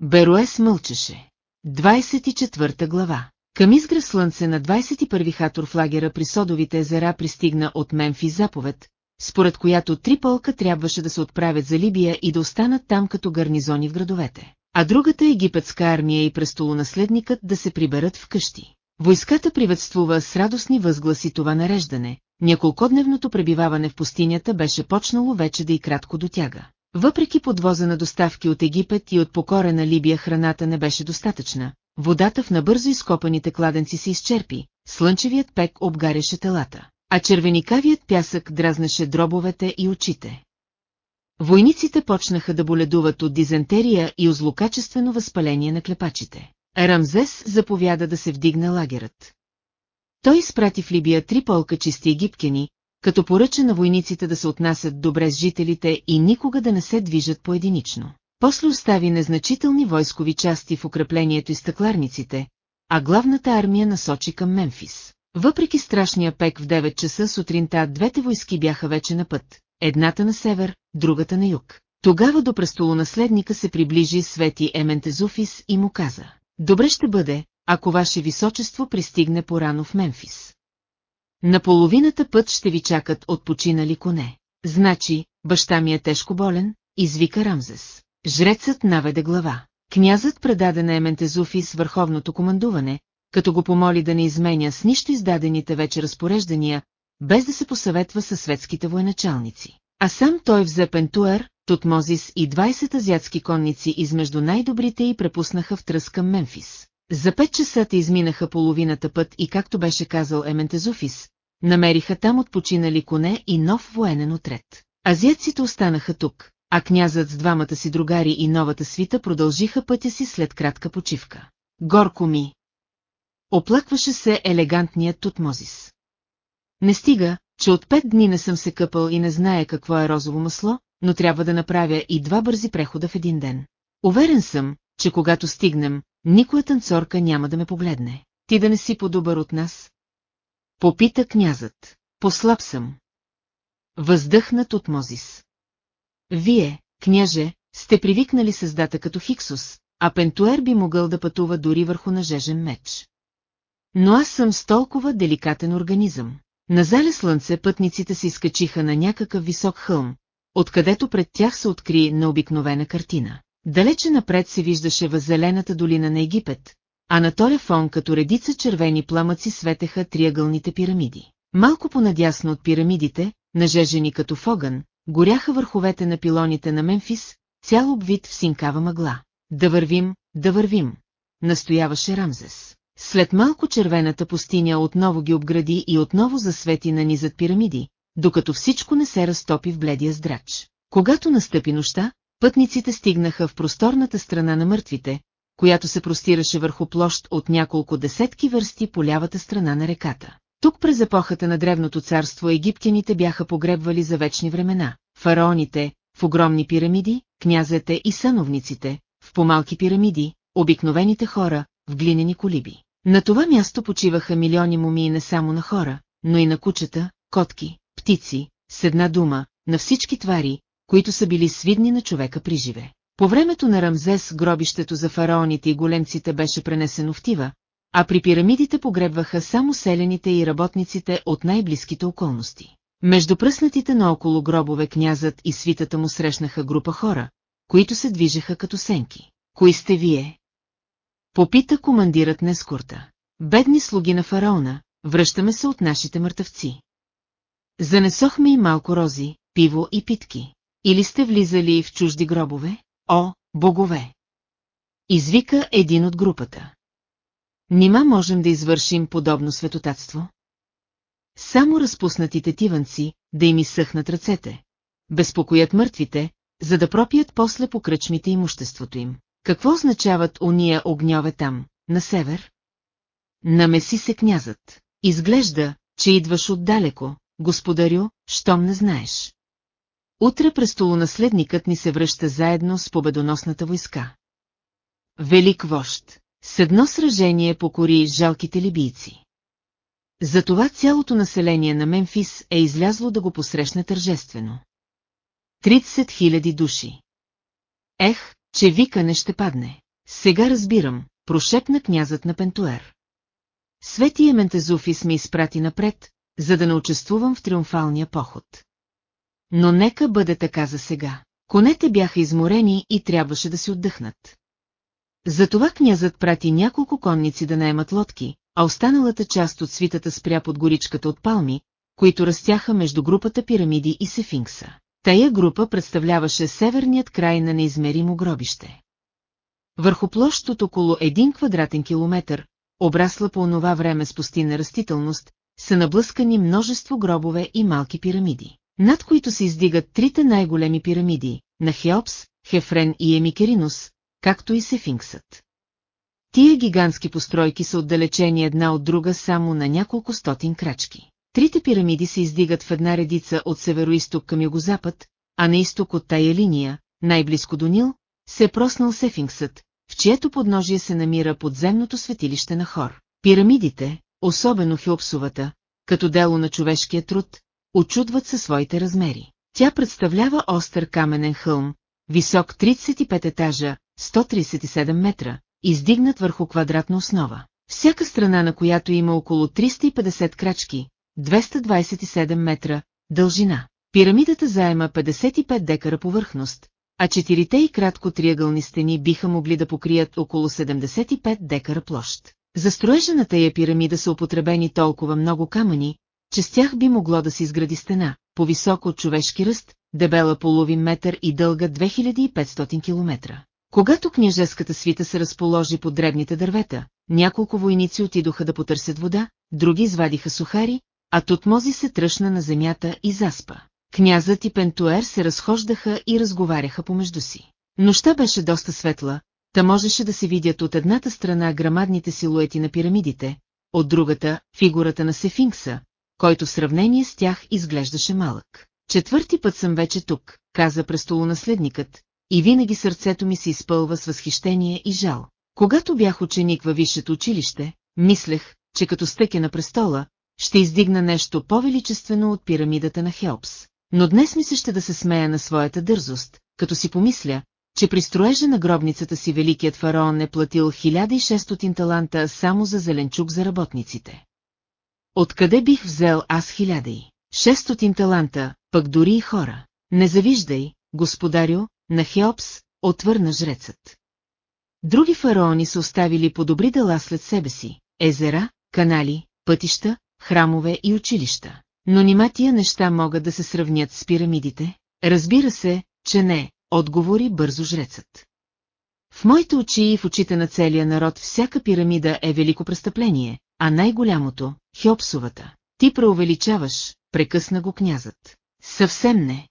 Беруес мълчеше. 24 глава Към изгра слънце на 21 хатор в лагера при Содовите езера пристигна от Мемфи заповед, според която три полка трябваше да се отправят за Либия и да останат там като гарнизони в градовете, а другата египетска армия и престолонаследникът да се приберат в къщи. Войската приветствува с радостни възгласи това нареждане, няколкодневното пребиваване в пустинята беше почнало вече да и кратко дотяга. Въпреки подвоза на доставки от Египет и от покорена Либия храната не беше достатъчна, водата в набързо изкопаните кладенци се изчерпи, слънчевият пек обгаряше телата, а червеникавият пясък дразнеше дробовете и очите. Войниците почнаха да боледуват от дизентерия и злокачествено възпаление на клепачите. Рамзес заповяда да се вдигне лагерът. Той изпрати в Либия три полка чисти египтяни, като поръча на войниците да се отнасят добре с жителите и никога да не се движат поединично. После остави незначителни войскови части в укреплението и стъкларниците, а главната армия насочи към Мемфис. Въпреки страшния пек в 9 часа сутринта двете войски бяха вече на път, едната на север, другата на юг. Тогава до престолонаследника се приближи Свети Ементезуфис и му каза, «Добре ще бъде, ако ваше височество пристигне порано в Мемфис. На половината път ще ви чакат от починали коне. Значи, баща ми е тежко болен, извика Рамзес. Жрецът наведе глава. Князът предаде на Ементезуфис върховното командуване, като го помоли да не изменя с нищо издадените вече разпореждания, без да се посъветва със светските военачалници. А сам той взе Пентуер, Тутмозис и 20 азиатски конници измежду най-добрите и препуснаха в тръс към Мемфис. За пет часа те изминаха половината път и както беше казал Ементезуфис, намериха там отпочинали коне и нов военен отред. Азиатците останаха тук, а князът с двамата си другари и новата свита продължиха пътя си след кратка почивка. Горко ми! Оплакваше се елегантният Тутмозис. Не стига, че от пет дни не съм се къпал и не знае какво е розово масло, но трябва да направя и два бързи прехода в един ден. Уверен съм, че когато стигнем, никоя танцорка няма да ме погледне. Ти да не си по-добър от нас? Попита князът. Послаб съм. Въздъхнат от Мозис. Вие, княже, сте привикнали създата като Хиксус, а Пентуер би могъл да пътува дори върху нажежен меч. Но аз съм с толкова деликатен организъм. На зале слънце пътниците се изкачиха на някакъв висок хълм, откъдето пред тях се откри необикновена картина. Далече напред се виждаше въззелената долина на Египет, а на тоя фон като редица червени пламъци светеха триъгълните пирамиди. Малко понадясно от пирамидите, нажежени като фогън, горяха върховете на пилоните на Мемфис, цял обвит в синкава мъгла. Да вървим, да вървим, настояваше Рамзес. След малко червената пустиня отново ги обгради и отново засвети на низът пирамиди, докато всичко не се разтопи в бледия здрач. Когато настъпи нощта, пътниците стигнаха в просторната страна на мъртвите, която се простираше върху площ от няколко десетки върсти по лявата страна на реката. Тук през епохата на Древното царство египтяните бяха погребвали за вечни времена. Фараоните, в огромни пирамиди, князете и сановниците, в помалки пирамиди, обикновените хора, в глинени колиби. На това място почиваха милиони мумии не само на хора, но и на кучета, котки, птици, с една дума, на всички твари, които са били свидни на човека при живе. По времето на Рамзес гробището за фараоните и големците беше пренесено в Тива, а при пирамидите погребваха само селените и работниците от най-близките околности. Между пръснатите наоколо гробове князът и свитата му срещнаха група хора, които се движеха като сенки. Кои сте вие? Попита командирът на. Бедни слуги на фараона, връщаме се от нашите мъртъвци. Занесохме и малко рози, пиво и питки. Или сте влизали в чужди гробове? О, богове! Извика един от групата. Нима можем да извършим подобно светотатство? Само разпуснатите тиванци, да им изсъхнат ръцете. Безпокоят мъртвите, за да пропият после по кръчмите имуществото им. Какво означават уния огньове там, на север? Намеси се князът. Изглежда, че идваш отдалеко, господарю, щом не знаеш. Утре престолонаследникът ни се връща заедно с победоносната войска. Велик вожд. С едно сражение покори жалките либийци. Затова цялото население на Мемфис е излязло да го посрещне тържествено. 30 000 души. Ех, че викане ще падне. Сега разбирам, прошепна князът на Пентуер. Свети Ементезуфис ми изпрати напред, за да не участвувам в триумфалния поход. Но нека бъде така за сега. Конете бяха изморени и трябваше да си отдъхнат. Затова князът прати няколко конници да наемат лодки, а останалата част от свитата спря под горичката от палми, които растяха между групата пирамиди и Сефинкса. Тая група представляваше северният край на неизмеримо гробище. Върху площ от около един квадратен километър, обрасла по онова време с пустинна растителност, са наблъскани множество гробове и малки пирамиди, над които се издигат трите най-големи пирамиди – на Хеопс, Хефрен и Емикеринус, както и Сефинксът. Тия гигантски постройки са отдалечени една от друга само на няколко стотин крачки. Трите пирамиди се издигат в една редица от североисток към югозапад, а на изток от тая линия, най-близко до Нил, се е проснал Сефинксът, в чието подножие се намира подземното светилище на Хор. Пирамидите, особено Хеопсовата, като дело на човешкия труд, очудват със своите размери. Тя представлява остър каменен хълм, висок 35 етажа, 137 метра, издигнат върху квадратна основа, всяка страна на която има около 350 крачки, 227 метра, дължина. Пирамидата заема 55 декара повърхност, а четирите и кратко триъгълни стени биха могли да покрият около 75 декара площ. За строежа на тая пирамида са употребени толкова много камъни, че с тях би могло да се изгради стена, по-високо от човешки ръст, дебела половин метър и дълга 2500 км. Когато княжеската свита се разположи под дребните дървета, няколко войници отидоха да потърсят вода, други извадиха сухари, а Тутмози се тръщна на земята и заспа. Князът и Пентуер се разхождаха и разговаряха помежду си. Нощта беше доста светла, та можеше да се видят от едната страна грамадните силуети на пирамидите, от другата – фигурата на Сефинкса, който в сравнение с тях изглеждаше малък. Четвърти път съм вече тук, каза престолонаследникът, и винаги сърцето ми се изпълва с възхищение и жал. Когато бях ученик във висшето училище, мислех, че като стъке на престола, ще издигна нещо по-величествено от пирамидата на Хелпс. Но днес ми се ще да се смея на своята дързост, като си помисля, че при строежа на гробницата си великият фараон е платил 1600 таланта само за зеленчук за работниците. Откъде бих взел аз хиляда и? 600 таланта, пък дори и хора. Не завиждай, господарю, на Хеопс, отвърна жрецът. Други фараони са оставили по добри дела след себе си, езера, канали, пътища, храмове и училища. Но нима тия неща могат да се сравнят с пирамидите? Разбира се, че не, отговори бързо жрецът. В моите очи и в очите на целия народ всяка пирамида е велико престъпление, а най-голямото – Хеопсовата. Ти преувеличаваш, прекъсна го князът. Съвсем не.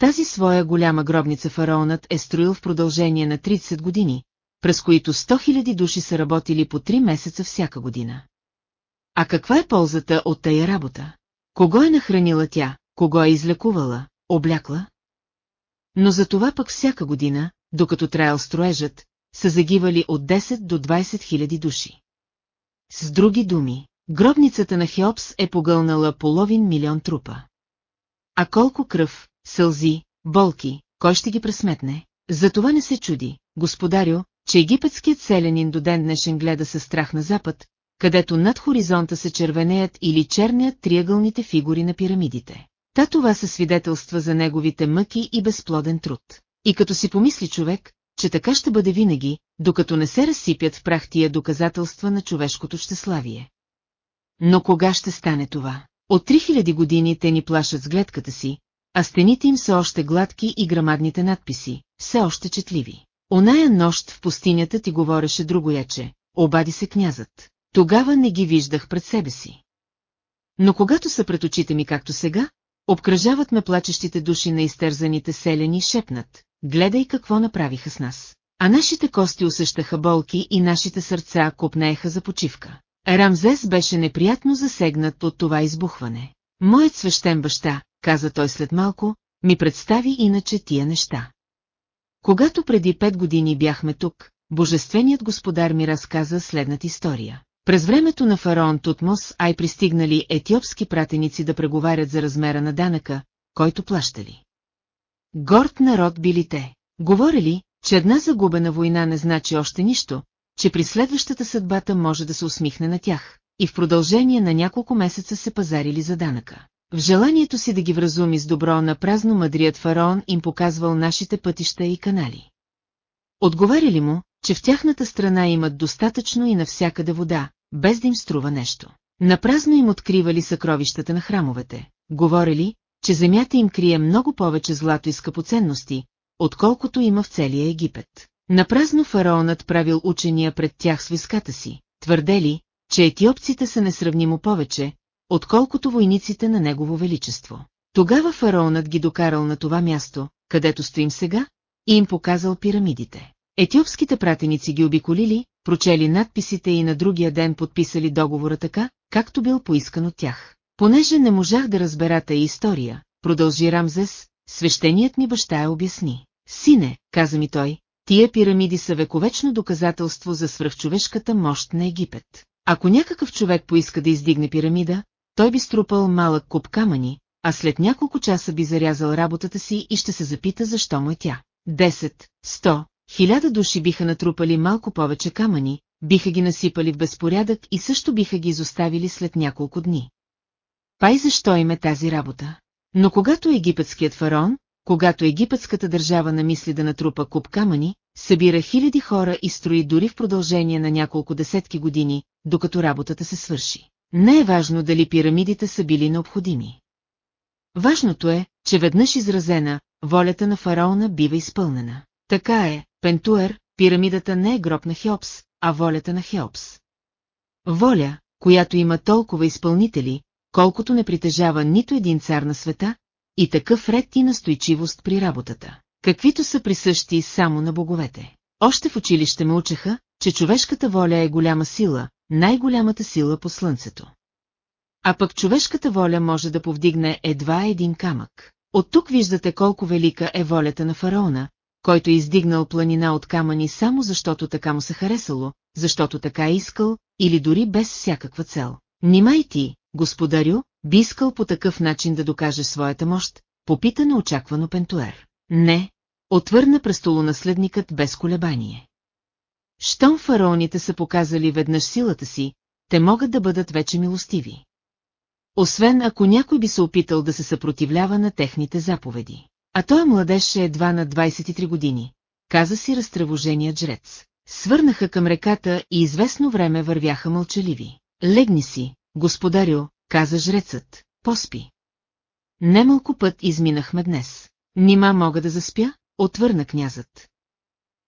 Тази своя голяма гробница фараонът е строил в продължение на 30 години, през които 100 000 души са работили по 3 месеца всяка година. А каква е ползата от тая работа? Кого е нахранила тя, кого е излекувала, облякла? Но за това пък всяка година, докато траял строежът, са загивали от 10 до 20 хиляди души. С други думи, гробницата на Хеопс е погълнала половин милион трупа. А колко кръв, сълзи, болки, кой ще ги пресметне? Затова не се чуди, господарю, че египетският селянин до ден днешен гледа със страх на запад, където над хоризонта се червенеят или чернеят триъгълните фигури на пирамидите. Та това са свидетелства за неговите мъки и безплоден труд. И като си помисли човек, че така ще бъде винаги, докато не се разсипят в прах тия доказателства на човешкото щеславие. Но кога ще стане това? От 3000 години те ни плашат с гледката си, а стените им са още гладки и грамадните надписи, все още четливи. Оная нощ в пустинята ти говореше другояче, обади се князът. Тогава не ги виждах пред себе си. Но когато са пред очите ми както сега, обкръжават ме плачещите души на изтерзаните селени шепнат. Гледай какво направиха с нас. А нашите кости усещаха болки и нашите сърца копнееха за почивка. Рамзес беше неприятно засегнат от това избухване. Моят свещен баща, каза той след малко, ми представи иначе тия неща. Когато преди пет години бяхме тук, божественият господар ми разказа следната история. През времето на фараон Тутмос ай пристигнали етиопски пратеници да преговарят за размера на данъка, който плащали. Горд народ били те. Говорили, че една загубена война не значи още нищо, че при следващата съдбата може да се усмихне на тях, и в продължение на няколко месеца се пазарили за данъка. В желанието си да ги вразуми с добро на празно мъдрият фараон им показвал нашите пътища и канали. Отговаряли му, че в тяхната страна имат достатъчно и навсякъде вода, без да им струва нещо. Напразно им откривали съкровищата на храмовете, говорили, че земята им крие много повече злато и скъпоценности, отколкото има в целия Египет. Напразно фараонът правил учения пред тях с виската си, твърдели, че етиопците са несравнимо повече, отколкото войниците на Негово Величество. Тогава фараонът ги докарал на това място, където стоим сега, и им показал пирамидите. Етиопските пратеници ги обиколили, прочели надписите и на другия ден подписали договора така, както бил поискан от тях. Понеже не можах да разбера тая история, продължи Рамзес, свещеният ми баща я обясни. Сине, каза ми той, тия пирамиди са вековечно доказателство за свръхчовешката мощ на Египет. Ако някакъв човек поиска да издигне пирамида, той би струпал малък куп камъни, а след няколко часа би зарязал работата си и ще се запита защо му е тя. 10, 100, хиляда души биха натрупали малко повече камъни, биха ги насипали в безпорядък и също биха ги изоставили след няколко дни. Пай защо им е тази работа? Но когато египетският фараон, когато египетската държава намисли да натрупа куп камъни, събира хиляди хора и строи дори в продължение на няколко десетки години, докато работата се свърши. Не е важно дали пирамидите са били необходими. Важното е, че веднъж изразена, волята на фараона бива изпълнена. Така е, Пентуер, пирамидата не е гроб на Хеопс, а волята на Хеопс. Воля, която има толкова изпълнители, колкото не притежава нито един цар на света, и такъв ред и настойчивост при работата, каквито са присъщи само на боговете. Още в училище ме учеха, че човешката воля е голяма сила, най-голямата сила по слънцето. А пък човешката воля може да повдигне едва един камък. От тук виждате колко велика е волята на фараона, който е издигнал планина от камъни само защото така му се харесало, защото така е искал, или дори без всякаква цел. Нимай ти, господарю, би искал по такъв начин да докаже своята мощ, попита неочаквано Пентуер. Не, отвърна престолонаследникът без колебание. Щом фараоните са показали веднъж силата си, те могат да бъдат вече милостиви. Освен ако някой би се опитал да се съпротивлява на техните заповеди. А той младеж е едва на 23 години, каза си разтревоженият жрец. Свърнаха към реката и известно време вървяха мълчаливи. Легни си, господарю, каза жрецът, поспи. Немалко път изминахме днес. Нима мога да заспя? Отвърна князът.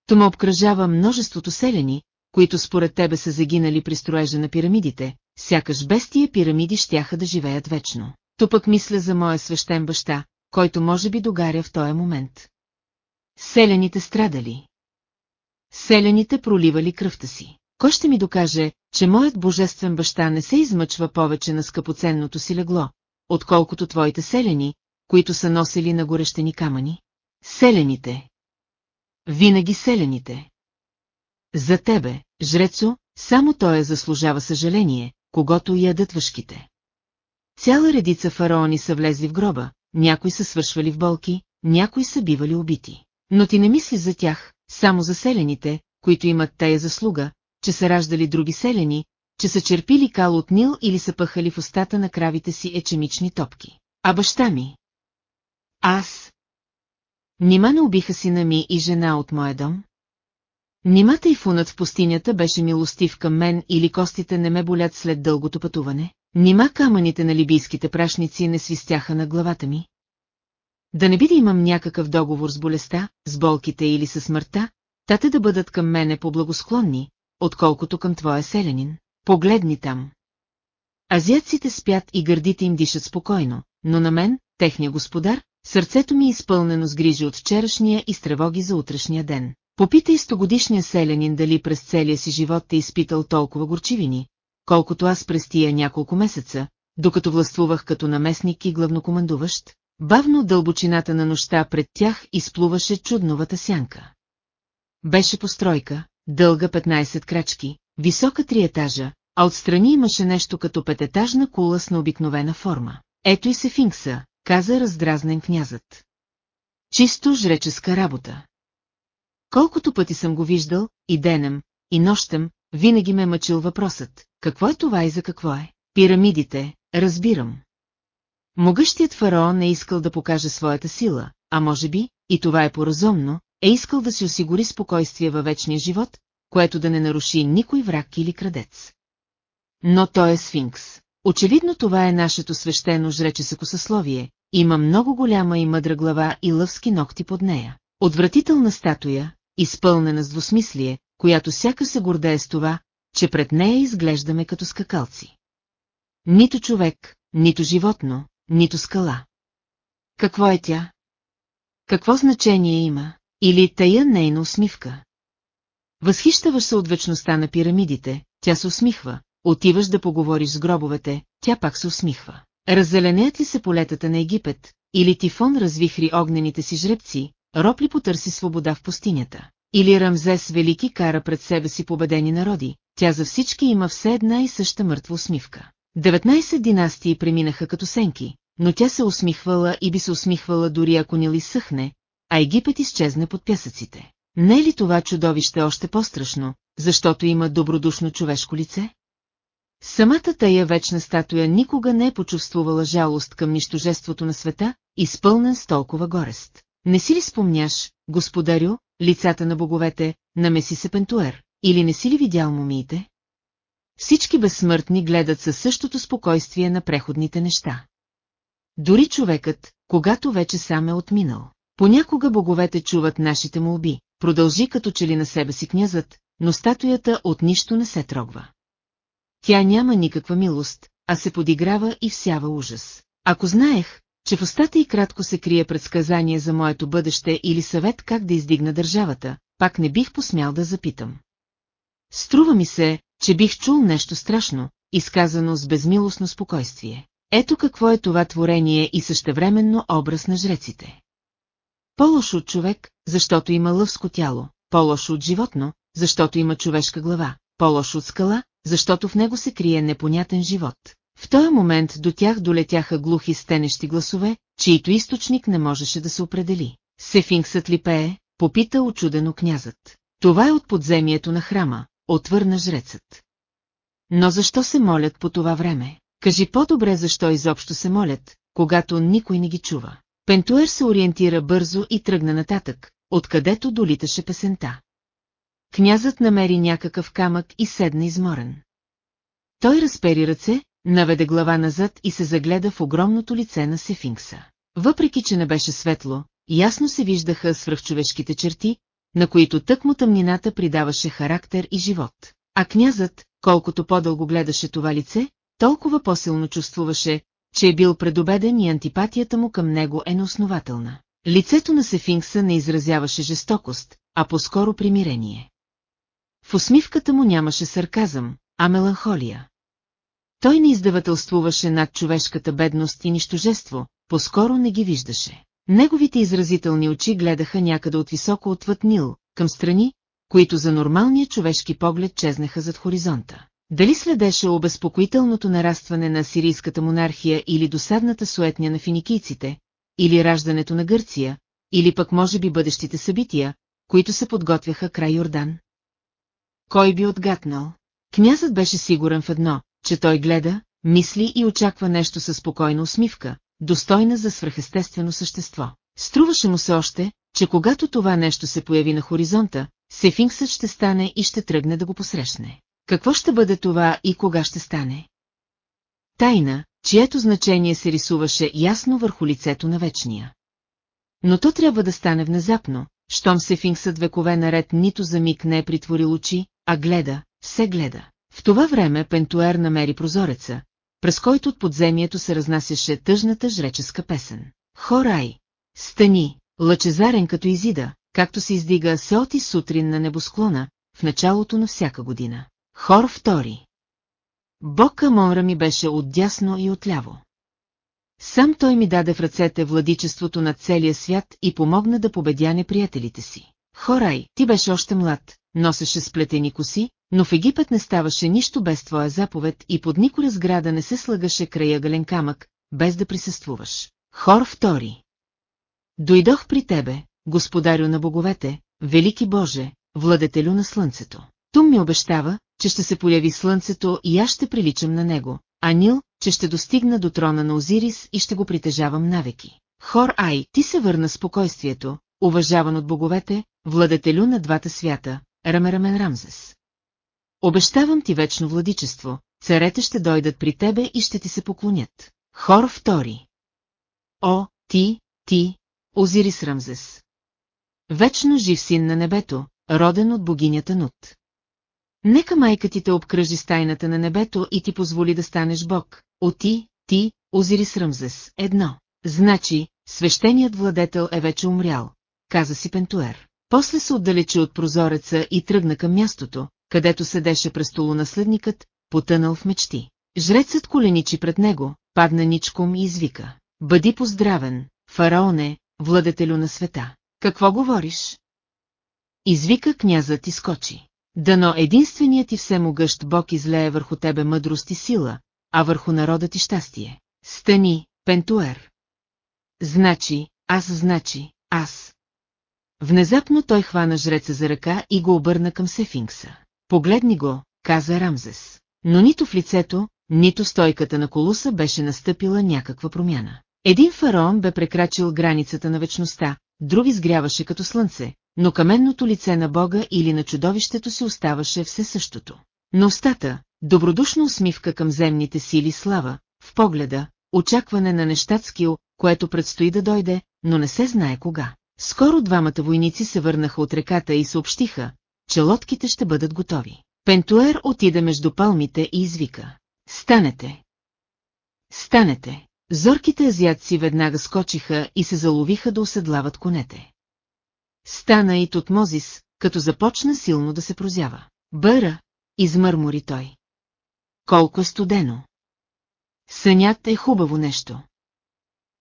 То ме обкръжава множеството селени, които според тебе са загинали при строежа на пирамидите, сякаш без тия пирамиди щяха да живеят вечно. То пък мисля за моя свещен баща, който може би догаря в този момент. Селените страдали. Селените проливали кръвта си. Кой ще ми докаже, че моят божествен баща не се измъчва повече на скъпоценното си легло, отколкото твоите селени, които са носили на горещени камъни? Селените. Винаги селените. За тебе, жрецо, само той е заслужава съжаление, когато ядат въшките. Цяла редица фараони са влезли в гроба, някои са свършвали в болки, някои са бивали убити. Но ти не мисли за тях, само за селените, които имат тая заслуга, че са раждали други селени, че са черпили кал от Нил или са пъхали в устата на кравите си ечемични топки. А баща ми? Аз? Нима не убиха сина ми и жена от моя дом? Нима тайфунът в пустинята беше милостив към мен или костите не ме болят след дългото пътуване? Нима камъните на либийските прашници не свистяха на главата ми? Да не би да имам някакъв договор с болестта, с болките или със смъртта, тате да бъдат към мене по-благосклонни, отколкото към твоя селянин. Погледни там. Азиатците спят и гърдите им дишат спокойно, но на мен, техния господар, сърцето ми е изпълнено с грижи от вчерашния и с тревоги за утрешния ден. Попитай стогодишния селянин дали през целия си живот е изпитал толкова горчивини, колкото аз през тия няколко месеца, докато властвувах като наместник и главнокомандуващ, бавно дълбочината на нощта пред тях изплуваше чудновата сянка. Беше постройка, дълга 15 крачки, висока три етажа, а отстрани имаше нещо като пететажна кула с необикновена форма. Ето и се финкса, каза раздразнен князът. Чисто жреческа работа. Колкото пъти съм го виждал, и денем, и нощем, винаги ме е мъчил въпросът, какво е това и за какво е? Пирамидите, разбирам. Могъщият фараон е искал да покаже своята сила, а може би, и това е поразумно, е искал да си осигури спокойствие във вечния живот, което да не наруши никой враг или крадец. Но той е сфинкс. Очевидно това е нашето свещено жречесъко съсловие, има много голяма и мъдра глава и лъвски ногти под нея. Отвратителна статуя, изпълнена с двусмислие, която сяка се гордее с това, че пред нея изглеждаме като скакалци. Нито човек, нито животно, нито скала. Какво е тя? Какво значение има? Или тая нейна усмивка? Възхищаваш се от вечността на пирамидите, тя се усмихва, отиваш да поговориш с гробовете, тя пак се усмихва. Раззеленеят ли се полетата на Египет, или Тифон развихри огнените си жребци, Ропли потърси свобода в пустинята. Или Рамзес Велики кара пред себе си победени народи, тя за всички има все една и съща мъртва усмивка. 19 династии преминаха като сенки, но тя се усмихвала и би се усмихвала дори ако не ли съхне, а Египет изчезне под пясъците. Не е ли това чудовище още по-страшно, защото има добродушно човешко лице? Самата тая вечна статуя никога не е почувствувала жалост към нищожеството на света, изпълнен с толкова горест. Не си ли спомняш, господарю, лицата на боговете, на Меси Сепентуер, или не си ли видял мумиите? Всички безсмъртни гледат със същото спокойствие на преходните неща. Дори човекът, когато вече сам е отминал. Понякога боговете чуват нашите молби, продължи като че ли на себе си князът, но статуята от нищо не се трогва. Тя няма никаква милост, а се подиграва и всява ужас. Ако знаех, че в устата и кратко се крие предсказание за моето бъдеще или съвет как да издигна държавата, пак не бих посмял да запитам. Струва ми се, че бих чул нещо страшно, изказано с безмилостно спокойствие. Ето какво е това творение и същевременно образ на жреците. По-лошо от човек, защото има лъвско тяло, по-лошо от животно, защото има човешка глава, по-лошо от скала, защото в него се крие непонятен живот. В този момент до тях долетяха глухи стенещи гласове, чието източник не можеше да се определи. Сефинксът ли пее, попита очудено князът. Това е от подземието на храма, отвърна жрецът. Но защо се молят по това време? Кажи по-добре защо изобщо се молят, когато никой не ги чува. Пентуер се ориентира бързо и тръгна нататък, откъдето долиташе песента. Князът намери някакъв камък и седна изморен. Той разпери ръце, наведе глава назад и се загледа в огромното лице на Сефинкса. Въпреки, че не беше светло, ясно се виждаха свръхчовешките черти, на които тъкмо тъмнината придаваше характер и живот. А князът, колкото по-дълго гледаше това лице, толкова по-силно чувствуваше, че е бил предобеден и антипатията му към него е неоснователна. Лицето на Сефинкса не изразяваше жестокост, а по-скоро примирение. В усмивката му нямаше сарказъм, а меланхолия. Той не издавателствуваше над човешката бедност и нищожество, по-скоро не ги виждаше. Неговите изразителни очи гледаха някъде от високо отвъд Нил, към страни, които за нормалния човешки поглед чезнаха зад хоризонта. Дали следеше обезпокоителното нарастване на сирийската монархия или досадната суетня на финикийците, или раждането на Гърция, или пък може би бъдещите събития, които се подготвяха край Йордан? Кой би отгатнал? Князът беше сигурен в едно, че той гледа, мисли и очаква нещо със спокойна усмивка, достойна за свръхестествено същество. Струваше му се още, че когато това нещо се появи на хоризонта, Сефинксът ще стане и ще тръгне да го посрещне. Какво ще бъде това и кога ще стане? Тайна, чието значение се рисуваше ясно върху лицето на вечния. Но то трябва да стане внезапно, щом Сефинксът векове наред нито за миг не е притворил очи, а гледа, все гледа. В това време Пентуер намери прозореца, през който от подземието се разнасяше тъжната жреческа песен. Хорай! Стани, лъчезарен като изида, както се издига Сеоти сутрин на небосклона, в началото на всяка година. Хор втори. Бог Амонра ми беше отдясно и отляво. Сам той ми даде в ръцете владичеството над целия свят и помогна да победя неприятелите си. Хорай, ти беше още млад, носеше сплетени коси, но в Египет не ставаше нищо без твоя заповед и под николя сграда не се слагаше края гален камък, без да присъствуваш. Хор втори. Дойдох при тебе, господарю на боговете, велики Боже, владетелю на слънцето. Тум ми обещава, че ще се появи слънцето и аз ще приличам на него, а Нил, че ще достигна до трона на Озирис и ще го притежавам навеки. Хор Ай, ти се върна спокойствието, уважаван от боговете, владетелю на двата свята, Рамерамен Рамзес. Обещавам ти вечно владичество, царете ще дойдат при тебе и ще ти се поклонят. Хор втори. О, ти, ти, Озирис Рамзес. Вечно жив син на небето, роден от богинята Нут. Нека майка ти те обкръжи с тайната на небето и ти позволи да станеш бог. О ти, ти, Озирис Ръмзес, едно. Значи, свещеният владетел е вече умрял, каза си Пентуер. После се отдалечи от прозореца и тръгна към мястото, където седеше престолонаследникът, потънал в мечти. Жрецът коленичи пред него, падна ничком и извика. Бъди поздравен, фараоне, владетелю на света. Какво говориш? Извика князът и скочи. Дано единственият ти всемогъщ Бог излее върху тебе мъдрост и сила, а върху народа ти щастие. Стани, Пентуер. Значи, аз значи, аз. Внезапно той хвана жреца за ръка и го обърна към Сефинкса. Погледни го, каза Рамзес. Но нито в лицето, нито стойката на колуса беше настъпила някаква промяна. Един фараон бе прекрачил границата на вечността, друг изгряваше като слънце, но каменното лице на Бога или на чудовището си оставаше все същото. Но устата, добродушна усмивка към земните сили слава, в погледа, очакване на нещатскил, което предстои да дойде, но не се знае кога. Скоро двамата войници се върнаха от реката и съобщиха, че лодките ще бъдат готови. Пентуер отида между палмите и извика. Станете! Станете! Зорките азиатци веднага скочиха и се заловиха да оседлават конете. Стана и Тотмозис, като започна силно да се прозява. Бъра, измърмори той. Колко е студено. Сънят е хубаво нещо.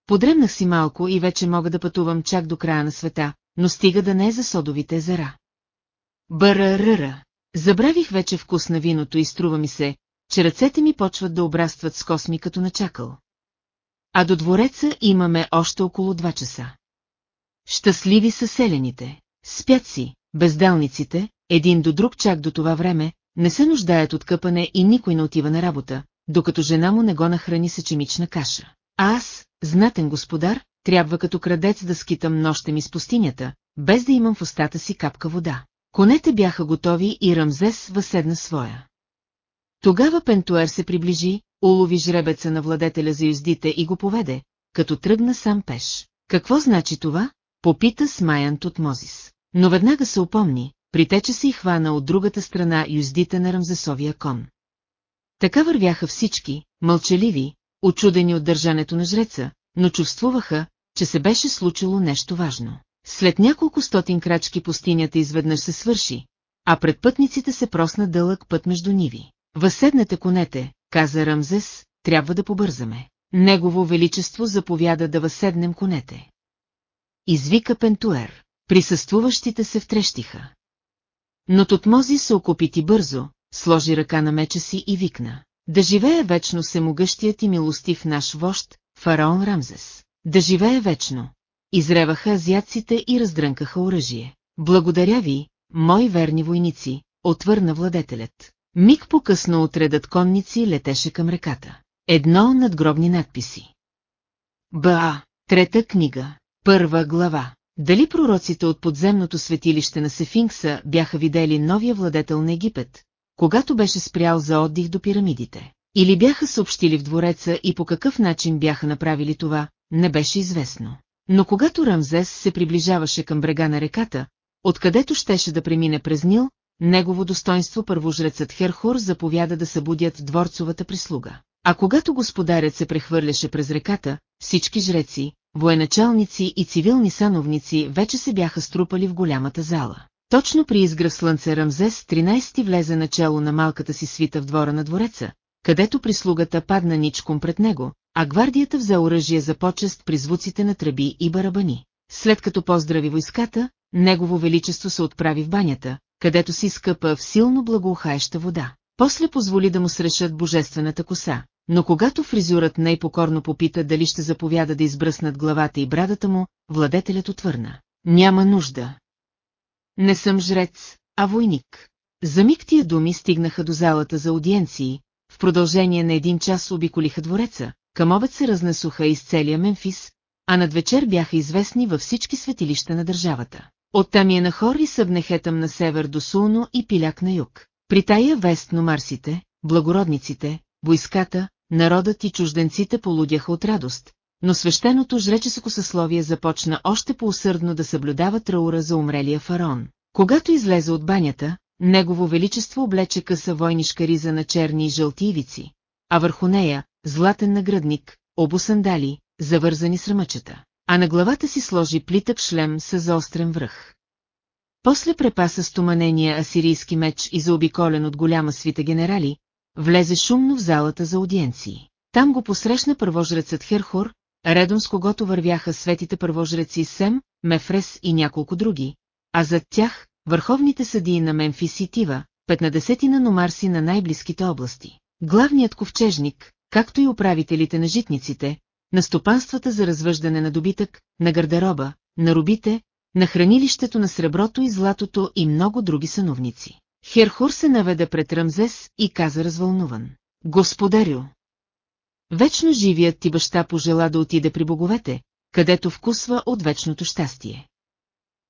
Подремнах си малко и вече мога да пътувам чак до края на света, но стига да не е за содовите езера. Бъра-ръра. Забравих вече вкус на виното и струва ми се, че ръцете ми почват да обрастват с косми като начакъл. А до двореца имаме още около два часа. Щастливи са селените, спят си, безделниците, един до друг чак до това време, не се нуждаят от къпане и никой не отива на работа, докато жена му не го нахрани с чемична каша. А аз, знатен господар, трябва като крадец да скитам нощем из пустинята, без да имам в устата си капка вода. Конете бяха готови и Рамзес възседна своя. Тогава Пентуер се приближи, улови жребеца на владетеля за юздите и го поведе, като тръгна сам пеш. Какво значи това? Попита смаянт от Мозис. Но веднага се упомни, притече се и хвана от другата страна юздите на Рамзесовия кон. Така вървяха всички, мълчаливи, очудени от държането на жреца, но чувствуваха, че се беше случило нещо важно. След няколко стотин крачки пустинята изведнъж се свърши, а пред пътниците се просна дълъг път между ниви. Въседнете конете, каза Рамзес, трябва да побързаме. Негово величество заповяда да възседнем конете извика Пентуер. Присъствуващите се втрещиха. Но Тотмози се окопити бързо, сложи ръка на меча си и викна. Да живее вечно всемогъщият и милостив наш вожд, фараон Рамзес. Да живее вечно. Изреваха азиатците и раздрънкаха оръжие. Благодаря ви, мои верни войници, отвърна владетелят. Миг по-късно отредът конници летеше към реката. Едно надгробни надписи. Ба, трета книга, първа глава. Дали пророците от подземното светилище на Сефинкса бяха видели новия владетел на Египет, когато беше спрял за отдих до пирамидите? Или бяха съобщили в двореца и по какъв начин бяха направили това, не беше известно. Но когато Рамзес се приближаваше към брега на реката, откъдето щеше да премине през Нил, негово достоинство първожрецът Херхор заповяда да събудят дворцовата прислуга. А когато господарят се прехвърляше през реката, всички жреци, военачалници и цивилни сановници вече се бяха струпали в голямата зала. Точно при изгръв слънце Рамзес 13 влезе начало на малката си свита в двора на двореца, където прислугата падна ничком пред него, а гвардията взе оръжие за почест при звуците на тръби и барабани. След като поздрави войската, негово величество се отправи в банята, където си скъпа в силно благоухаеща вода. После позволи да му срешат божествената коса, но когато фризурът най-покорно попита дали ще заповяда да избръснат главата и брадата му, владетелят отвърна. Няма нужда. Не съм жрец, а войник. За миг тия думи стигнаха до залата за аудиенции, в продължение на един час обиколиха двореца, към обед се разнесоха из целия Мемфис, а над вечер бяха известни във всички светилища на държавата. Е на хор и събнехетъм на север до Сулно и Пиляк на юг. При тая вест номарсите, благородниците, войската, народът и чужденците полудяха от радост, но свещеното жреческо съсловие започна още по-усърдно да съблюдава траура за умрелия фараон. Когато излезе от банята, негово величество облече къса войнишка риза на черни и жълти ивици, а върху нея – златен наградник, обосандали, завързани с ръмъчета, а на главата си сложи плитък шлем с заострен връх. После препаса стоманения асирийски меч и заобиколен от голяма свита генерали, влезе шумно в залата за аудиенции. Там го посрещна първожрецът Херхор, редом с когото вървяха светите първожреци Сем, Мефрес и няколко други, а зад тях върховните съдии на Мемфис и Тива, 15 на номарси на най-близките области. Главният ковчежник, както и управителите на житниците, на стопанствата за развъждане на добитък, на гардероба, на рубите, на хранилището на среброто и златото и много други съновници. Херхур се наведе пред Рамзес и каза развълнуван. Господарю! Вечно живият ти баща пожела да отиде при боговете, където вкусва от вечното щастие.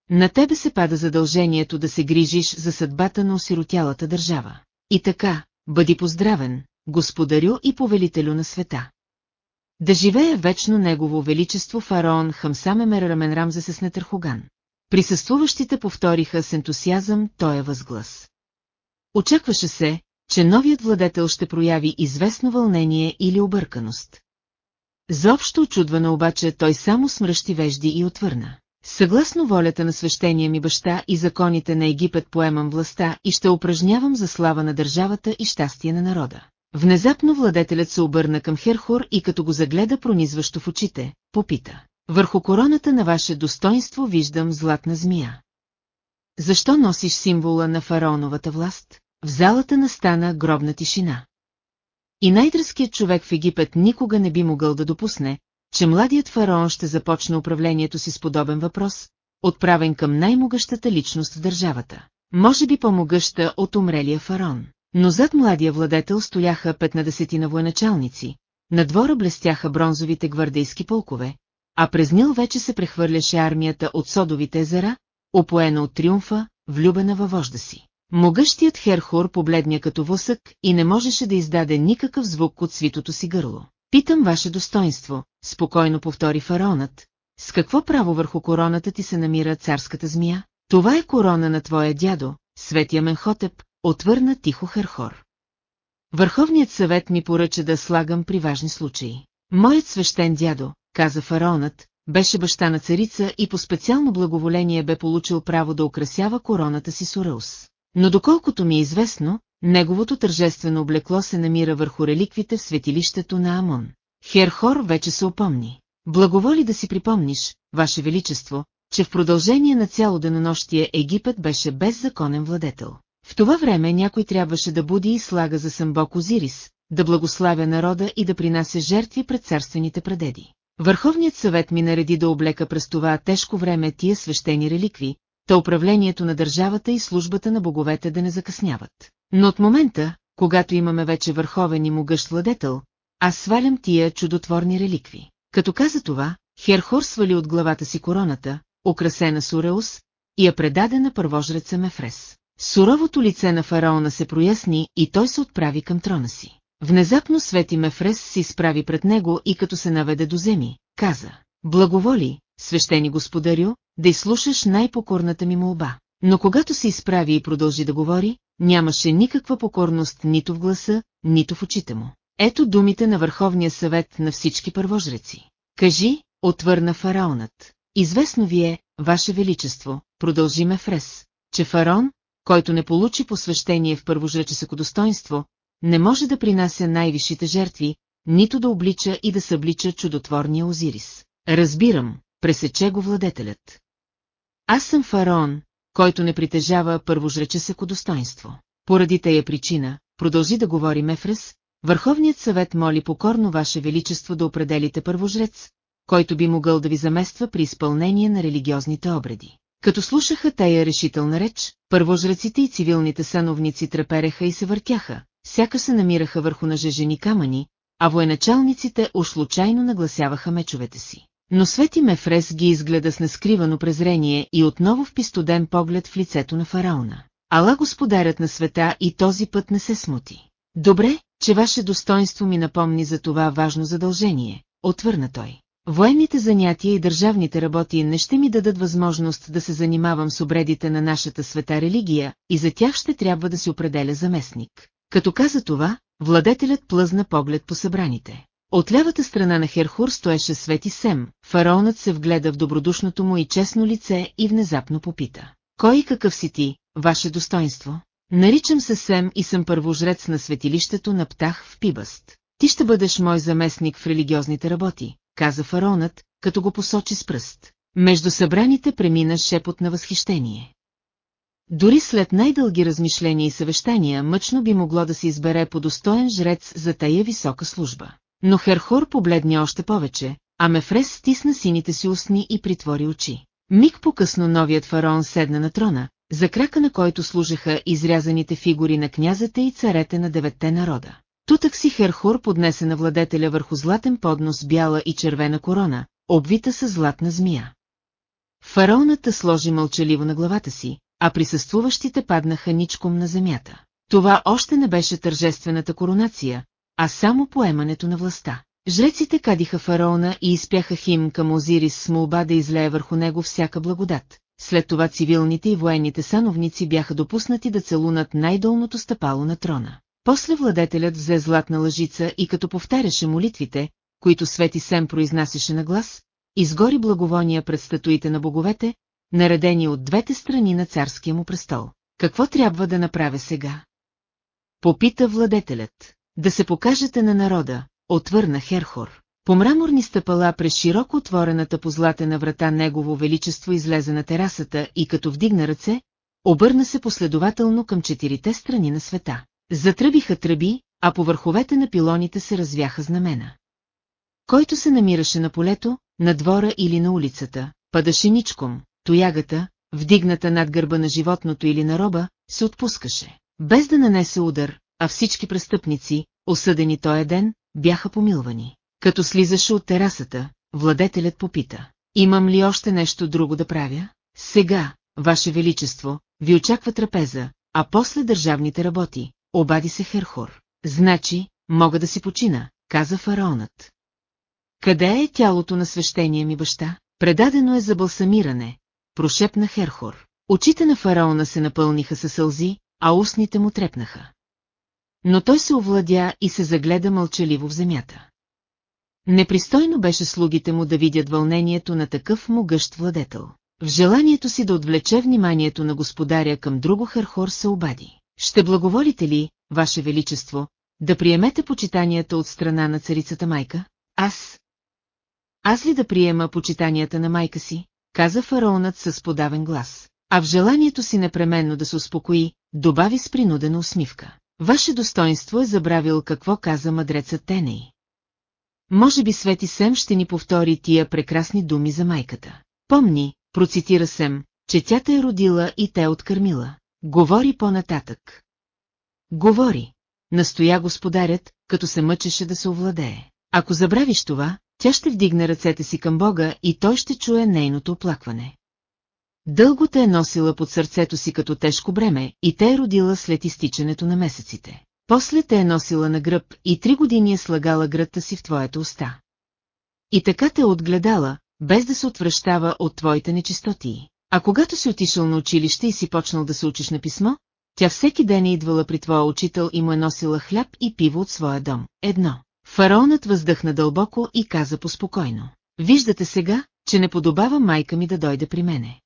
На тебе се пада задължението да се грижиш за съдбата на осиротялата държава. И така, бъди поздравен, господарю и повелителю на света. Да живее вечно негово величество фараон Хамсаме Мерарамен Рамзес с Нетърхоган. Присъствуващите повториха с ентусиазъм тоя възглас. Очакваше се, че новият владетел ще прояви известно вълнение или обърканост. Заобщо очудвана обаче той само смръщи вежди и отвърна. Съгласно волята на свещения ми баща и законите на Египет поемам властта и ще упражнявам за слава на държавата и щастие на народа. Внезапно владетелят се обърна към Херхор и като го загледа пронизващо в очите, попита. Върху короната на ваше достоинство виждам златна змия. Защо носиш символа на фараоновата власт? В залата настана гробна тишина. И най-дръзкият човек в Египет никога не би могъл да допусне, че младият фараон ще започне управлението си с подобен въпрос, отправен към най-могъщата личност в държавата. Може би по-могъща от умрелия фараон. Но зад младия владетел стояха 15 на военачалници, на двора блестяха бронзовите гвардейски полкове, а през Нил вече се прехвърляше армията от Содовите езера, опоена от триумфа, влюбена във вожда си. Могъщият Херхор побледня като восък и не можеше да издаде никакъв звук от свитото си гърло. Питам ваше достоинство, спокойно повтори фараонът, с какво право върху короната ти се намира царската змия? Това е корона на твоя дядо, Светия Менхотеп, отвърна тихо Херхор. Върховният съвет ми поръча да слагам при важни случаи. Моят свещен дядо, каза фараонът, беше баща на царица и по специално благоволение бе получил право да украсява короната си с Ураус. Но доколкото ми е известно, неговото тържествено облекло се намира върху реликвите в светилището на Амон. Херхор вече се опомни. Благоволи да си припомниш, Ваше Величество, че в продължение на цяло денонощие Египет беше беззаконен владетел. В това време някой трябваше да буди и слага за Самбок Озирис, да благославя народа и да принася жертви пред царствените предеди. Върховният съвет ми нареди да облека през това тежко време тия свещени реликви, та управлението на държавата и службата на боговете да не закъсняват. Но от момента, когато имаме вече върховен и могъщ владетел, аз свалям тия чудотворни реликви. Като каза това, Херхор свали от главата си короната, украсена с уреус, и я предаде на първожреца Мефрес. Суровото лице на фараона се проясни и той се отправи към трона си. Внезапно Свети Мефрес се изправи пред него и като се наведе до земи, каза, благоволи, свещени господарю, да изслушаш най-покорната ми молба. Но когато се изправи и продължи да говори, нямаше никаква покорност нито в гласа, нито в очите му. Ето думите на Върховния съвет на всички първожреци. Кажи, отвърна фараонът. Известно ви е, Ваше Величество, продължи Мефрес, че фараон, който не получи посвещение в първожречесъко достоинство, не може да принася най-висшите жертви, нито да облича и да съблича чудотворния Озирис. Разбирам, пресече го владетелят. Аз съм фараон, който не притежава първожречесъко достоинство. Поради тая причина, продължи да говори Мефрес, Върховният съвет моли покорно Ваше Величество да определите първожрец, който би могъл да ви замества при изпълнение на религиозните обреди. Като слушаха тая решителна реч, първожреците и цивилните сановници трепереха и се въртяха, сяка се намираха върху нажежени камъни, а военачалниците уж нагласяваха мечовете си. Но Свети Мефрес ги изгледа с нескривано презрение и отново в пистоден поглед в лицето на фараона. Ала господарят на света и този път не се смути. Добре, че ваше достоинство ми напомни за това важно задължение, отвърна той. Военните занятия и държавните работи не ще ми дадат възможност да се занимавам с обредите на нашата света религия и за тях ще трябва да се определя заместник. Като каза това, владетелят плъзна поглед по събраните. От лявата страна на Херхур стоеше Свети Сем, фараонът се вгледа в добродушното му и честно лице и внезапно попита. Кой и какъв си ти, ваше достоинство? Наричам се Сем и съм първожрец на светилището на Птах в Пибъст. Ти ще бъдеш мой заместник в религиозните работи, каза фараонът, като го посочи с пръст. Между събраните премина шепот на възхищение. Дори след най-дълги размишления и съвещания мъчно би могло да се избере по достоен жрец за тая висока служба. Но Херхор побледни още повече, а Мефрес стисна сините си устни и притвори очи. Миг по-късно новият фараон седна на трона, за крака на който служаха изрязаните фигури на князете и царете на деветте народа. Тутък си Херхур поднесе на владетеля върху златен поднос бяла и червена корона, обвита с златна змия. Фараоната сложи мълчаливо на главата си, а присъствуващите паднаха ничком на земята. Това още не беше тържествената коронация, а само поемането на властта. Жреците кадиха фараона и изпяха хим към Озирис с молба да излее върху него всяка благодат. След това цивилните и военните сановници бяха допуснати да целунат най-долното стъпало на трона. После владетелят взе златна лъжица и като повтаряше молитвите, които Свети Сем произнасяше на глас, изгори благовония пред статуите на боговете, наредени от двете страни на царския му престол. Какво трябва да направя сега? Попита владетелят. Да се покажете на народа, отвърна Херхор. По мраморни стъпала през широко отворената по златена врата Негово Величество излезе на терасата и като вдигна ръце, обърна се последователно към четирите страни на света. Затръбиха тръби, а по върховете на пилоните се развяха знамена. Който се намираше на полето, на двора или на улицата, падаше ничком, тоягата, вдигната над гърба на животното или на роба, се отпускаше. Без да нанесе удар, а всички престъпници, осъдени този ден, бяха помилвани. Като слизаше от терасата, владетелят попита. Имам ли още нещо друго да правя? Сега, Ваше Величество, ви очаква трапеза, а после държавните работи, обади се Херхор. Значи, мога да си почина, каза фараонът. Къде е тялото на свещения ми баща? Предадено е за балсамиране, прошепна Херхор. Очите на фараона се напълниха със сълзи, а устните му трепнаха. Но той се овладя и се загледа мълчаливо в земята. Непристойно беше слугите му да видят вълнението на такъв могъщ владетел. В желанието си да отвлече вниманието на господаря към друго Хархор се обади. Ще благоволите ли, Ваше Величество, да приемете почитанията от страна на царицата майка? Аз. Аз ли да приема почитанията на майка си? каза фараонът с подавен глас. А в желанието си непременно да се успокои, добави с принудена усмивка. Ваше достоинство е забравил какво каза мъдрецът Теней. Може би Свети Сем ще ни повтори тия прекрасни думи за майката. Помни, процитира Сем, че тя те е родила и те е откърмила. Говори по-нататък. Говори, настоя господарят, като се мъчеше да се овладее. Ако забравиш това, тя ще вдигне ръцете си към Бога и той ще чуе нейното оплакване. Дълго те е носила под сърцето си като тежко бреме и те е родила след изтичането на месеците. После те е носила на гръб и три години е слагала гръдта си в твоята уста. И така те е отгледала, без да се отвръщава от твоите нечистоти. А когато си отишъл на училище и си почнал да се учиш на писмо, тя всеки ден е идвала при твоя учител и му е носила хляб и пиво от своя дом. Едно. Фараонът въздъхна дълбоко и каза поспокойно. Виждате сега, че не подобава майка ми да дойде при мене.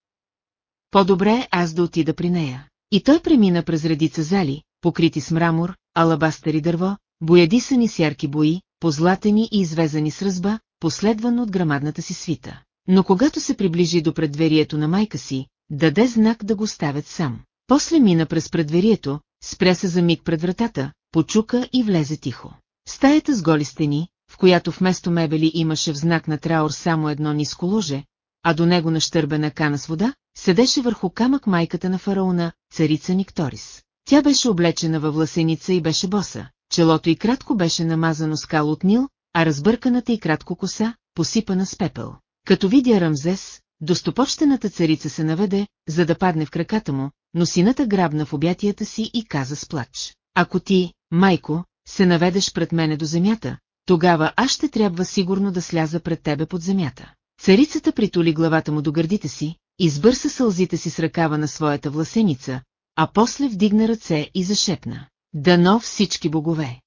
По-добре аз да отида при нея. И той премина през редица зали, покрити с мрамор, алабастери дърво, боядисани с ярки бои, позлатени и извезани с ръзба, последван от грамадната си свита. Но когато се приближи до предверието на майка си, даде знак да го ставят сам. После мина през предверието, спря се за миг пред вратата, почука и влезе тихо. Стаята с голи стени, в която вместо мебели имаше в знак на траур само едно ниско ложе, а до него нащърбена кана с вода, седеше върху камък майката на фараона, царица Никторис. Тя беше облечена във власеница и беше боса, челото и кратко беше намазано с кал от Нил, а разбърканата и кратко коса, посипана с пепел. Като видя Рамзес, достопочтената царица се наведе, за да падне в краката му, но сината грабна в обятията си и каза с плач. Ако ти, майко, се наведеш пред мене до земята, тогава аз ще трябва сигурно да сляза пред тебе под земята. Царицата притули главата му до гърдите си, избърса сълзите си с ръкава на своята власеница, а после вдигна ръце и зашепна. Дано всички богове.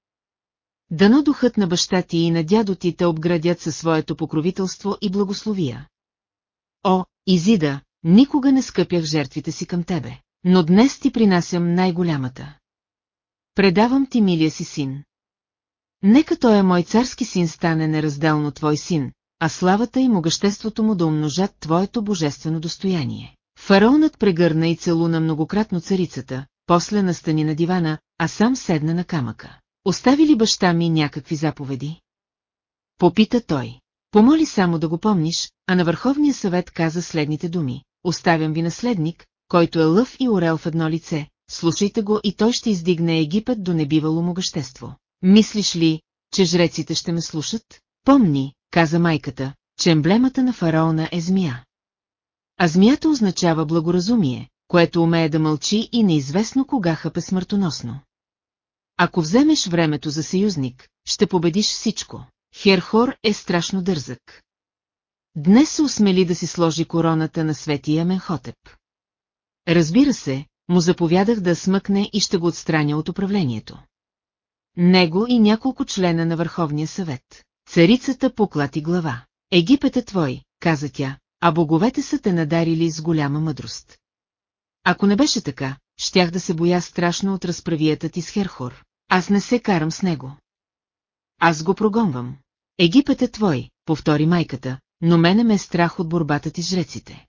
Дано духът на баща ти и на дядо ти те обградят със своето покровителство и благословия. О, Изида, никога не скъпях жертвите си към тебе, но днес ти принасям най-голямата. Предавам ти милия си син. Нека той е мой царски син стане неразделно твой син, а славата и могъществото му да умножат твоето божествено достояние. Фараонът прегърна и целуна многократно царицата, после настани на дивана, а сам седна на камъка. Остави ли баща ми някакви заповеди? Попита той. Помоли само да го помниш, а на Върховния съвет каза следните думи. Оставям ви наследник, който е лъв и орел в едно лице, слушайте го и той ще издигне Египет до небивало могъщество. Мислиш ли, че жреците ще ме слушат? Помни, каза майката, че емблемата на фараона е змия. А змията означава благоразумие, което умее да мълчи и неизвестно кога хъпе смъртоносно. Ако вземеш времето за съюзник, ще победиш всичко. Херхор е страшно дързък. Днес се усмели да си сложи короната на светия Менхотеп. Разбира се, му заповядах да смъкне и ще го отстраня от управлението. Него и няколко члена на Върховния съвет. Царицата поклати глава. Египет е твой, каза тя, а боговете са те надарили с голяма мъдрост. Ако не беше така, щях да се боя страшно от разправията ти с Херхор. Аз не се карам с него. Аз го прогонвам. Египет е твой, повтори майката, но мене ме е страх от борбата ти с жреците.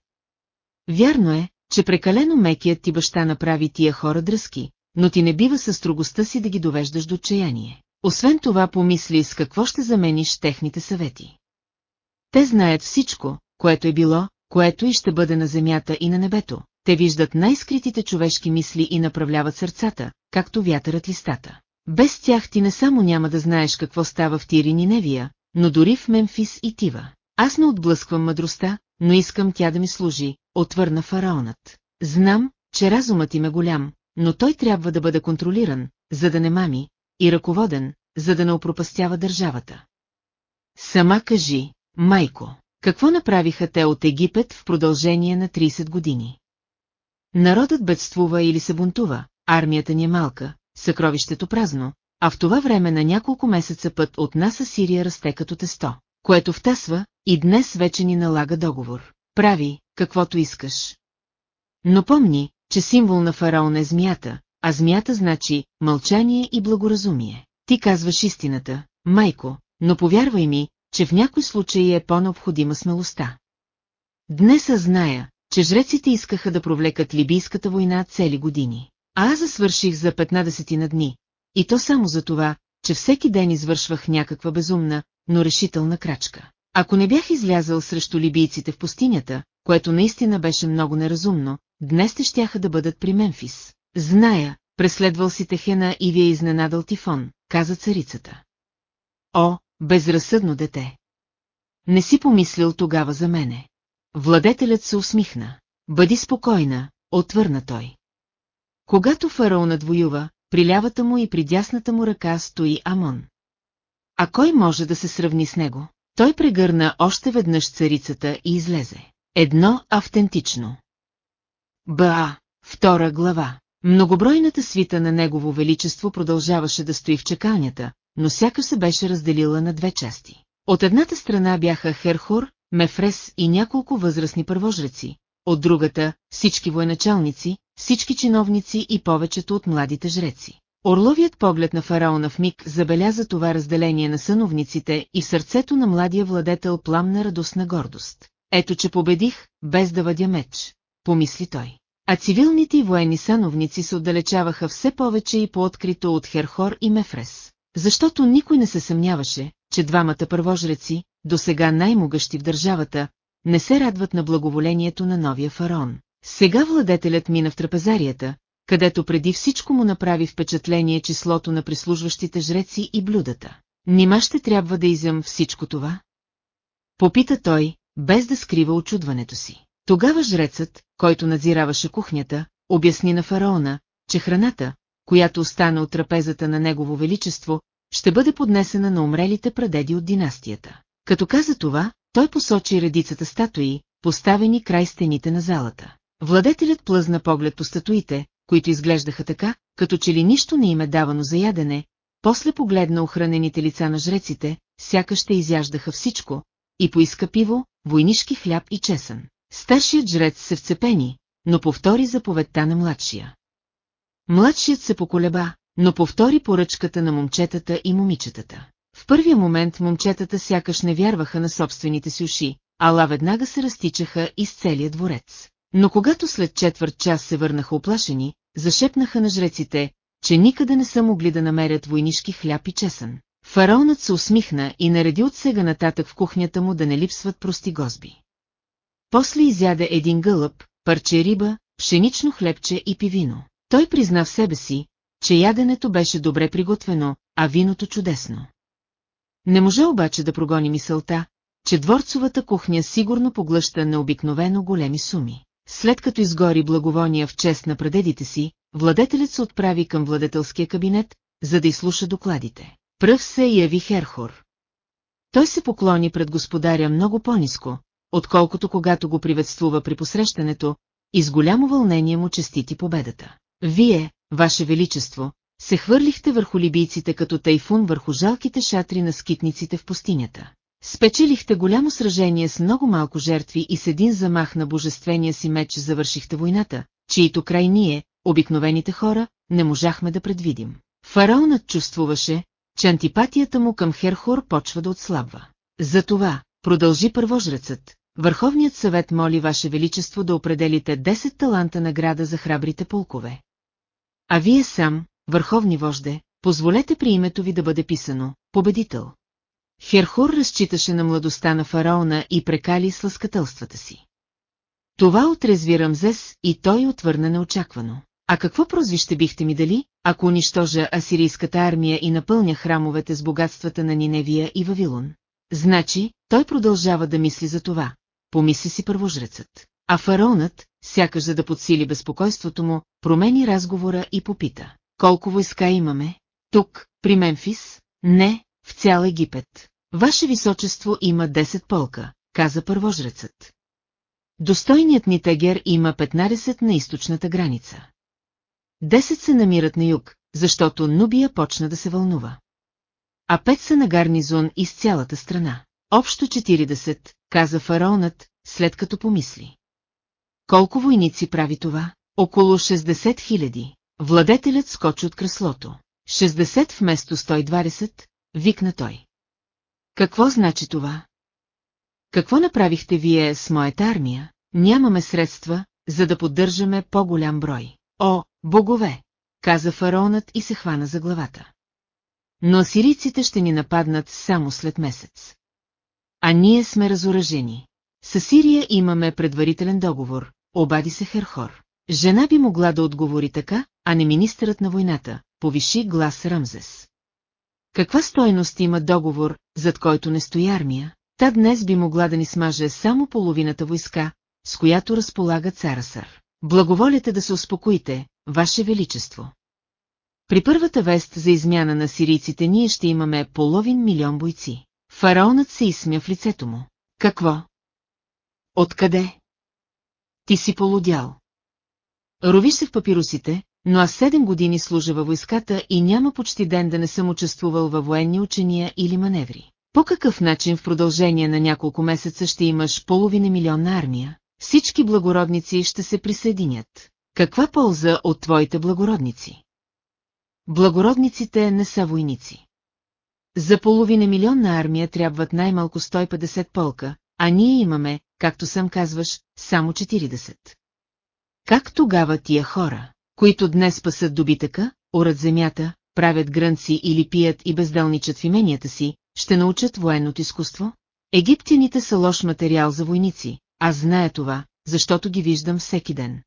Вярно е, че прекалено мекият ти баща направи тия хора дръзки, но ти не бива със строгостта си да ги довеждаш до отчаяние. Освен това помисли с какво ще замениш техните съвети. Те знаят всичко, което е било, което и ще бъде на земята и на небето. Те виждат най-скритите човешки мисли и направляват сърцата, както вятърът листата. Без тях ти не само няма да знаеш какво става в Тирин и Невия, но дори в Мемфис и Тива. Аз не отблъсквам мъдростта, но искам тя да ми служи, отвърна фараонът. Знам, че разумът им е голям, но той трябва да бъде контролиран, за да не мами, и ръководен, за да не опропастява държавата. Сама кажи, майко, какво направиха те от Египет в продължение на 30 години? Народът бедствува или се бунтува, армията ни е малка, съкровището празно, а в това време на няколко месеца път от нас Сирия расте като тесто, което втасва и днес вече ни налага договор. Прави, каквото искаш. Но помни, че символ на фараон е змията, а змията значи мълчание и благоразумие. Ти казваш истината, майко, но повярвай ми, че в някой случай е по-необходима смелостта. Днес аз зная, че жреците искаха да провлекат либийската война цели години. А аз засвърших за 15 на дни, и то само за това, че всеки ден извършвах някаква безумна, но решителна крачка. Ако не бях излязъл срещу либийците в пустинята, което наистина беше много неразумно, днес те щяха да бъдат при Мемфис. Зная, преследвал си Техена и ви е изненадал Тифон, каза царицата. О, безразсъдно дете! Не си помислил тогава за мене. Владетелят се усмихна. Бъди спокойна, отвърна той. Когато фараонът воюва, при лявата му и при дясната му ръка стои Амон. А кой може да се сравни с него? Той прегърна още веднъж царицата и излезе. Едно автентично. Ба, втора глава. Многобройната свита на Негово Величество продължаваше да стои в чекалнята, но сяка се беше разделила на две части. От едната страна бяха Херхор, Мефрес и няколко възрастни първожреци, от другата – всички военачалници, всички чиновници и повечето от младите жреци. Орловият поглед на фараона в миг забеляза това разделение на съновниците и в сърцето на младия владетел пламна радостна гордост. Ето, че победих, без да въдя меч, помисли той. А цивилните и военни сановници се отдалечаваха все повече и по-открито от Херхор и Мефрес. Защото никой не се съмняваше, че двамата първожреци, до сега най-могъщи в държавата, не се радват на благоволението на новия фараон. Сега владетелят мина в трапезарията, където преди всичко му направи впечатление числото на прислужващите жреци и блюдата. Нима ще трябва да изям всичко това? Попита той, без да скрива очудването си. Тогава жрецът, който надзираваше кухнята, обясни на фараона, че храната, която остана от трапезата на Негово Величество, ще бъде поднесена на умрелите прадеди от династията. Като каза това, той посочи редицата статуи, поставени край стените на залата. Владетелят плъзна поглед по статуите, които изглеждаха така, като че ли нищо не им е давано за ядене, после погледна охранените лица на жреците, сякаш ще изяждаха всичко, и поиска пиво, войнишки хляб и чесън. Старшият жрец се вцепени, но повтори заповедта на младшия. Младшият се поколеба, но повтори поръчката на момчетата и момичетата. В първия момент момчетата сякаш не вярваха на собствените си уши, ала веднага се разтичаха из целия дворец. Но когато след четвърт час се върнаха оплашени, зашепнаха на жреците, че никъде не са могли да намерят войнишки хляб и чесън. Фараонът се усмихна и нареди от сега нататък в кухнята му да не липсват прости гозби. После изяде един гълъб, парче риба, пшенично хлебче и пивино. Той призна в себе си, че яденето беше добре приготвено, а виното чудесно. Не може обаче да прогони мисълта, че дворцовата кухня сигурно поглъща необикновено големи суми. След като изгори благовония в чест на предедите си, владетелят се отправи към владетелския кабинет, за да изслуша докладите. Пръв се яви Херхор. Той се поклони пред господаря много по-низко, отколкото когато го приветствува при посрещането, и с голямо вълнение му честити победата. Вие, Ваше Величество, се хвърлихте върху либийците като тайфун върху жалките шатри на скитниците в пустинята. Спечелихте голямо сражение с много малко жертви и с един замах на божествения си меч завършихте войната, чието край ние, обикновените хора, не можахме да предвидим. Фараонът чувствуваше, че антипатията му към Херхор почва да отслабва. Затова, продължи първожрецът, Върховният съвет моли Ваше Величество да определите 10 таланта награда за храбрите полкове. А вие сам, върховни вожде, позволете при името ви да бъде писано «Победител». Херхур разчиташе на младостта на фараона и прекали с лъскателствата си. Това отрезви Рамзес и той отвърна неочаквано. А какво прозвище бихте ми дали, ако унищожа асирийската армия и напълня храмовете с богатствата на Ниневия и Вавилон? Значи, той продължава да мисли за това, помисли си първожрецът. А фараонът, сякаш за да подсили безпокойството му, промени разговора и попита. Колко войска имаме? Тук, при Мемфис? Не, в цял Египет. Ваше височество има 10 полка, каза първожрецът. Достойният ни тегер има 15 на източната граница. 10 се намират на юг, защото Нубия почна да се вълнува. А 5 са на гарнизон из цялата страна. Общо 40, каза фараонът, след като помисли. Колко войници прави това? Около 60 хиляди. Владетелят скочи от креслото. 60 вместо 120, викна той. Какво значи това? Какво направихте вие с моята армия? Нямаме средства, за да поддържаме по-голям брой. О, богове! каза фараонът и се хвана за главата. Но асирийците ще ни нападнат само след месец. А ние сме разоръжени. С Сирия имаме предварителен договор, обади се Херхор. Жена би могла да отговори така, а не министърът на войната, повиши глас Рамзес. Каква стойност има договор, зад който не стои армия? Та днес би могла да ни смаже само половината войска, с която разполага царасър. Благоволите да се успокоите, Ваше Величество. При първата вест за измяна на сирийците ние ще имаме половин милион бойци. Фараонът се изсмя в лицето му. Какво? Откъде? Ти си полудял. Ровиш се в папирусите, но аз седем години служа във войската и няма почти ден да не съм участвувал във военни учения или маневри. По какъв начин в продължение на няколко месеца ще имаш половина милионна армия? Всички благородници ще се присъединят. Каква полза от твоите благородници? Благородниците не са войници. За половина милионна армия трябват най-малко 150 полка, а ние имаме, както сам казваш, само 40. Как тогава тия хора, които днес пасат добитъка, орат земята, правят грънци или пият и безделничат в именията си, ще научат военното изкуство? Египтяните са лош материал за войници, аз зная това, защото ги виждам всеки ден.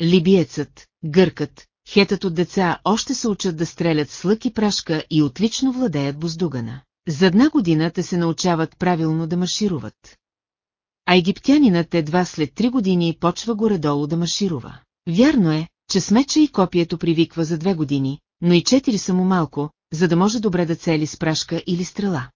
Либиецът, гъркът, хетът от деца още се учат да стрелят с лък и прашка и отлично владеят буздугана. За една година те се научават правилно да маршируват. А египтянинът едва след три години почва горе-долу да марширува. Вярно е, че с меча и копието привиква за две години, но и четири са му малко, за да може добре да цели с прашка или стрела.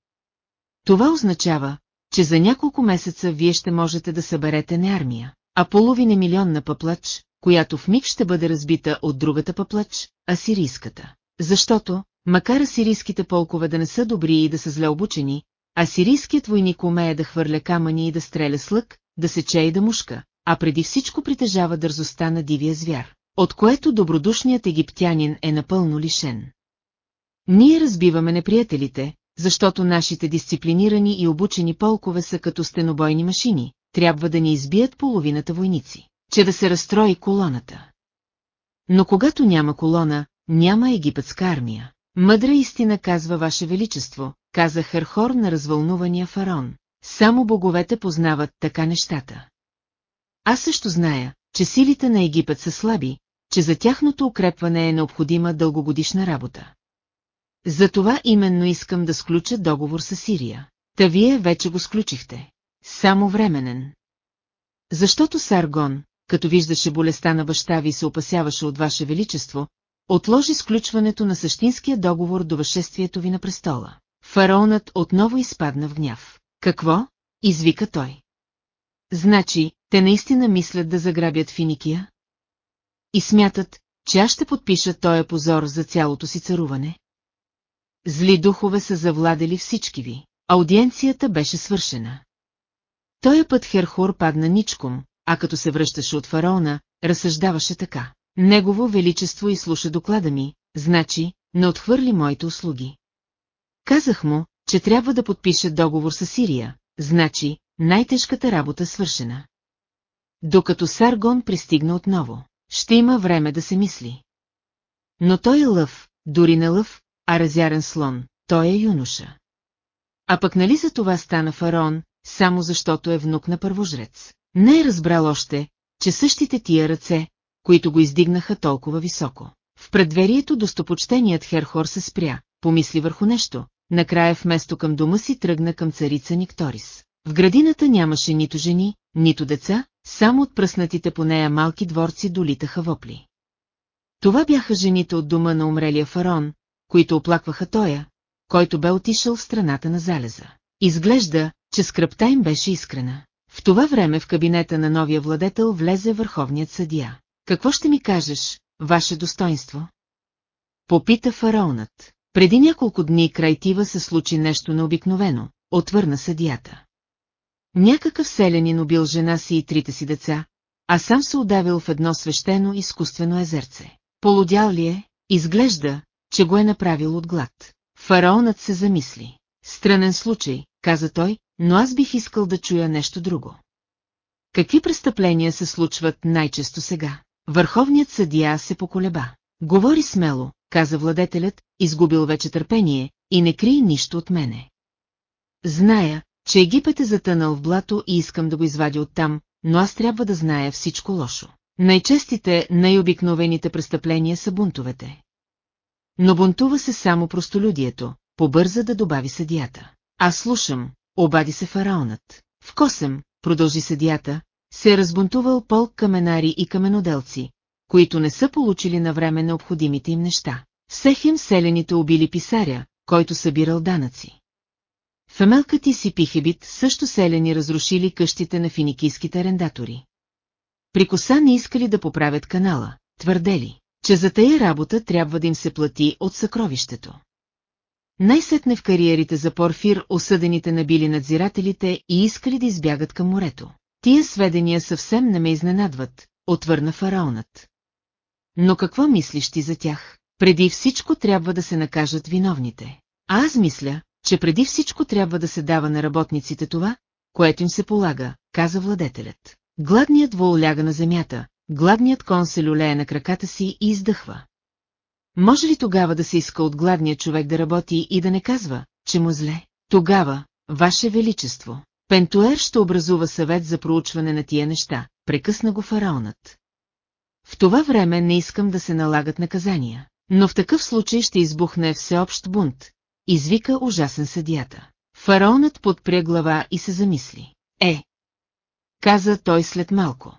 Това означава, че за няколко месеца вие ще можете да съберете не армия, а половина милионна пъплач, която в миг ще бъде разбита от другата пъплач, асирийската. Защото, макар асирийските полкове да не са добри и да са зле обучени, асирийският войник умее да хвърля камъни и да стреля с лък, да сече и да мушка, а преди всичко притежава дързостта на дивия звяр, от което добродушният египтянин е напълно лишен. Ние разбиваме неприятелите, защото нашите дисциплинирани и обучени полкове са като стенобойни машини, трябва да ни избият половината войници, че да се разстрои колоната. Но когато няма колона, няма египетска армия. Мъдра истина казва Ваше Величество, каза Херхор на развълнувания фараон. Само боговете познават така нещата. Аз също зная, че силите на Египет са слаби, че за тяхното укрепване е необходима дългогодишна работа. Затова именно искам да сключа договор с Сирия. Та вие вече го сключихте. Само временен. Защото Саргон, като виждаше болестта на баща ви се опасяваше от ваше величество, отложи сключването на същинския договор до възшествието ви на престола. Фараонът отново изпадна в гняв. Какво? Извика той. Значи, те наистина мислят да заграбят Финикия? И смятат, че аз ще подпиша този позор за цялото си царуване? Зли духове са завладели всички ви. Аудиенцията беше свършена. Тоя път Херхор падна ничком, а като се връщаше от фараона, разсъждаваше така. Негово величество изслуша доклада ми, значи, не отхвърли моите услуги. Казах му, че трябва да подпише договор с Сирия, значи, най-тежката работа свършена. Докато Саргон пристигна отново, ще има време да се мисли. Но той е лъв, дори не лъв, а разярен слон, той е юноша. А пък нали за това стана фараон, само защото е внук на първожрец. Не е разбрал още, че същите тия ръце, които го издигнаха толкова високо. В предверието достопочтеният Херхор се спря, помисли върху нещо, накрая вместо към дома си тръгна към царица Никторис. В градината нямаше нито жени, нито деца, само от пръснатите по нея малки дворци долитаха вопли. Това бяха жените от дома на умрелия фарон, които оплакваха тоя, който бе отишъл в страната на залеза. Изглежда, че скръпта им беше искрена. В това време в кабинета на новия владетел влезе върховният съдия. Какво ще ми кажеш, ваше достоинство? Попита фараонът. Преди няколко дни край Тива се случи нещо необикновено, отвърна съдията. Някакъв селянин убил жена си и трите си деца, а сам се удавил в едно свещено изкуствено езерце. Полудял ли е? Изглежда, че го е направил от глад. Фараонът се замисли. Странен случай, каза той, но аз бих искал да чуя нещо друго. Какви престъпления се случват най-често сега? Върховният съдия се поколеба. Говори смело, каза владетелят, изгубил вече търпение, и не крие нищо от мене. Зная, че Египет е затънал в блато и искам да го извадя оттам, но аз трябва да зная всичко лошо. Най-честите, най-обикновените престъпления са бунтовете. Но бунтува се само простолюдието, побърза да добави съдията. Аз слушам, обади се фараонът. В Косем, продължи съдията, се е разбунтувал полк каменари и каменоделци, които не са получили на време необходимите им неща. Всехим селените убили писаря, който събирал данъци. В Емелкът и си Пихебит също селени разрушили къщите на финикийските арендатори. При коса не искали да поправят канала, твърдели, че за тая работа трябва да им се плати от съкровището. Най-сетне в кариерите за Порфир осъдените набили надзирателите и искали да избягат към морето. Тия сведения съвсем не ме изненадват, отвърна фараонът. Но какво мислиш ти за тях? Преди всичко трябва да се накажат виновните. А аз мисля, че преди всичко трябва да се дава на работниците това, което им се полага, каза владетелят. Гладният вол ляга на земята, гладният кон се люлее на краката си и издъхва. Може ли тогава да се иска от гладния човек да работи и да не казва, че му зле? Тогава, Ваше Величество, Пентуер ще образува съвет за проучване на тия неща, прекъсна го фараонът. В това време не искам да се налагат наказания, но в такъв случай ще избухне всеобщ бунт, извика ужасен съдията. Фараонът подпря глава и се замисли. Е, каза той след малко.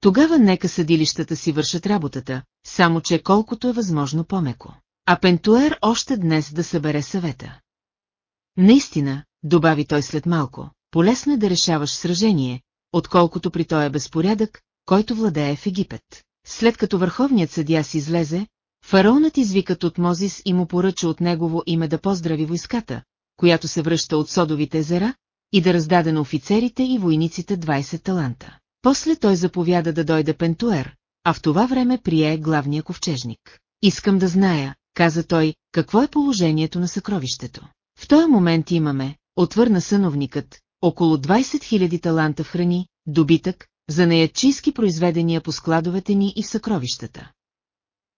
Тогава нека съдилищата си вършат работата, само че колкото е възможно по-меко. А Пентуер още днес да събере съвета. Наистина, добави той след малко, полесно е да решаваш сражение, отколкото при този безпорядък, който владее в Египет. След като върховният съдия си излезе, фараонът извика от Мозис и му поръча от негово име да поздрави войската, която се връща от Содовите езера, и да раздаде на офицерите и войниците 20 таланта. После той заповяда да дойде Пентуер, а в това време прие главния ковчежник. Искам да зная, каза той, какво е положението на съкровището. В този момент имаме, отвърна съновникът, около 20 000 таланта в храни, добитък, за неячийски произведения по складовете ни и в съкровищата.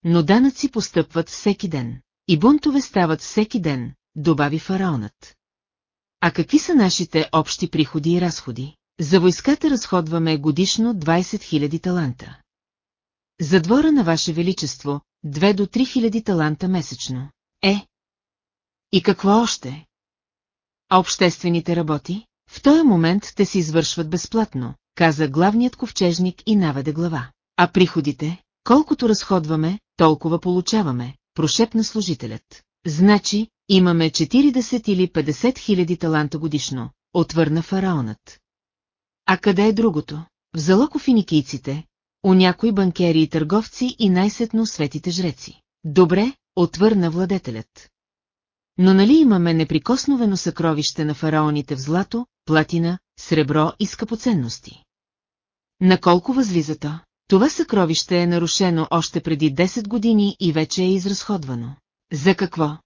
Но данъци постъпват всеки ден. И бунтове стават всеки ден, добави фараонът. А какви са нашите общи приходи и разходи? За войската разходваме годишно 20 000 таланта. За двора на Ваше Величество, 2 до 3 000 таланта месечно. Е. И какво още? А обществените работи? В този момент те се извършват безплатно, каза главният ковчежник и наведе глава. А приходите, колкото разходваме, толкова получаваме, прошепна служителят. Значи, имаме 40 или 50 хиляди таланта годишно, отвърна фараонът. А къде е другото? В залоко финикийците, у някои банкери и търговци и най-сетно светите жреци. Добре, отвърна владетелят. Но нали имаме неприкосновено съкровище на фараоните в злато, платина, сребро и скъпоценности? На колко възлиза то? Това съкровище е нарушено още преди 10 години и вече е изразходвано. За какво?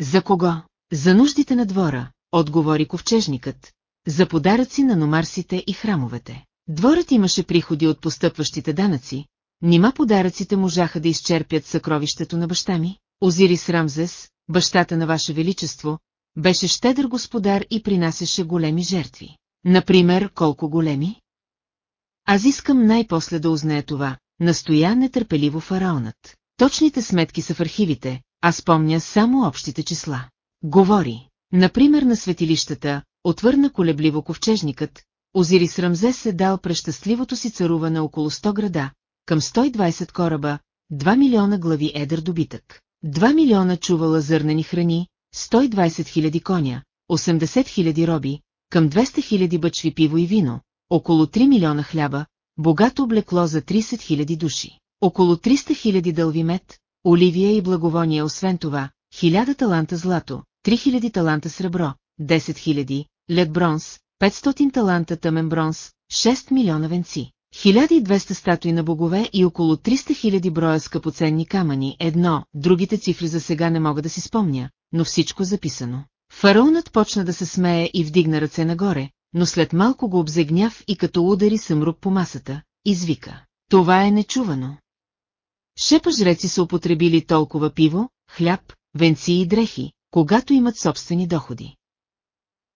За кого? За нуждите на двора, отговори ковчежникът. За подаръци на номарсите и храмовете. Дворът имаше приходи от постъпващите данъци, нима подаръците можаха да изчерпят съкровището на баща ми. Озирис Рамзес, бащата на Ваше Величество, беше щедър господар и принасяше големи жертви. Например, колко големи? Аз искам най-после да узная това, настоя нетърпеливо фараонът. Точните сметки са в архивите, а спомня само общите числа. Говори, например на светилищата, отвърна колебливо ковчежникът, Озирис Рамзес е дал през щастливото си царуване около 100 града, към 120 кораба, 2 милиона глави едър добитък, 2 милиона чувала зърнени храни, 120 хиляди коня, 80 хиляди роби, към 200 хиляди бъчви пиво и вино, около 3 милиона хляба, богато облекло за 30 хиляди души, около 300 хиляди дълви мед, оливия и благовония освен това, 1000 таланта злато, 3000 таланта сребро, 10 000, лед бронз, 500 таланта тъмен бронз, 6 милиона венци, 1200 статуи на богове и около 300 000 броя скъпоценни камъни, едно, другите цифри за сега не мога да си спомня, но всичко записано. Фараонът почна да се смее и вдигна ръце нагоре, но след малко го обзе гняв и като удари съмрук по масата, извика. Това е нечувано. Шепа жреци са употребили толкова пиво, хляб, венци и дрехи, когато имат собствени доходи.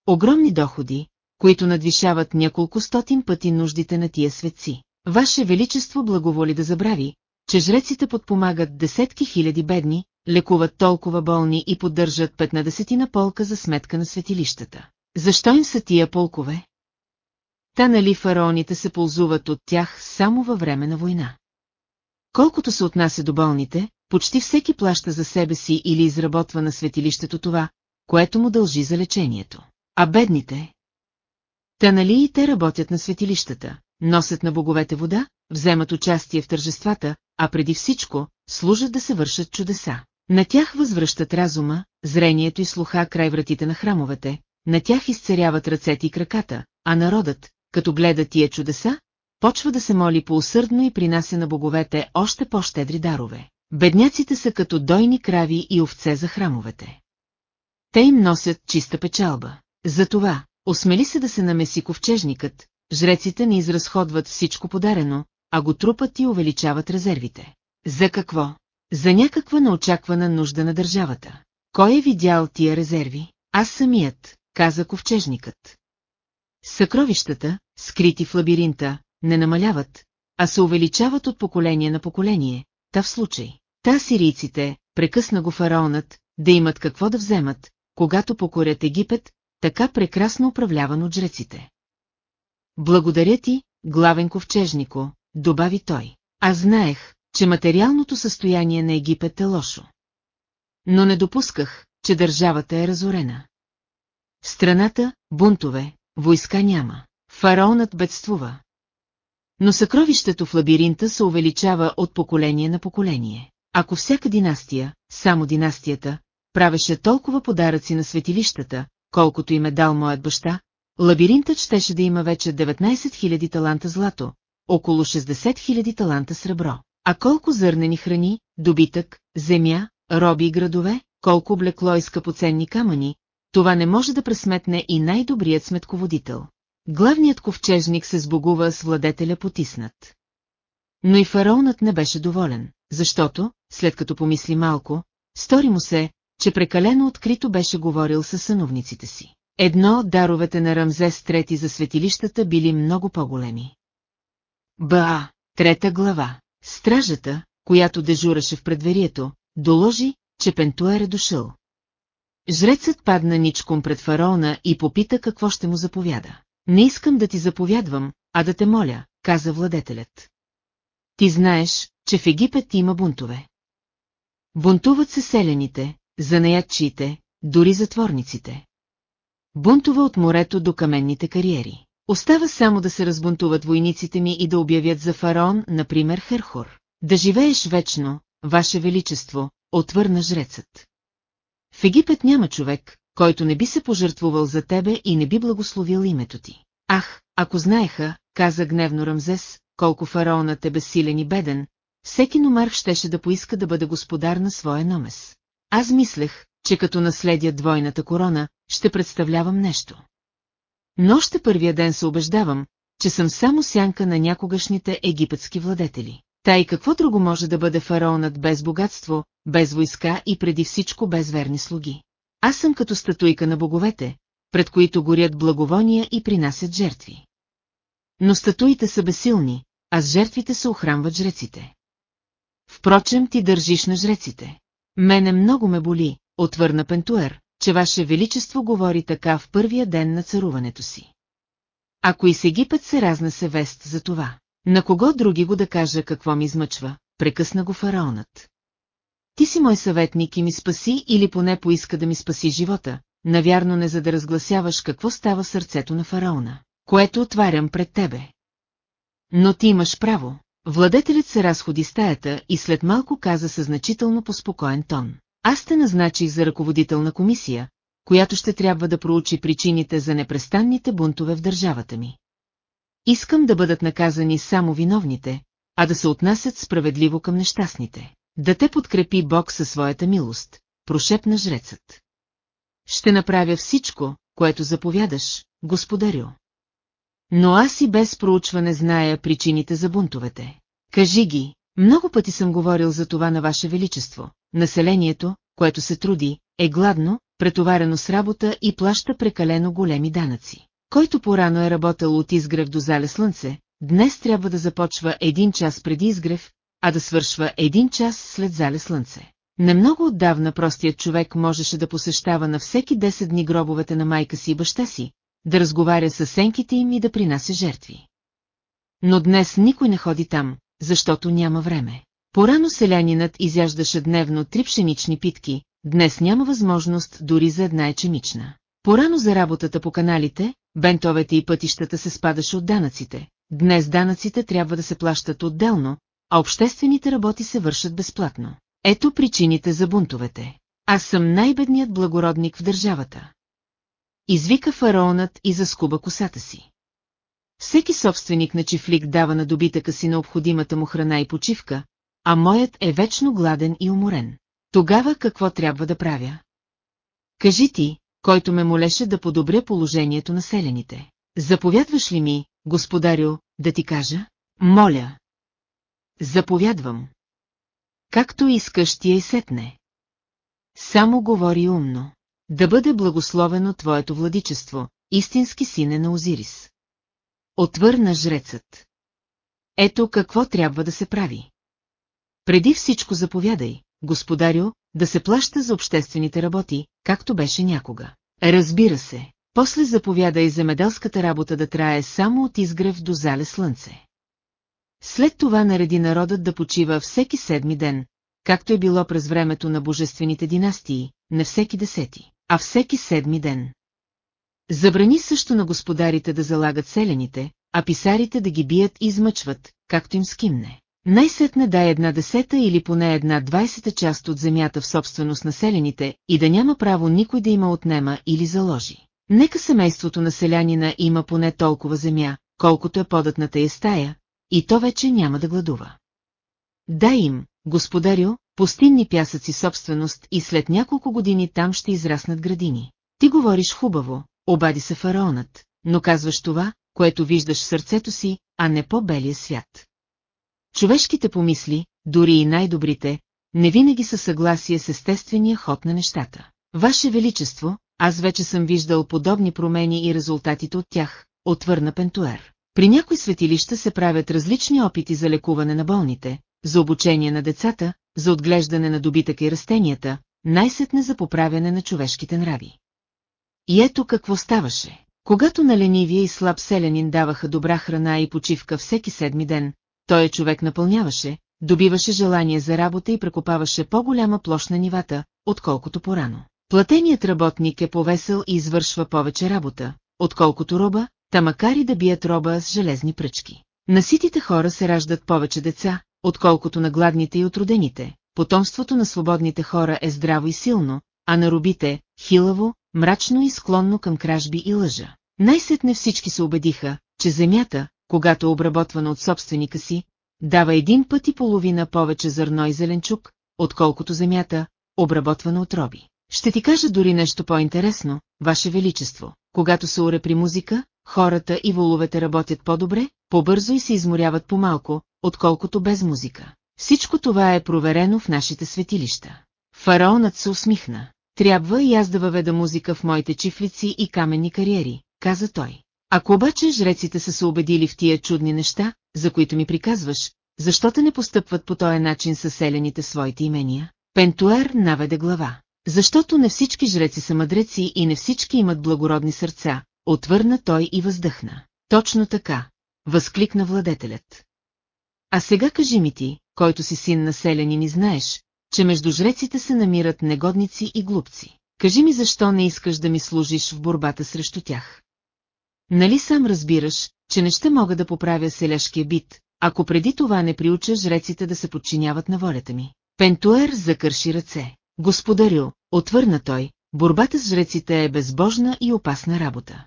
Огромни доходи, които надвишават няколко стотин пъти нуждите на тия светци. Ваше Величество благоволи да забрави, че жреците подпомагат десетки хиляди бедни, лекуват толкова болни и поддържат 15 на полка за сметка на светилищата. Защо им са тия полкове? Та нали фараоните се ползуват от тях само във време на война. Колкото се отнася до болните, почти всеки плаща за себе си или изработва на светилището това, което му дължи за лечението. А бедните? Та нали и те работят на светилищата, носят на боговете вода, вземат участие в тържествата, а преди всичко, служат да се вършат чудеса. На тях възвръщат разума, зрението и слуха край вратите на храмовете, на тях изцеряват ръцете и краката, а народът, като гледа тия чудеса, почва да се моли поусърдно и принася на боговете още по-щедри дарове. Бедняците са като дойни крави и овце за храмовете. Те им носят чиста печалба. Затова, осмели се да се намеси ковчежникът, жреците не изразходват всичко подарено, а го трупат и увеличават резервите. За какво? За някаква неочаквана нужда на държавата. Кой е видял тия резерви? Аз самият, каза ковчежникът. Съкровищата, скрити в лабиринта, не намаляват, а се увеличават от поколение на поколение, та в случай. Та сирийците, прекъсна го фараонът, да имат какво да вземат, когато покорят Египет, така прекрасно управляван от жреците. Благодаря ти, главен ковчежнико, добави той. Аз знаех, че материалното състояние на Египет е лошо. Но не допусках, че държавата е разорена. В страната, бунтове, войска няма. Фараонът бедствува. Но съкровището в лабиринта се увеличава от поколение на поколение. Ако всяка династия, само династията, правеше толкова подаръци на светилищата, колкото им е дал моят баща, лабиринтът щеше да има вече 19 000 таланта злато, около 60 000 таланта сребро. А колко зърнени храни, добитък, земя, роби и градове, колко облекло и скъпоценни камъни, това не може да пресметне и най-добрият сметководител. Главният ковчежник се сбогува с владетеля потиснат. Но и фараонът не беше доволен, защото, след като помисли малко, стори му се, че прекалено открито беше говорил със съновниците си. Едно от даровете на Рамзес трети за светилищата били много по-големи. Ба, трета глава. Стражата, която дежураше в предверието, доложи, че Пентуер е дошъл. Жрецът падна ничком пред фараона и попита какво ще му заповяда. Не искам да ти заповядвам, а да те моля, каза владетелят. Ти знаеш, че в Египет има бунтове. Бунтуват се селените, занаятчиите, дори затворниците. Бунтува от морето до каменните кариери. Остава само да се разбунтуват войниците ми и да обявят за фараон, например Херхор. Да живееш вечно, Ваше Величество, отвърна жрецът. В Египет няма човек, който не би се пожертвувал за тебе и не би благословил името ти. Ах, ако знаеха, каза гневно Рамзес, колко фараонът е безсилен и беден, всеки номарх щеше да поиска да бъде господар на своя номес. Аз мислех, че като наследя двойната корона, ще представлявам нещо. Но още първия ден се убеждавам, че съм само сянка на някогашните египетски владетели. Та и какво друго може да бъде фараонът без богатство, без войска и преди всичко без верни слуги? Аз съм като статуйка на боговете, пред които горят благовония и принасят жертви. Но статуите са безсилни, а с жертвите се охранват жреците. Впрочем, ти държиш на жреците. Мене много ме боли, отвърна Пентуер, че Ваше Величество говори така в първия ден на царуването си. Ако и с Египет се разнесе вест за това, на кого други го да кажа какво ми измъчва, прекъсна го фараонът. Ти си мой съветник и ми спаси или поне поиска да ми спаси живота, навярно не за да разгласяваш какво става сърцето на фараона, което отварям пред тебе. Но ти имаш право. Владетелят се разходи стаята и след малко каза със значително поспокоен тон. Аз те назначих за ръководител на комисия, която ще трябва да проучи причините за непрестанните бунтове в държавата ми. Искам да бъдат наказани само виновните, а да се отнасят справедливо към нещастните. Да те подкрепи Бог със своята милост, прошепна жрецът. Ще направя всичко, което заповядаш, господарю. Но аз и без проучване зная причините за бунтовете. Кажи ги, много пъти съм говорил за това на Ваше Величество. Населението, което се труди, е гладно, претоварено с работа и плаща прекалено големи данъци. Който порано е работил от изгрев до зале слънце, днес трябва да започва един час преди изгрев, а да свършва един час след зале слънце. Немного отдавна простият човек можеше да посещава на всеки 10 дни гробовете на майка си и баща си, да разговаря с сенките им и да принася жертви. Но днес никой не ходи там, защото няма време. Порано селянинът изяждаше дневно три пшенични питки, днес няма възможност дори за една ечемична. Порано за работата по каналите, бентовете и пътищата се спадаше от данъците. Днес данъците трябва да се плащат отделно, а обществените работи се вършат безплатно. Ето причините за бунтовете. Аз съм най-бедният благородник в държавата. Извика фараонът и заскуба косата си. Всеки собственик на чифлик дава на добитъка си необходимата му храна и почивка, а моят е вечно гладен и уморен. Тогава какво трябва да правя? Кажи ти, който ме молеше да подобря положението на селените. Заповядваш ли ми, господарю, да ти кажа? Моля. Заповядвам. Както искаш ти и сетне. Само говори умно. Да бъде благословено твоето владичество, истински сине на Озирис. Отвърна жрецът. Ето какво трябва да се прави. Преди всичко заповядай, господарю, да се плаща за обществените работи, както беше някога. Разбира се, после заповяда и земеделската работа да трае само от изгрев до зале слънце. След това нареди народът да почива всеки седми ден, както е било през времето на божествените династии, не всеки десети, а всеки седми ден. Забрани също на господарите да залагат селените, а писарите да ги бият и измъчват, както им скимне. Най-сетне дай една десета или поне една двайсета част от земята в собственост на селените и да няма право никой да има отнема или заложи. Нека семейството на селянина има поне толкова земя, колкото е податната е стая, и то вече няма да гладува. Дай им, господарю, пустинни пясъци собственост и след няколко години там ще израснат градини. Ти говориш хубаво, обади се фараонът, но казваш това, което виждаш в сърцето си, а не по-белия свят. Човешките помисли, дори и най-добрите, не винаги са съгласие с естествения ход на нещата. Ваше Величество, аз вече съм виждал подобни промени и резултатите от тях, отвърна Пентуер. При някои светилища се правят различни опити за лекуване на болните, за обучение на децата, за отглеждане на добитъка и растенията, най-сетне за поправяне на човешките нрави. И ето какво ставаше. Когато на ленивия и слаб селянин даваха добра храна и почивка всеки седми ден, той човек напълняваше, добиваше желание за работа и прекопаваше по-голяма площ на нивата, отколкото порано. Платеният работник е повесел и извършва повече работа, отколкото роба, та макар и да бият роба с железни пръчки. Наситите хора се раждат повече деца, отколкото на гладните и отродените. Потомството на свободните хора е здраво и силно, а на робите – хилаво, мрачно и склонно към кражби и лъжа. Най-сетне всички се убедиха, че земята, когато е обработвана от собственика си, дава един път и половина повече зърно и зеленчук, отколкото земята, обработвана от роби. Ще ти кажа дори нещо по-интересно, Ваше Величество. Когато се уре при музика, хората и воловете работят по-добре, по-бързо и се изморяват по-малко, отколкото без музика. Всичко това е проверено в нашите светилища. Фараонът се усмихна. Трябва и аз да въведа музика в моите чифлици и каменни кариери, каза той. Ако обаче жреците са се убедили в тия чудни неща, за които ми приказваш, защо те не постъпват по този начин със селените своите имения? Пентуер наведе глава. Защото не всички жреци са мъдреци и не всички имат благородни сърца, отвърна той и въздъхна. Точно така, възкликна владетелят. А сега кажи ми ти, който си син на селянин и знаеш, че между жреците се намират негодници и глупци. Кажи ми защо не искаш да ми служиш в борбата срещу тях. Нали сам разбираш, че не ще мога да поправя селяшкия бит, ако преди това не приуча жреците да се подчиняват на волята ми. Пентуер закърши ръце. Господарю, отвърна той, борбата с жреците е безбожна и опасна работа.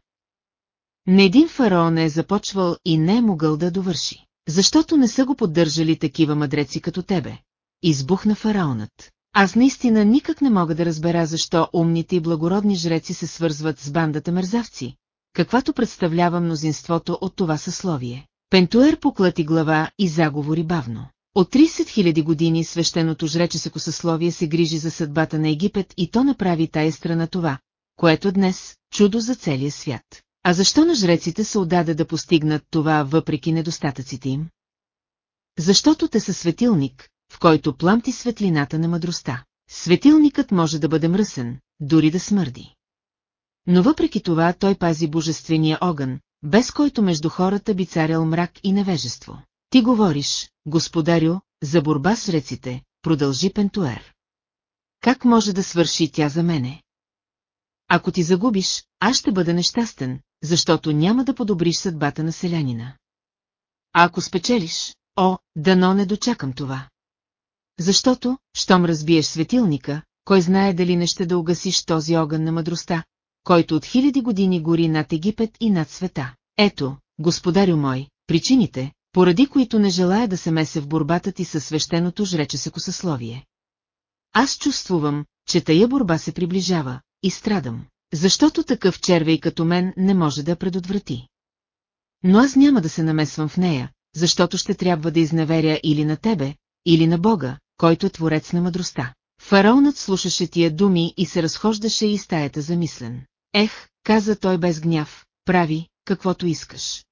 Не един фараон е започвал и не е могъл да довърши. Защото не са го поддържали такива мъдреци като тебе. Избухна фараонът. Аз наистина никак не мога да разбера защо умните и благородни жреци се свързват с бандата мерзавци, каквато представлява мнозинството от това съсловие. Пентуер поклати глава и заговори бавно. От 30 000 години свещеното жречесеко съсловие се грижи за съдбата на Египет и то направи тая страна това, което днес чудо за целия свят. А защо на жреците се отдаде да постигнат това въпреки недостатъците им? Защото те са светилник, в който пламти светлината на мъдростта. Светилникът може да бъде мръсен, дори да смърди. Но въпреки това той пази божествения огън, без който между хората би царял мрак и невежество. Ти говориш, господарю, за борба с реците, продължи Пентуер. Как може да свърши тя за мене? Ако ти загубиш, аз ще бъда нещастен, защото няма да подобриш съдбата на селянина. А ако спечелиш, о, дано не дочакам това. Защото, щом разбиеш светилника, кой знае дали не ще да угасиш този огън на мъдростта, който от хиляди години гори над Египет и над света. Ето, господарю мой, причините, поради които не желая да се месе в борбата ти със свещеното жречесеко съсловие. Аз чувствувам, че тая борба се приближава, и страдам, защото такъв червей като мен не може да предотврати. Но аз няма да се намесвам в нея, защото ще трябва да изневеря или на тебе, или на Бога, който е творец на мъдростта. Фараонът слушаше тия думи и се разхождаше и стаята замислен. Ех, каза той без гняв, прави, каквото искаш.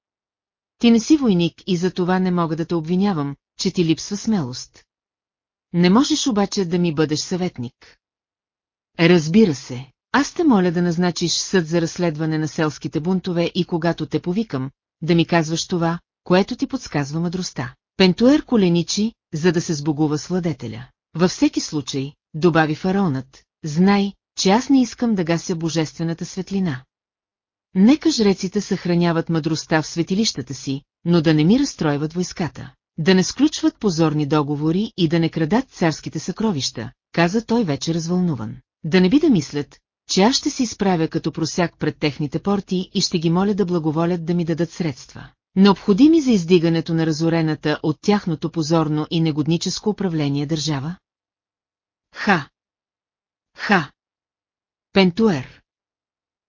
Ти не си войник и за това не мога да те обвинявам, че ти липсва смелост. Не можеш обаче да ми бъдеш съветник. Разбира се, аз те моля да назначиш съд за разследване на селските бунтове и когато те повикам, да ми казваш това, което ти подсказва мъдростта. Пентуер коленичи, за да се сбогува с владетеля. Във всеки случай, добави фараонът, знай, че аз не искам да гася божествената светлина. Нека жреците съхраняват мъдростта в светилищата си, но да не ми разстройват войската, да не сключват позорни договори и да не крадат царските съкровища, каза той вече развълнуван. Да не би да мислят, че аз ще се изправя като просяк пред техните порти и ще ги моля да благоволят да ми дадат средства. Необходими за издигането на разорената от тяхното позорно и негодническо управление държава? Ха! Ха! Пентуер!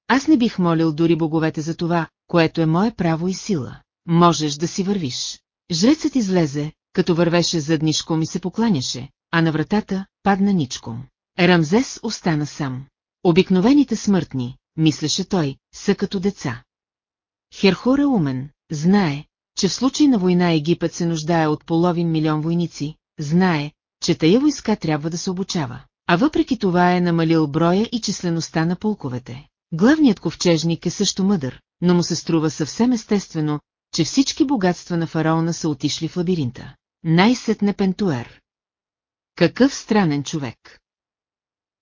Аз не бих молил дори боговете за това, което е мое право и сила. Можеш да си вървиш. Жрецът излезе, като вървеше заднишко ми се покланяше, а на вратата падна ничко. Рамзес остана сам. Обикновените смъртни, мислеше той, са като деца. Херхор е умен, знае, че в случай на война Египет се нуждае от половин милион войници, знае, че тая войска трябва да се обучава. А въпреки това е намалил броя и числеността на полковете. Главният ковчежник е също мъдър, но му се струва съвсем естествено, че всички богатства на фараона са отишли в лабиринта. Най-сетне Пентуер. Какъв странен човек.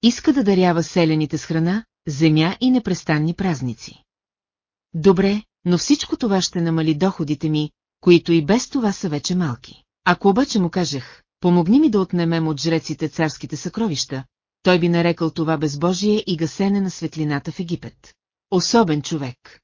Иска да дарява селените с храна, земя и непрестанни празници. Добре, но всичко това ще намали доходите ми, които и без това са вече малки. Ако обаче му кажех, помогни ми да отнемем от жреците царските съкровища, той би нарекал това безбожие и гасене на светлината в Египет. Особен човек.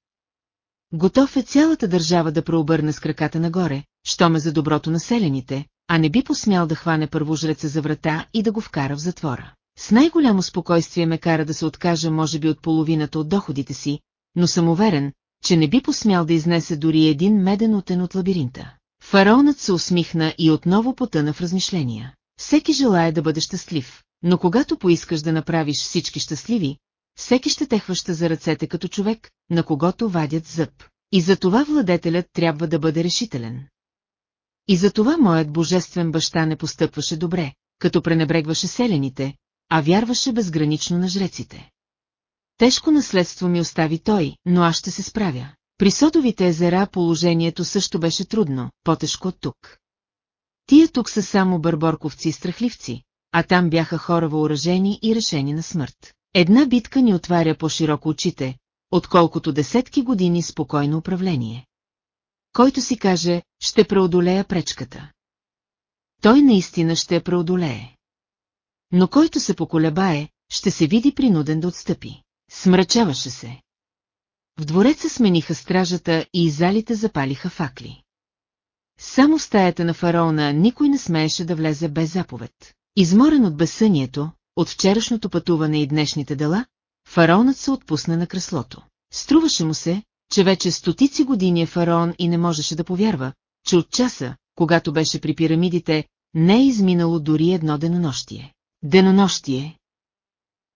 Готов е цялата държава да преобърне с краката нагоре, що ме за доброто населените, а не би посмял да хване първожреца за врата и да го вкара в затвора. С най-голямо спокойствие ме кара да се откажа може би от половината от доходите си, но съм уверен, че не би посмял да изнесе дори един меден отен от лабиринта. Фараонът се усмихна и отново потъна в размишления. Всеки желая да бъде щастлив, но когато поискаш да направиш всички щастливи, всеки ще те хваща за ръцете като човек, на когото вадят зъб. И за това владетелят трябва да бъде решителен. И за това моят божествен баща не постъпваше добре, като пренебрегваше селените, а вярваше безгранично на жреците. Тежко наследство ми остави той, но аз ще се справя. При Содовите езера положението също беше трудно, по-тежко от тук. Тия тук са само бърборковци и страхливци, а там бяха хора въоръжени и решени на смърт. Една битка ни отваря по-широко очите, отколкото десетки години спокойно управление. Който си каже, ще преодолея пречката. Той наистина ще преодолее. Но който се поколебае, ще се види принуден да отстъпи. Смрачаваше се. В двореца смениха стражата и залите запалиха факли. Само в стаята на фараона никой не смееше да влезе без заповед. Изморен от безсънието, от вчерашното пътуване и днешните дела, фараонът се отпусна на креслото. Струваше му се, че вече стотици години е фараон и не можеше да повярва, че от часа, когато беше при пирамидите, не е изминало дори едно денонощие. Денонощие?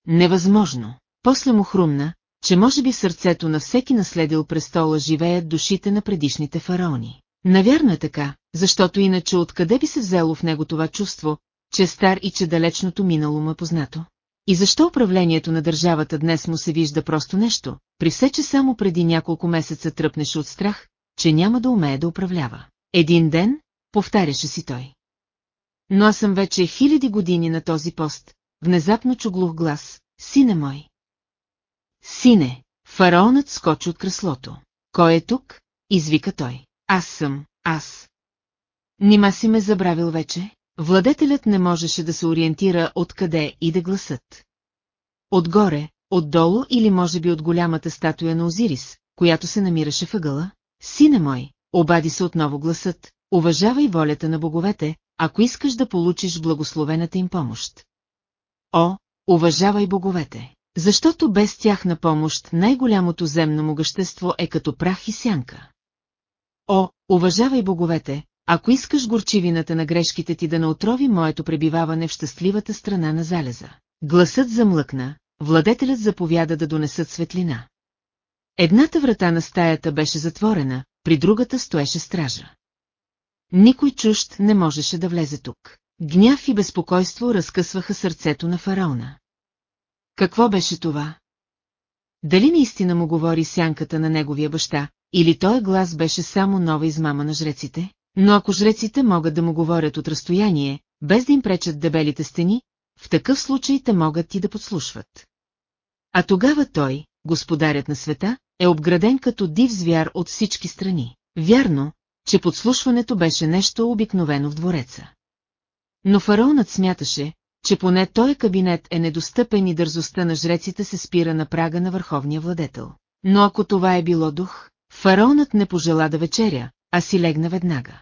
Невъзможно. После му хрумна, че може би в сърцето на всеки наследил престола живеят душите на предишните фараони. Навярно е така, защото иначе откъде би се взело в него това чувство, че е стар и че далечното минало му е познато? И защо управлението на държавата днес му се вижда просто нещо, при все, че само преди няколко месеца тръпнеше от страх, че няма да умее да управлява. Един ден, повтаряше си той. Но аз съм вече хиляди години на този пост, внезапно чу глух глас, сине мой. Сине, фараонът скочи от креслото. Кой е тук? Извика той. Аз съм, аз. Нима си ме забравил вече? Владетелят не можеше да се ориентира откъде и да гласът. Отгоре, отдолу или може би от голямата статуя на Озирис, която се намираше въгъла? Сине мой, обади се отново гласът, уважавай волята на боговете, ако искаш да получиш благословената им помощ. О, уважавай боговете, защото без тях на помощ най-голямото земно могъщество е като прах и сянка. О, уважавай боговете, ако искаш горчивината на грешките ти да не отрови моето пребиваване в щастливата страна на залеза. Гласът замлъкна, владетелят заповяда да донесат светлина. Едната врата на стаята беше затворена, при другата стоеше стража. Никой чужд не можеше да влезе тук. Гняв и безпокойство разкъсваха сърцето на фараона. Какво беше това? Дали наистина му говори сянката на неговия баща, или той глас беше само нова измама на жреците? Но ако жреците могат да му говорят от разстояние, без да им пречат дебелите стени, в такъв случай те могат и да подслушват. А тогава той, господарят на света, е обграден като див звяр от всички страни. Вярно, че подслушването беше нещо обикновено в двореца. Но фараонът смяташе, че поне той кабинет е недостъпен и дързостта на жреците се спира на прага на върховния владетел. Но ако това е било дух, фараонът не пожела да вечеря, а си легна веднага.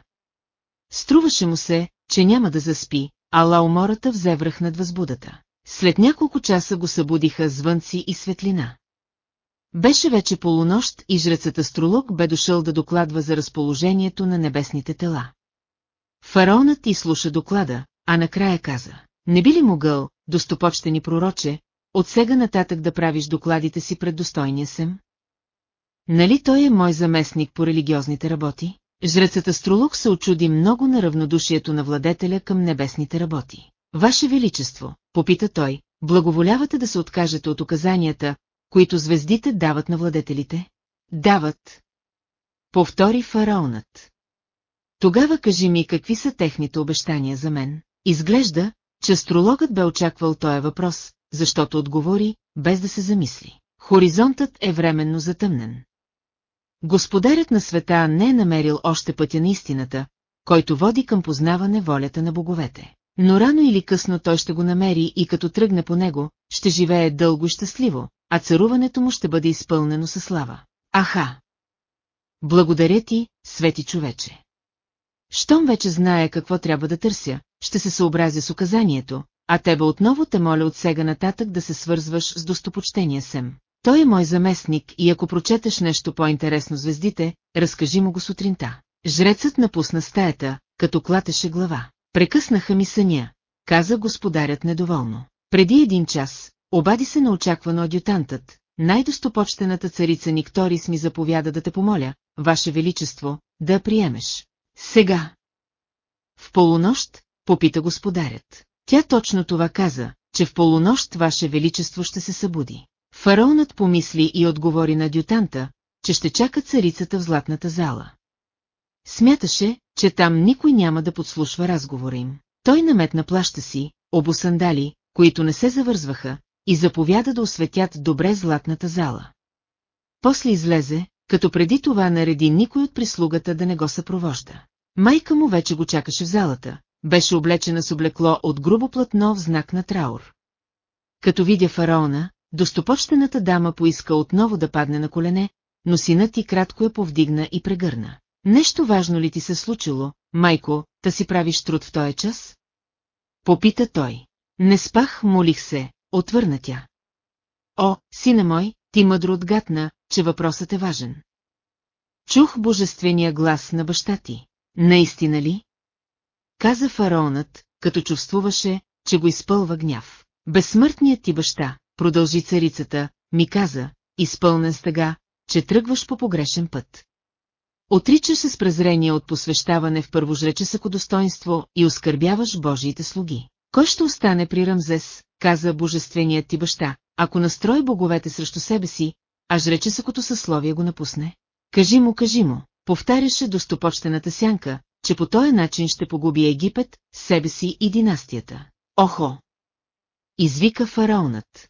Струваше му се, че няма да заспи, ала умората взе връх над възбудата. След няколко часа го събудиха звънци и светлина. Беше вече полунощ и жрецът астролог бе дошъл да докладва за разположението на небесните тела. Фараонът ти слуша доклада, а накрая каза, не би ли могъл, достопочтени пророче, от сега нататък да правиш докладите си пред достойния сем? Нали той е мой заместник по религиозните работи? Жрецът Астролог се очуди много на равнодушието на владетеля към небесните работи. Ваше Величество, попита той, благоволявате да се откажете от указанията, които звездите дават на владетелите? Дават. Повтори фараонът. Тогава кажи ми какви са техните обещания за мен. Изглежда, че астрологът бе очаквал този въпрос, защото отговори, без да се замисли. Хоризонтът е временно затъмнен. Господарят на света не е намерил още пътя на истината, който води към познаване волята на боговете. Но рано или късно той ще го намери и като тръгне по него, ще живее дълго и щастливо, а царуването му ще бъде изпълнено със слава. Аха! Благодаря ти, свети човече. Щом вече знае какво трябва да търся, ще се съобразя с указанието, а тебе отново те моля от сега нататък да се свързваш с достопочтения сем. Той е мой заместник и ако прочетеш нещо по-интересно звездите, разкажи му го сутринта. Жрецът напусна стаята, като клатеше глава. Прекъснаха ми съня, каза господарят недоволно. Преди един час, обади се неочаквано адютантът, най-достопочтената царица Никторис ми заповяда да те помоля, Ваше Величество, да приемеш. Сега. В полунощ, попита господарят. Тя точно това каза, че в полунощ Ваше Величество ще се събуди. Фараонът помисли и отговори на адютанта, че ще чака царицата в златната зала. Смяташе, че там никой няма да подслушва разговора им. Той наметна плаща си, обосандали, които не се завързваха, и заповяда да осветят добре златната зала. После излезе, като преди това нареди никой от прислугата да не го съпровожда. Майка му вече го чакаше в залата, беше облечена с облекло от грубо платно в знак на траур. Като видя фараона, достопочтената дама поиска отново да падне на колене, но синът ти кратко я повдигна и прегърна. Нещо важно ли ти се случило, майко, да си правиш труд в този час? Попита той. Не спах, молих се, отвърна тя. О, сине мой, ти мъдро отгатна, че въпросът е важен. Чух божествения глас на баща ти. Наистина ли? Каза фараонът, като чувствуваше, че го изпълва гняв. Безсмъртният ти баща, продължи царицата, ми каза, изпълнен с тъга, че тръгваш по погрешен път. Отричаш се с презрение от посвещаване в първожречесъко достоинство и оскърбяваш Божиите слуги. Кой ще остане при Рамзес, каза божественият ти баща, ако настрои боговете срещу себе си, а жречесъкото съсловие го напусне? Кажи му, кажи му, повтаряше достопочтената сянка, че по този начин ще погуби Египет, себе си и династията. Охо! Извика фараонът.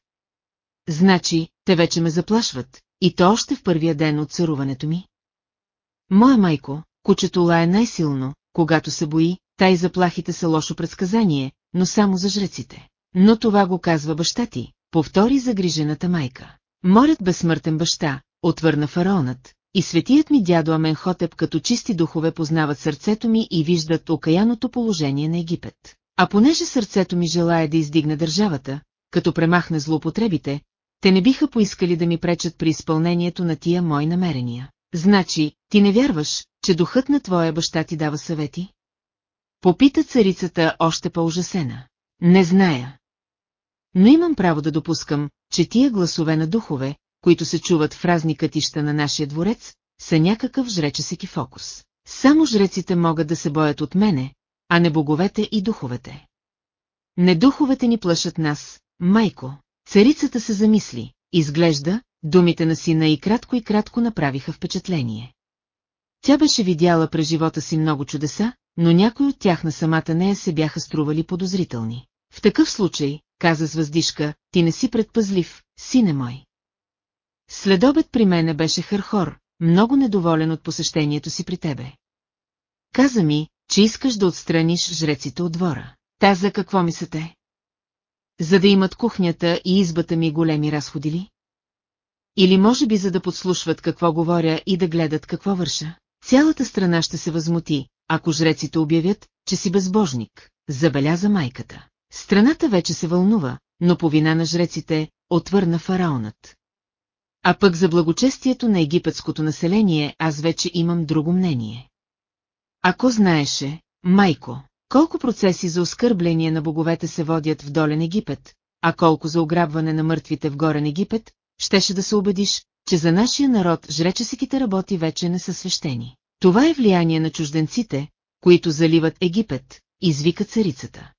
Значи, те вече ме заплашват, и то още в първия ден от царуването ми? Моя майко, кучето лае най-силно, когато се бои, тай заплахите са лошо предсказание, но само за жреците. Но това го казва баща ти, повтори загрижената майка. Морят безсмъртен баща, отвърна фараонът, и светият ми дядо Аменхотеп като чисти духове познават сърцето ми и виждат окаяното положение на Египет. А понеже сърцето ми желая да издигне държавата, като премахне злоупотребите, те не биха поискали да ми пречат при изпълнението на тия мои намерения. Значи, ти не вярваш, че духът на твоя баща ти дава съвети? Попита царицата още по-ужасена. Не зная. Но имам право да допускам, че тия гласове на духове, които се чуват в разни кътища на нашия дворец, са някакъв жречесеки фокус. Само жреците могат да се боят от мене, а не боговете и духовете. Не духовете ни плашат нас, майко. Царицата се замисли, изглежда, думите на сина и кратко и кратко направиха впечатление. Тя беше видяла през живота си много чудеса, но някои от тях на самата нея се бяха стрували подозрителни. В такъв случай, каза с въздишка, ти не си предпазлив, сине мой. Следобед при мене беше Хархор, много недоволен от посещението си при тебе. Каза ми, че искаш да отстраниш жреците от двора. Та за какво ми са те? За да имат кухнята и избата ми големи разходи ли? Или може би за да подслушват какво говоря и да гледат какво върша? Цялата страна ще се възмути, ако жреците обявят, че си безбожник, забеляза майката. Страната вече се вълнува, но по вина на жреците, отвърна фараонът. А пък за благочестието на египетското население аз вече имам друго мнение. Ако знаеше, майко, колко процеси за оскърбление на боговете се водят в долен Египет, а колко за ограбване на мъртвите в горен Египет, щеше да се убедиш, че за нашия народ жречесиките работи вече не са свещени. Това е влияние на чужденците, които заливат Египет, извика царицата.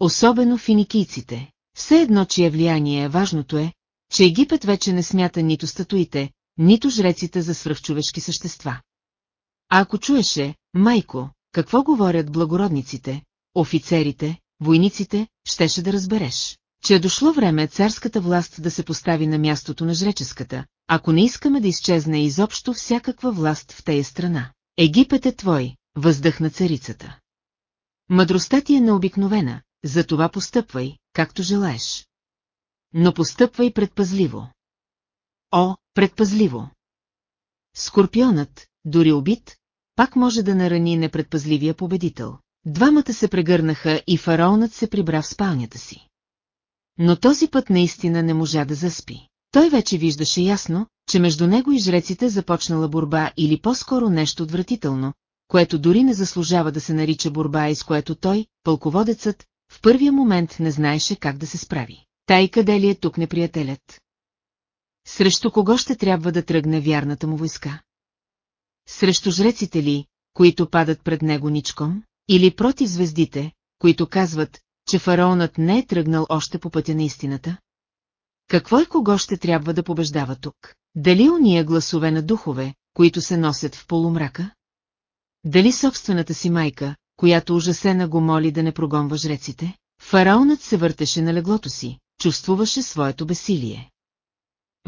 Особено финикийците. Все едно, чие влияние е важното е, че Египет вече не смята нито статуите, нито жреците за свръхчовешки същества. А ако чуеше, майко, какво говорят благородниците, офицерите, войниците, щеше да разбереш, че е дошло време царската власт да се постави на мястото на жреческата, ако не искаме да изчезне изобщо всякаква власт в тея страна. Египет е твой, въздъхна царицата. Мъдростта ти е необикновена, затова постъпвай, както желаеш. Но постъпвай предпазливо. О, предпазливо! Скорпионът, дори убит, пак може да нарани непредпазливия победител. Двамата се прегърнаха и фараонът се прибра в спалнята си. Но този път наистина не можа да заспи. Той вече виждаше ясно, че между него и жреците започнала борба или по-скоро нещо отвратително, което дори не заслужава да се нарича борба и с което той, пълководецът, в първия момент не знаеше как да се справи. Тай къде ли е тук неприятелят? Срещу кого ще трябва да тръгне вярната му войска? Срещу жреците ли, които падат пред него ничком? Или против звездите, които казват, че фараонът не е тръгнал още по пътя на истината? Какво и кого ще трябва да побеждава тук? Дали уния гласове на духове, които се носят в полумрака? Дали собствената си майка, която ужасена го моли да не прогонва жреците? Фараонът се въртеше на леглото си, чувствуваше своето бесилие.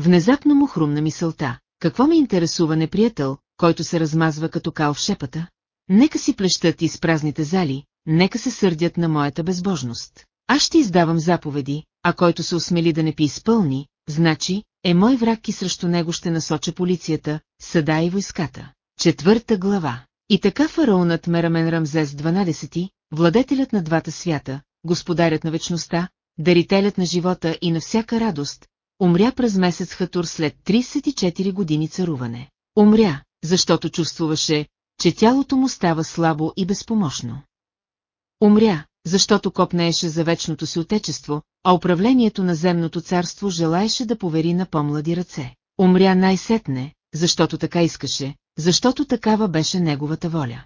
Внезапно му хрумна мисълта, какво ме интересува неприятел, който се размазва като кал в шепата? Нека си плещат из празните зали, нека се сърдят на моята безбожност. Аз ще издавам заповеди, а който се осмели да не пи изпълни, значи, е мой враг и срещу него ще насоча полицията, съда и войската. Четвърта глава. И така фараонът Мерамен Рамзес 12, владетелят на двата свята, господарят на вечността, дарителят на живота и на всяка радост, умря през месец Хатур след 34 години царуване. Умря, защото чувствуваше, че тялото му става слабо и безпомощно. Умря, защото копнееше за вечното си отечество, а управлението на земното царство желаеше да повери на по-млади ръце. Умря най-сетне, защото така искаше, защото такава беше неговата воля.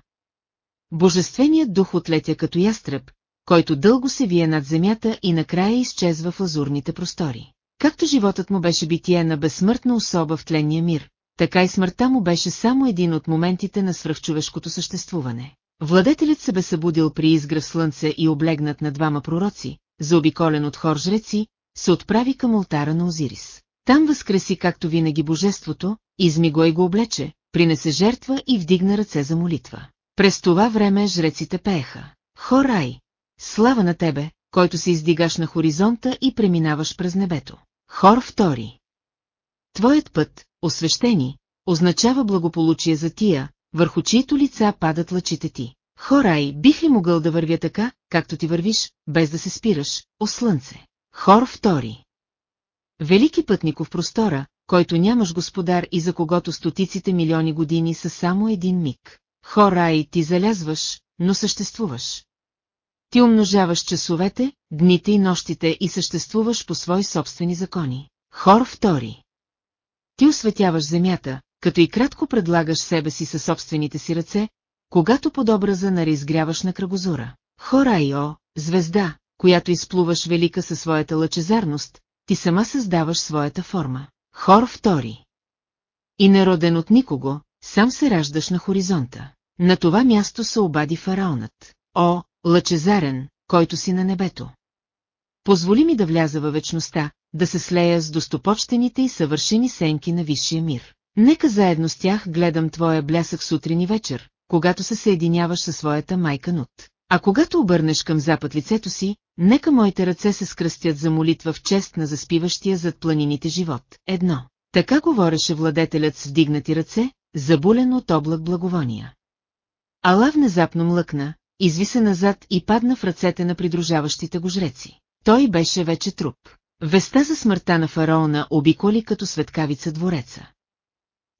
Божественият дух отлетя като ястреб, който дълго се вие над земята и накрая изчезва в лазурните простори. Както животът му беше битие на безсмъртна особа в тленния мир, така и смъртта му беше само един от моментите на свръхчовешкото съществуване. Владетелят се бе събудил при изгръв слънце и облегнат на двама пророци, заобиколен от хор жреци, се отправи към ултара на Озирис. Там възкреси както винаги божеството, изми го и го облече, принесе жертва и вдигна ръце за молитва. През това време жреците пееха. Хорай! Слава на тебе, който се издигаш на хоризонта и преминаваш през небето. Хор втори. Твоят път, освещени, означава благополучие за тия, върху чието лица падат лъчите ти. Хорай, бих ли могъл да вървя така, както ти вървиш, без да се спираш, о слънце? Хор втори. Велики пътников простора, който нямаш господар и за когото стотиците милиони години са само един миг. Хорай, ти залязваш, но съществуваш. Ти умножаваш часовете, дните и нощите и съществуваш по свои собствени закони. Хор втори. Ти осветяваш земята, като и кратко предлагаш себе си със собствените си ръце, когато под образа на изгряваш на кръгозура. Хорайо, звезда, която изплуваш велика със своята лъчезарност, ти сама създаваш своята форма. Хор втори. И народен от никого, сам се раждаш на хоризонта. На това място се обади фараонът. О, лъчезарен, който си на небето. Позволи ми да вляза във вечността, да се слея с достопочтените и съвършени сенки на висшия мир. Нека заедно с тях гледам твоя блясък сутрин и вечер, когато се съединяваш със своята майка Нут. А когато обърнеш към запад лицето си, нека моите ръце се скръстят за молитва в чест на заспиващия зад планините живот. Едно. Така говореше владетелят с вдигнати ръце, забулен от облак благовония. Ала внезапно млъкна, извиса назад и падна в ръцете на придружаващите го жреци. Той беше вече труп. Веста за смъртта на фараона обиколи като светкавица двореца.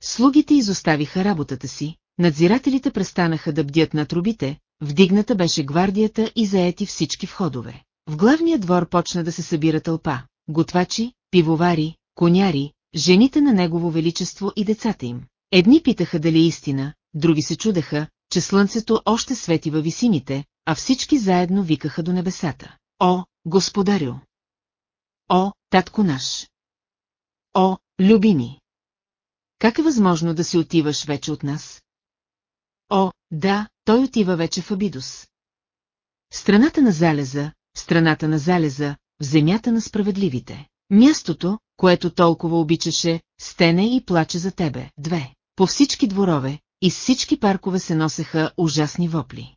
Слугите изоставиха работата си, надзирателите престанаха да бдят на трубите, вдигната беше гвардията и заети всички входове. В главния двор почна да се събира тълпа, готвачи, пивовари, коняри, жените на негово величество и децата им. Едни питаха дали е истина, други се чудеха, че слънцето още свети във висините, а всички заедно викаха до небесата. О, господарю! О, татко наш! О, любими! Как е възможно да си отиваш вече от нас? О, да, той отива вече в Абидус. Страната на залеза, страната на залеза, в земята на справедливите. Мястото, което толкова обичаше, стене и плаче за тебе. Две. По всички дворове, из всички паркове се носеха ужасни вопли.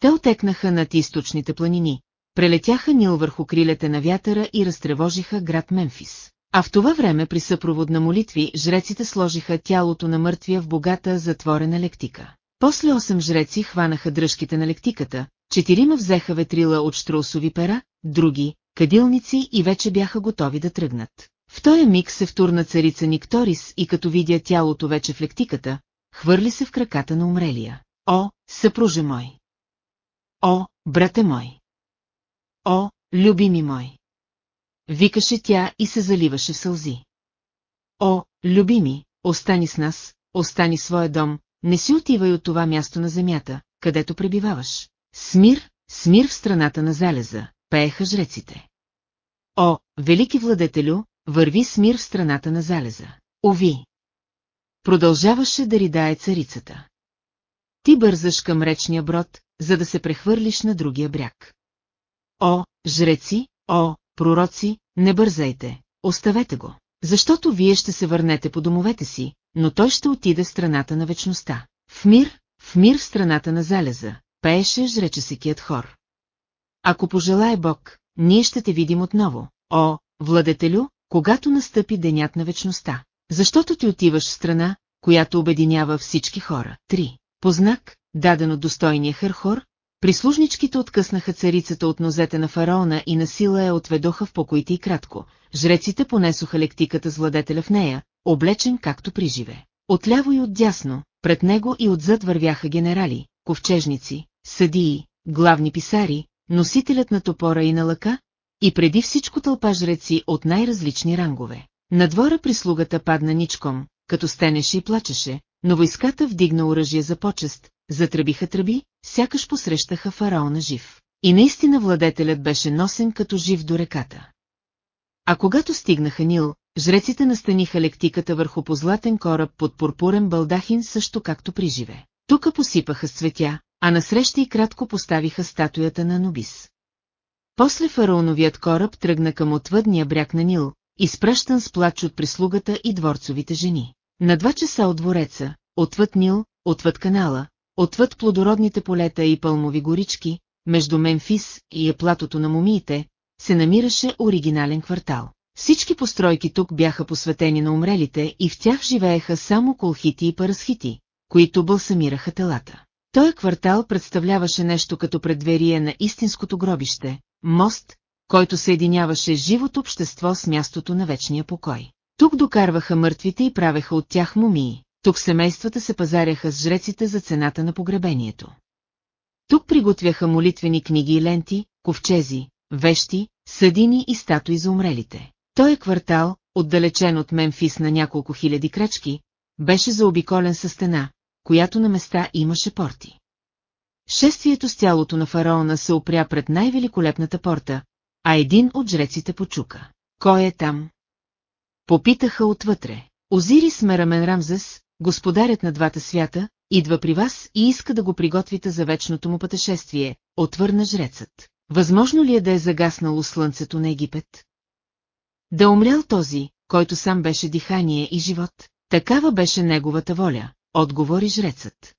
Те отекнаха над източните планини, прелетяха Нил върху крилете на вятъра и разтревожиха град Мемфис. А в това време при съпровод на молитви жреците сложиха тялото на мъртвия в богата затворена лектика. После осем жреци хванаха дръжките на лектиката, четирима взеха ветрила от штраусови пера, други – кадилници и вече бяха готови да тръгнат. В този миг се втурна царица Никторис и като видя тялото вече в лектиката, хвърли се в краката на умрелия. О, съпруже мой! О, брате мой! О, любими мой! Викаше тя и се заливаше в сълзи. О, любими, остани с нас, остани своя дом, не си отивай от това място на земята, където пребиваваш. Смир, смир в страната на залеза, пееха жреците. О, велики владетелю, върви смир в страната на залеза. Ови! Продължаваше да ридае царицата. Ти бързаш към речния брод, за да се прехвърлиш на другия бряг. О, жреци, о, пророци, не бързайте, оставете го, защото вие ще се върнете по домовете си, но той ще отиде в страната на вечността. В мир, в мир в страната на залеза, пееше жречесекият хор. Ако пожелае Бог, ние ще те видим отново, о, владетелю, когато настъпи денят на вечността. Защото ти отиваш в страна, която обединява всички хора. Три. Познак, даден от достойния Херхор, Прислужничките откъснаха царицата от нозете на фараона и насила я отведоха в покоите и кратко. Жреците понесоха лектиката с владетеля в нея, облечен както приживе. Отляво и отдясно, пред него и отзад вървяха генерали, ковчежници, съдии, главни писари, носителят на топора и на лъка, и преди всичко тълпа жреци от най-различни рангове. На двора прислугата падна ничком, като стенеше и плачеше, но войската вдигна оръжие за почест, затръбиха тръби, сякаш посрещаха фараона жив. И наистина владетелят беше носен като жив до реката. А когато стигнаха Нил, жреците настаниха лектиката върху позлатен кораб под пурпурен балдахин също както приживе. Тука посипаха с цветя, а насреща и кратко поставиха статуята на Нобис. После фараоновият кораб тръгна към отвъдния бряг на Нил, изпращан с плач от прислугата и дворцовите жени. На два часа от двореца, отвъд Нил, отвъд канала, отвъд плодородните полета и пълмови горички, между Мемфис и еплатото на мумиите, се намираше оригинален квартал. Всички постройки тук бяха посветени на умрелите и в тях живееха само колхити и парасхити, които бълсамираха телата. Той квартал представляваше нещо като предверие на истинското гробище, мост, който съединяваше живото общество с мястото на вечния покой. Тук докарваха мъртвите и правеха от тях мумии, тук семействата се пазаряха с жреците за цената на погребението. Тук приготвяха молитвени книги и ленти, ковчези, вещи, съдини и статуи за умрелите. Той е квартал, отдалечен от Мемфис на няколко хиляди крачки, беше заобиколен със стена, която на места имаше порти. Шествието с тялото на фараона се опря пред най-великолепната порта, а един от жреците почука. Кой е там? Попитаха отвътре. Озирис Мерамен Рамзес, господарят на двата свята, идва при вас и иска да го приготвите за вечното му пътешествие, отвърна жрецът. Възможно ли е да е загаснало слънцето на Египет? Да умрял този, който сам беше дихание и живот, такава беше неговата воля, отговори жрецът.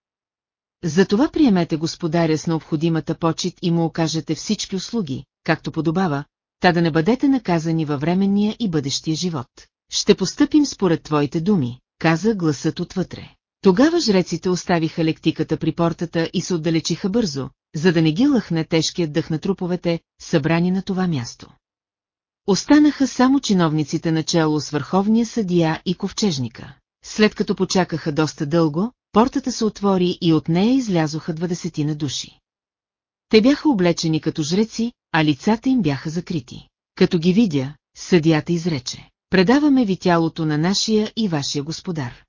Затова приемете господаря с необходимата почет и му окажете всички услуги, както подобава, та да не бъдете наказани във временния и бъдещия живот. Ще постъпим според твоите думи, каза гласът отвътре. Тогава жреците оставиха лектиката при портата и се отдалечиха бързо, за да не ги лъхне тежкият дъх на труповете, събрани на това място. Останаха само чиновниците начало с върховния съдия и ковчежника. След като почакаха доста дълго, портата се отвори и от нея излязоха двадесетина души. Те бяха облечени като жреци, а лицата им бяха закрити. Като ги видя, съдията изрече. Предаваме ви тялото на нашия и вашия господар.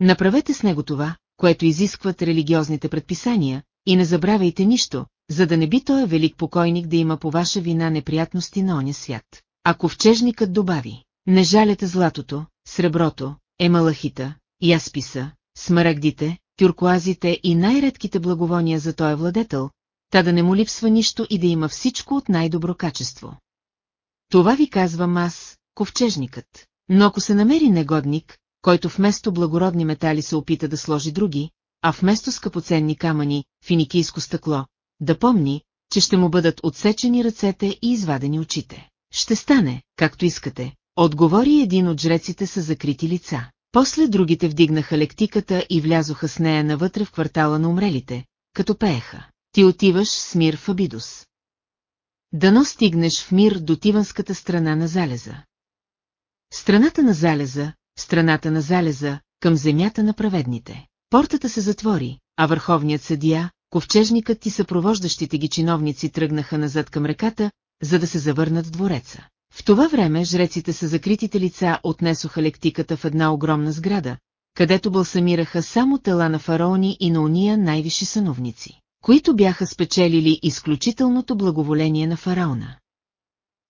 Направете с него това, което изискват религиозните предписания, и не забравяйте нищо, за да не би този велик покойник да има по ваша вина неприятности на оня свят. Ако вчежникът добави, не жалете златото, среброто, емалахита, ясписа, смарагдите, тюркоазите и най-редките благовония за този владетел, та да не му липсва нищо и да има всичко от най-добро качество. Това ви казвам аз, ковчежникът. Но ако се намери негодник, който вместо благородни метали се опита да сложи други, а вместо скъпоценни камъни, финикийско стъкло, да помни, че ще му бъдат отсечени ръцете и извадени очите. Ще стане, както искате, отговори един от жреците с закрити лица. После другите вдигнаха лектиката и влязоха с нея навътре в квартала на умрелите, като пееха. Ти отиваш с мир в Абидус. Дано стигнеш в мир до тиванската страна на залеза. Страната на залеза, страната на залеза, към земята на праведните. Портата се затвори, а върховният съдия, ковчежникът и съпровождащите ги чиновници тръгнаха назад към реката, за да се завърнат в двореца. В това време жреците са закритите лица отнесоха лектиката в една огромна сграда, където бълсамираха само тела на фараони и на уния най-висши съновници, които бяха спечелили изключителното благоволение на фараона.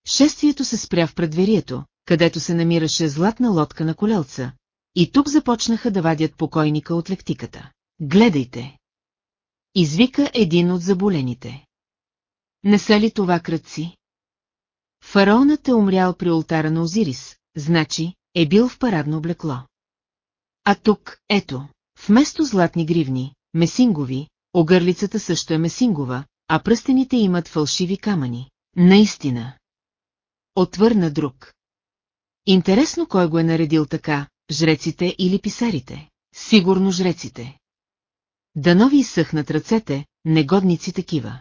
Шествието се спря в предверието, където се намираше златна лодка на колелца, и тук започнаха да вадят покойника от лектиката. Гледайте! Извика един от заболените. Не са ли това кръци? Фараонът е умрял при ултара на Озирис, значи, е бил в парадно облекло. А тук, ето, вместо златни гривни, месингови, огърлицата също е месингова, а пръстените имат фалшиви камъни. Наистина. Отвърна друг. Интересно кой го е наредил така, жреците или писарите? Сигурно жреците. да нови изсъхнат ръцете, негодници такива.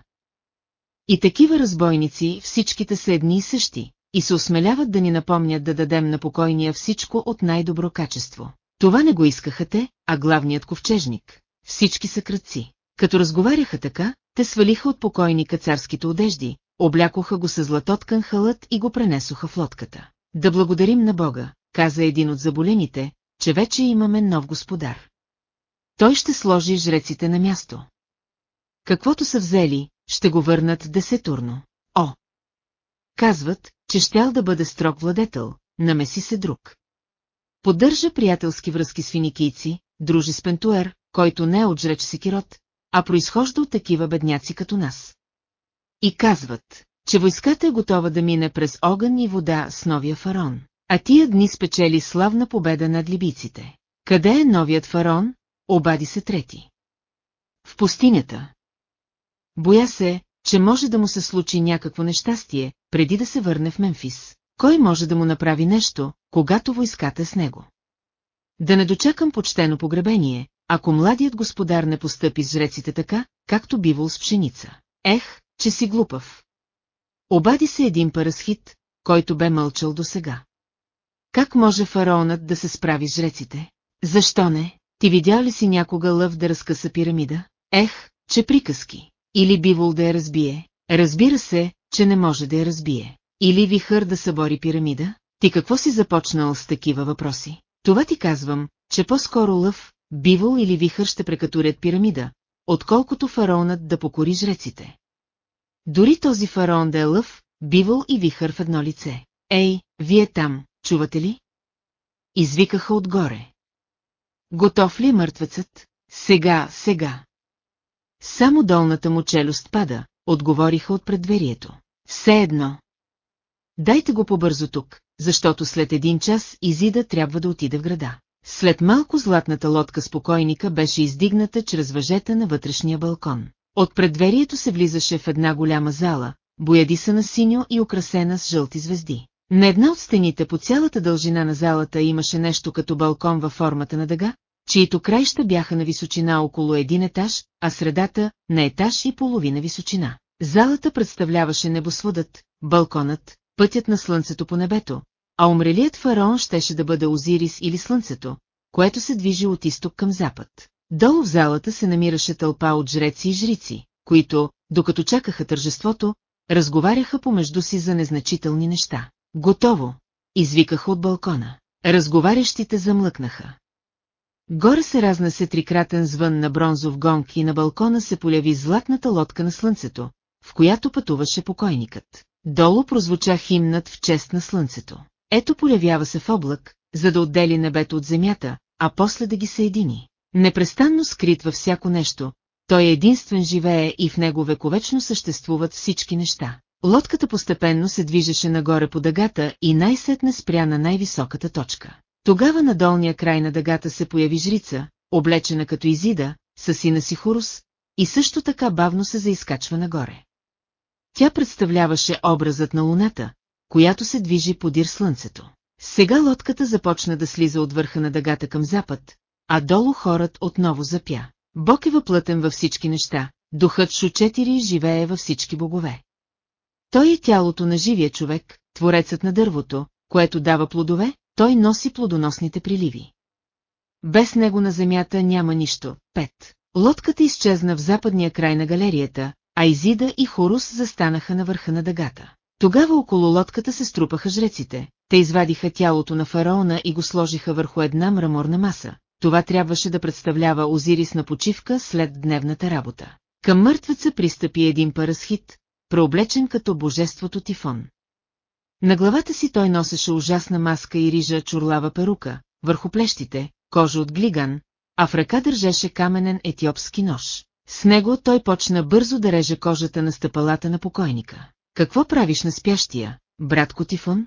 И такива разбойници всичките са едни и същи, и се осмеляват да ни напомнят да дадем на покойния всичко от най-добро качество. Това не го искаха те, а главният ковчежник. Всички са кръци. Като разговаряха така, те свалиха от покойника царските одежди, облякоха го с златоткан халът и го пренесоха в лодката. Да благодарим на Бога, каза един от заболените, че вече имаме нов господар. Той ще сложи жреците на място. Каквото са взели, ще го върнат десетурно. О! Казват, че щял да бъде строг владетел, намеси се друг. Поддържа приятелски връзки с финикийци, дружи с Пентуер, който не е от жреч Секирот, а произхожда от такива бедняци като нас. И казват, че войската е готова да мине през огън и вода с новия фарон, а тия дни спечели славна победа над либийците. Къде е новият фарон? Обади се трети. В пустинята. Боя се, че може да му се случи някакво нещастие, преди да се върне в Мемфис. Кой може да му направи нещо, когато войската е с него? Да не дочакам почтено погребение, ако младият господар не постъпи с жреците така, както бивал с пшеница. Ех, че си глупав. Обади се един парасхит, който бе мълчал до сега. Как може фараонът да се справи с жреците? Защо не? Ти видял ли си някога лъв да разкъса пирамида? Ех, че приказки. Или бивол да я разбие? Разбира се, че не може да я разбие. Или вихър да събори пирамида? Ти какво си започнал с такива въпроси? Това ти казвам, че по-скоро лъв, бивол или вихър ще прекатурят пирамида, отколкото фараонът да покори жреците. Дори този фараон да е лъв, бивол и вихър в едно лице. Ей, вие там, чувате ли? Извикаха отгоре. Готов ли е мъртвецът? Сега, сега. Само долната му челюст пада, отговориха от предверието. Все едно. Дайте го побързо тук, защото след един час Изида трябва да отиде в града. След малко златната лодка с покойника беше издигната чрез въжета на вътрешния балкон. От предверието се влизаше в една голяма зала, боядисана синьо и украсена с жълти звезди. На една от стените по цялата дължина на залата имаше нещо като балкон във формата на дъга, чието краища бяха на височина около един етаж, а средата – на етаж и половина височина. Залата представляваше небосводът, балконът, пътят на слънцето по небето, а умрелият фараон щеше да бъде Озирис или слънцето, което се движи от изток към запад. Долу в залата се намираше тълпа от жреци и жрици, които, докато чакаха тържеството, разговаряха помежду си за незначителни неща. Готово! Извикаха от балкона. Разговарящите замлъкнаха. Горе се разнесе трикратен звън на бронзов гонг и на балкона се поляви златната лодка на слънцето, в която пътуваше покойникът. Долу прозвуча химнат в чест на слънцето. Ето полявява се в облак, за да отдели небето от земята, а после да ги съедини. Непрестанно скрит във всяко нещо, той единствен живее и в него вековечно съществуват всички неща. Лодката постепенно се движеше нагоре по дъгата и най-сетне спря на най-високата точка. Тогава на долния край на дъгата се появи жрица, облечена като Изида, със сина си Хорус, и също така бавно се заискачва нагоре. Тя представляваше образът на луната, която се движи подир слънцето. Сега лодката започна да слиза от върха на дъгата към запад, а долу хорът отново запя. Бог е въплътен във всички неща, духът Шу-4 живее във всички богове. Той е тялото на живия човек, творецът на дървото, което дава плодове, той носи плодоносните приливи. Без него на земята няма нищо. Пет. Лодката изчезна в западния край на галерията, а Изида и Хорус застанаха на върха на дъгата. Тогава около лодката се струпаха жреците, те извадиха тялото на фараона и го сложиха върху една мраморна маса. Това трябваше да представлява Озирис на почивка след дневната работа. Към мъртвеца пристъпи един парасхит, преоблечен като божеството Тифон. На главата си той носеше ужасна маска и рижа чурлава перука, върху плещите, кожа от глиган, а в ръка държеше каменен етиопски нож. С него той почна бързо да реже кожата на стъпалата на покойника. Какво правиш на спящия, братко Тифон?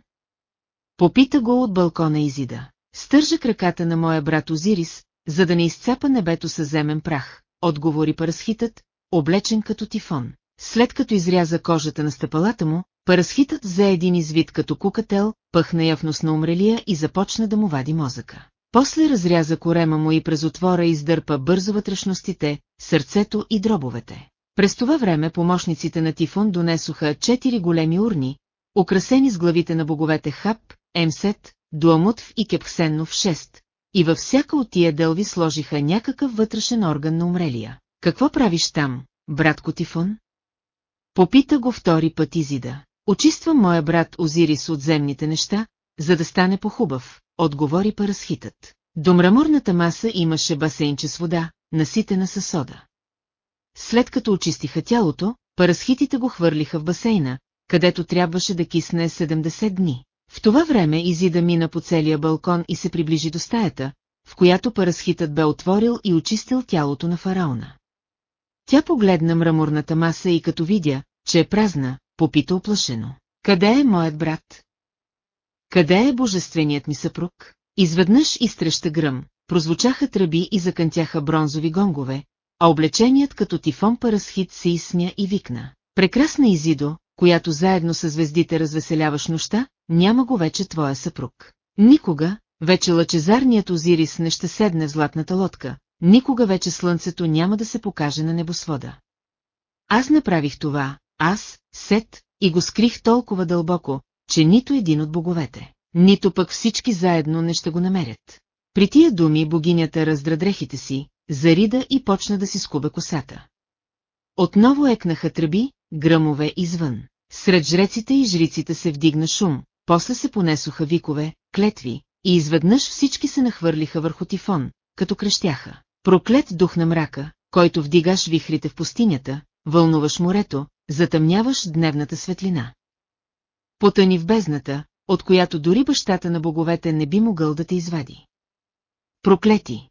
Попита го от балкона Изида. Стържа краката на моя брат Озирис, за да не изцапа небето със земен прах, отговори парасхитът, облечен като Тифон. След като изряза кожата на стъпалата му, парасхитът взе един извид като кукател, пъхна я в нос на умрелия и започна да му вади мозъка. После разряза корема му и през отвора издърпа бързо вътрешностите, сърцето и дробовете. През това време помощниците на Тифон донесоха четири големи урни, украсени с главите на боговете Хап, Емсет, Дуамутв и Кепхсеннов 6, и във всяка от тия дълви сложиха някакъв вътрешен орган на умрелия. Какво правиш там, братко Тифон? Попита го втори път Изида. Очиствам моя брат Озирис от земните неща, за да стане похубав, отговори парасхитът. До мраморната маса имаше басейнче с вода, наситена със сода. След като очистиха тялото, парасхитите го хвърлиха в басейна, където трябваше да кисне 70 дни. В това време Изида мина по целия балкон и се приближи до стаята, в която парасхитът бе отворил и очистил тялото на фараона. Тя погледна мраморната маса и като видя, че е празна, попита оплашено. Къде е моят брат? Къде е божественият ми съпруг? Изведнъж изтреща гръм, прозвучаха тръби и закънтяха бронзови гонгове, а облеченият като тифон парасхит се изсня и викна. Прекрасна Изидо, която заедно с звездите развеселяваш нощта, няма го вече твоя съпруг. Никога, вече лъчезарният Озирис не ще седне в златната лодка, никога вече слънцето няма да се покаже на небосвода. Аз направих това, аз, Сет, и го скрих толкова дълбоко, че нито един от боговете, нито пък всички заедно не ще го намерят. При тия думи богинята раздра дрехите си, зарида и почна да си скубе косата. Отново екнаха тръби, гръмове извън. Сред жреците и жриците се вдигна шум, после се понесоха викове, клетви, и изведнъж всички се нахвърлиха върху Тифон, като крещяха. Проклет дух на мрака, който вдигаш вихрите в пустинята, вълнуваш морето, затъмняваш дневната светлина. Потъни в бездната, от която дори бащата на боговете не би могъл да те извади. Проклети!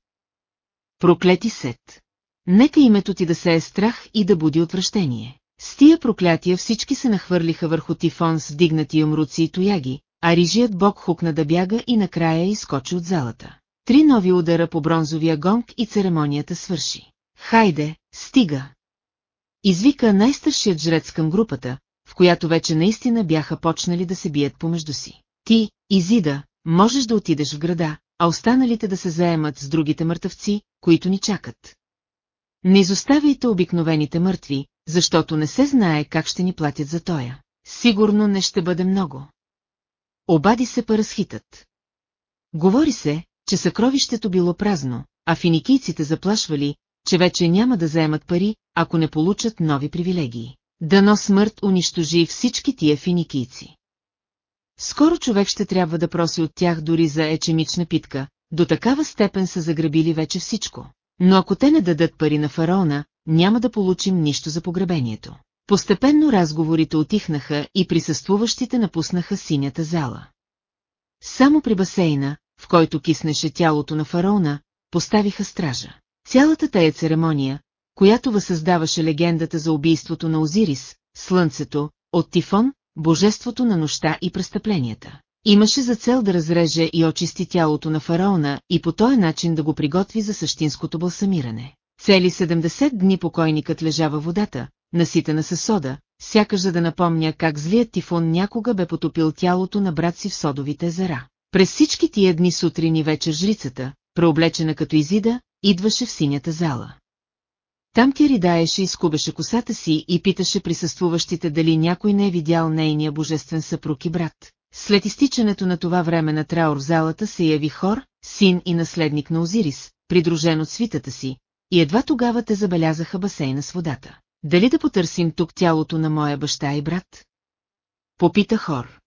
Проклети сет! Нека името ти да се е страх и да буди отвращение. С тия проклятия всички се нахвърлиха върху Тифон с вдигнати умруци и тояги, а рижият бог хукна да бяга и накрая изкочи от залата. Три нови удара по бронзовия гонг и церемонията свърши. Хайде, стига! Извика най-старшият жрец към групата, в която вече наистина бяха почнали да се бият помежду си. Ти, Изида, можеш да отидеш в града, а останалите да се заемат с другите мъртъвци, които ни чакат. Не изоставяйте обикновените мъртви, защото не се знае как ще ни платят за тоя. Сигурно не ще бъде много. Обади се парасхитът. Говори се, че съкровището било празно, а финикийците заплашвали, че вече няма да заемат пари, ако не получат нови привилегии. Дано смърт унищожи всички тия финикийци. Скоро човек ще трябва да проси от тях дори за ечемична питка, до такава степен са заграбили вече всичко. Но ако те не дадат пари на фараона, няма да получим нищо за погребението. Постепенно разговорите отихнаха и присъствуващите напуснаха синята зала. Само при басейна, в който киснеше тялото на фараона, поставиха стража. Цялата тая церемония, която възсъздаваше легендата за убийството на Озирис, слънцето, от Тифон, божеството на нощта и престъпленията. Имаше за цел да разреже и очисти тялото на фараона и по този начин да го приготви за същинското балсамиране. Цели 70 дни покойникът лежава водата, наситена със сода, сякаш за да напомня как злият тифон някога бе потопил тялото на брат си в содовите езера. През всички тия дни сутрин и вечер жрицата, преоблечена като изида, идваше в синята зала. Там тя ридаеше и скубеше косата си и питаше присъствуващите дали някой не е видял нейния божествен съпруг и брат. След изтичането на това време на траур в залата се яви хор, син и наследник на Озирис, придружен от свитата си, и едва тогава те забелязаха басейна с водата. Дали да потърсим тук тялото на моя баща и брат? Попита хор.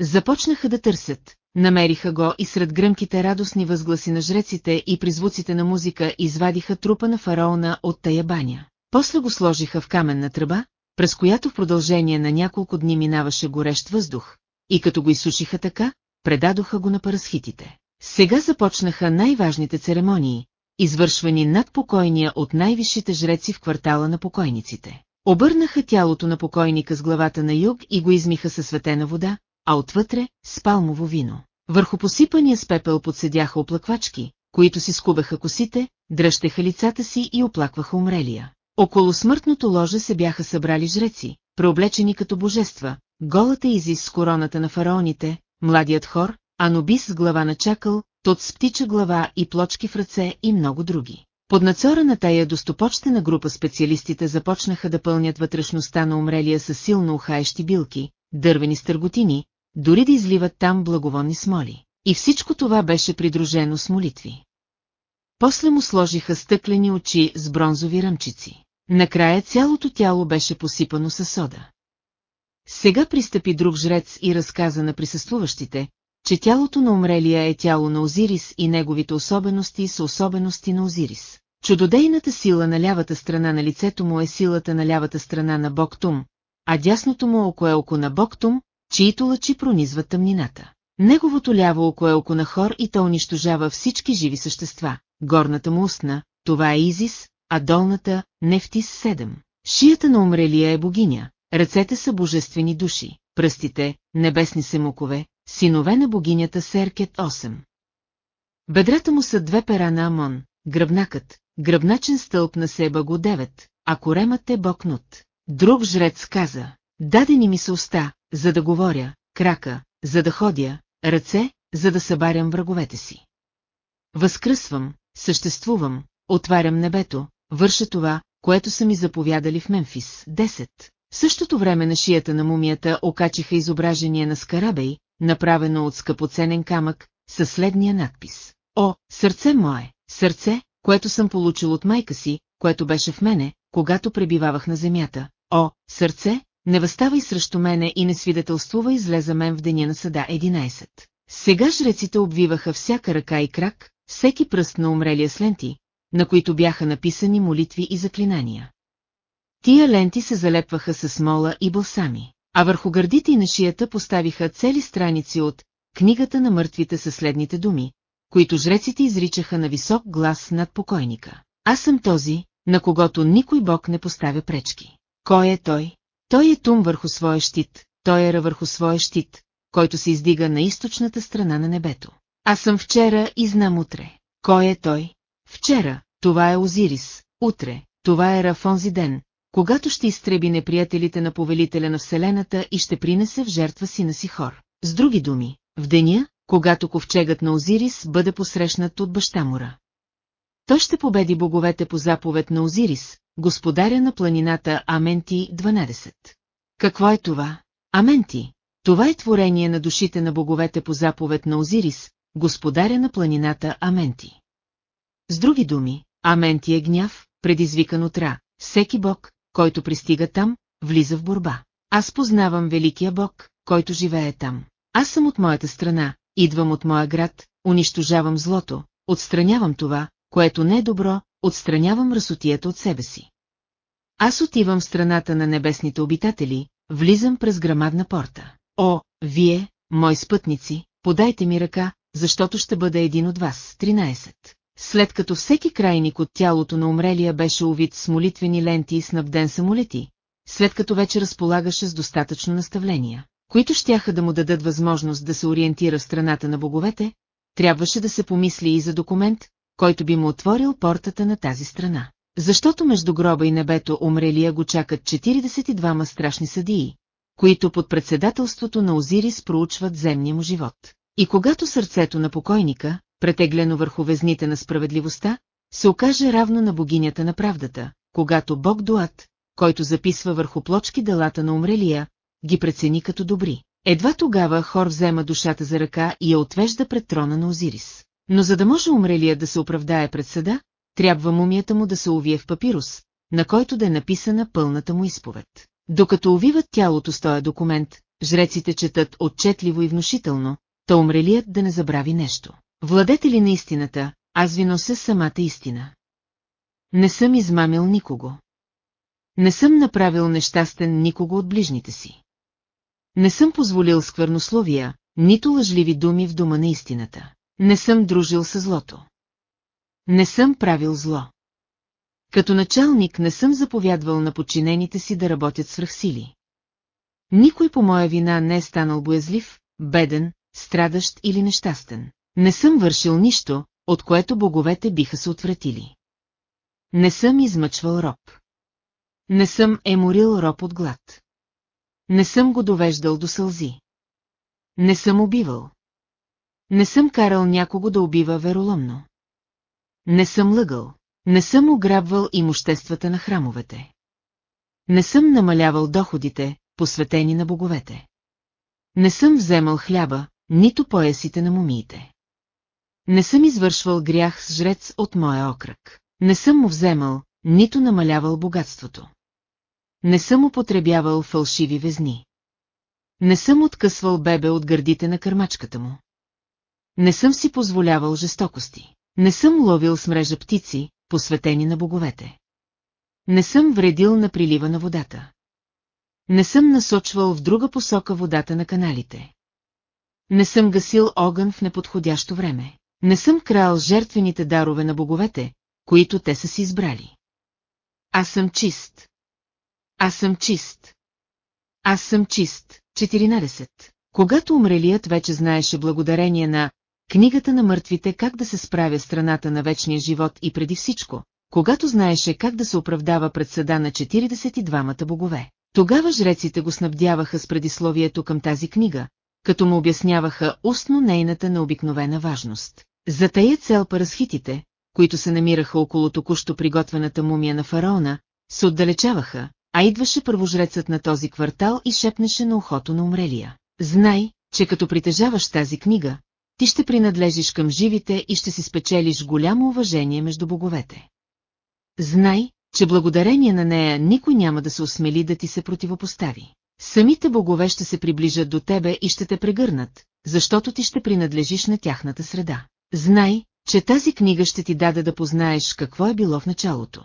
Започнаха да търсят, намериха го и сред гръмките радостни възгласи на жреците и при звуците на музика извадиха трупа на фараона от тая баня. После го сложиха в каменна тръба, през която в продължение на няколко дни минаваше горещ въздух, и като го изсушиха така, предадоха го на парасхитите. Сега започнаха най-важните церемонии, извършвани над покойния от най-висшите жреци в квартала на покойниците. Обърнаха тялото на покойника с главата на юг и го измиха със светена вода, а отвътре – с палмово вино. Върху посипания с пепел подседяха оплаквачки, които си скубаха косите, дръщеха лицата си и оплакваха умрелия. Около смъртното ложе се бяха събрали жреци, преоблечени като божества, голата Изис с короната на фараоните, младият хор, Анубис с глава на чакъл, тот с птича глава и плочки в ръце и много други. Под надзора на тая достопочтена група специалистите започнаха да пълнят вътрешността на умрелия с силно ухаещи билки, дървени стърготини, дори да изливат там благовонни смоли. И всичко това беше придружено с молитви. После му сложиха стъклени очи с бронзови ръмчици. Накрая цялото тяло беше посипано със сода. Сега пристъпи друг жрец и разказа на присъствуващите, че тялото на умрелия е тяло на Озирис и неговите особености са особености на Озирис. Чудодейната сила на лявата страна на лицето му е силата на лявата страна на Боктум, а дясното му око е око на Боктум, чието лъчи пронизват тъмнината. Неговото ляво око е око на Хор и то унищожава всички живи същества. Горната му устна, това е Изис, а долната – Нефтис 7. Шията на умрелия е богиня, ръцете са божествени души, пръстите – небесни семукове, синове на богинята Серкет 8. Бедрата му са две пера на Амон, гръбнакът, гръбначен стълб на Себаго 9, а коремът е бокнут. Друг жрец каза, дадени ми са уста, за да говоря, крака, за да ходя, ръце, за да събарям враговете си. Възкръсвам, съществувам, отварям небето, върша това, което са ми заповядали в Мемфис. 10. В същото време на шията на мумията окачиха изображение на скарабей, направено от скъпоценен камък, със следния надпис. О, сърце мое, сърце, което съм получил от майка си, което беше в мене, когато пребивавах на земята. О, сърце, не възставай срещу мене и не свидетелствува излеза мен в деня на съда 11. Сега жреците обвиваха всяка ръка и крак, всеки пръст на умрелия с на които бяха написани молитви и заклинания. Тия ленти се залепваха с смола и балсами, а върху гърдите и на шията поставиха цели страници от «Книгата на мъртвите със следните думи», които жреците изричаха на висок глас над покойника. Аз съм този, на когото никой бог не поставя пречки. Кой е той? Той е тум върху своя щит, той е ра върху своя щит, който се издига на източната страна на небето. Аз съм вчера и знам утре. Кой е той? Вчера, това е Озирис, утре, това е Рафонзи ден, когато ще изтреби неприятелите на повелителя на Вселената и ще принесе в жертва сина си хор. С други думи, в деня, когато ковчегът на Озирис бъде посрещнат от баща Мура. Той ще победи боговете по заповед на Озирис, господаря на планината Аменти 12. Какво е това? Аменти. Това е творение на душите на боговете по заповед на Озирис, господаря на планината Аменти. С други думи, Аменти е гняв, предизвикан от Ра. Всеки бог, който пристига там, влиза в борба. Аз познавам великия бог, който живее там. Аз съм от моята страна, идвам от моя град, унищожавам злото, отстранявам това, което не е добро, отстранявам разотията от себе си. Аз отивам в страната на небесните обитатели, влизам през грамадна порта. О, вие, мои спътници, подайте ми ръка, защото ще бъда един от вас. 13. След като всеки крайник от тялото на умрелия беше увит с молитвени ленти и снабден самолети, след като вече разполагаше с достатъчно наставления, които щяха да му дадат възможност да се ориентира в страната на боговете, трябваше да се помисли и за документ, който би му отворил портата на тази страна. Защото между гроба и небето умрелия го чакат 42 страшни съдии, които под председателството на Озирис проучват земния му живот. И когато сърцето на покойника, претеглено върху везните на справедливостта, се окаже равно на богинята на правдата, когато Бог Дуат, който записва върху плочки делата на умрелия, ги прецени като добри. Едва тогава Хор взема душата за ръка и я отвежда пред трона на Озирис. Но за да може умрелия да се оправдае пред съда, трябва мумията му да се увие в папирус, на който да е написана пълната му изповед. Докато увиват тялото с този документ, жреците четат отчетливо и внушително, та умрелият да не забрави нещо. Владетели на истината, аз ви нося самата истина. Не съм измамил никого. Не съм направил нещастен никого от ближните си. Не съм позволил сквернословия, нито лъжливи думи в дома на истината. Не съм дружил със злото. Не съм правил зло. Като началник не съм заповядвал на подчинените си да работят свръхсили. Никой по моя вина не е станал боязлив, беден, страдащ или нещастен. Не съм вършил нищо, от което боговете биха се отвратили. Не съм измъчвал роб. Не съм еморил роб от глад. Не съм го довеждал до сълзи. Не съм убивал. Не съм карал някого да убива вероломно. Не съм лъгал. Не съм ограбвал имуществата на храмовете. Не съм намалявал доходите, посветени на боговете. Не съм вземал хляба, нито поясите на мумиите. Не съм извършвал грях с жрец от моя окръг. Не съм му вземал, нито намалявал богатството. Не съм употребявал фалшиви везни. Не съм откъсвал бебе от гърдите на кърмачката му. Не съм си позволявал жестокости. Не съм ловил с мрежа птици, посветени на боговете. Не съм вредил на прилива на водата. Не съм насочвал в друга посока водата на каналите. Не съм гасил огън в неподходящо време. Не съм крал жертвените дарове на боговете, които те са си избрали. Аз съм чист. Аз съм чист. Аз съм чист. 14. Когато умрелият вече знаеше благодарение на книгата на мъртвите как да се справя страната на вечния живот и преди всичко, когато знаеше как да се оправдава пред съда на 42-мата богове. Тогава жреците го снабдяваха с предисловието към тази книга, като му обясняваха устно нейната необикновена важност. За тая цел парасхитите, които се намираха около току-що приготвената мумия на фараона, се отдалечаваха, а идваше първожрецът на този квартал и шепнеше на ухото на умрелия. Знай, че като притежаваш тази книга, ти ще принадлежиш към живите и ще си спечелиш голямо уважение между боговете. Знай, че благодарение на нея никой няма да се осмели да ти се противопостави. Самите богове ще се приближат до тебе и ще те прегърнат, защото ти ще принадлежиш на тяхната среда. Знай, че тази книга ще ти даде да познаеш какво е било в началото.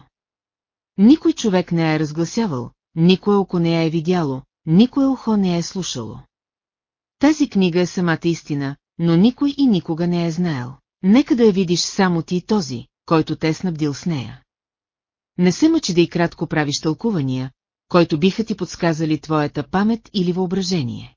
Никой човек не е разгласявал, никое око не я е видяло, никое ухо не е слушало. Тази книга е самата истина, но никой и никога не е знаел. Нека да я видиш само ти и този, който те е снабдил с нея. Не се мъчи да и кратко правиш тълкувания, който биха ти подсказали твоята памет или въображение.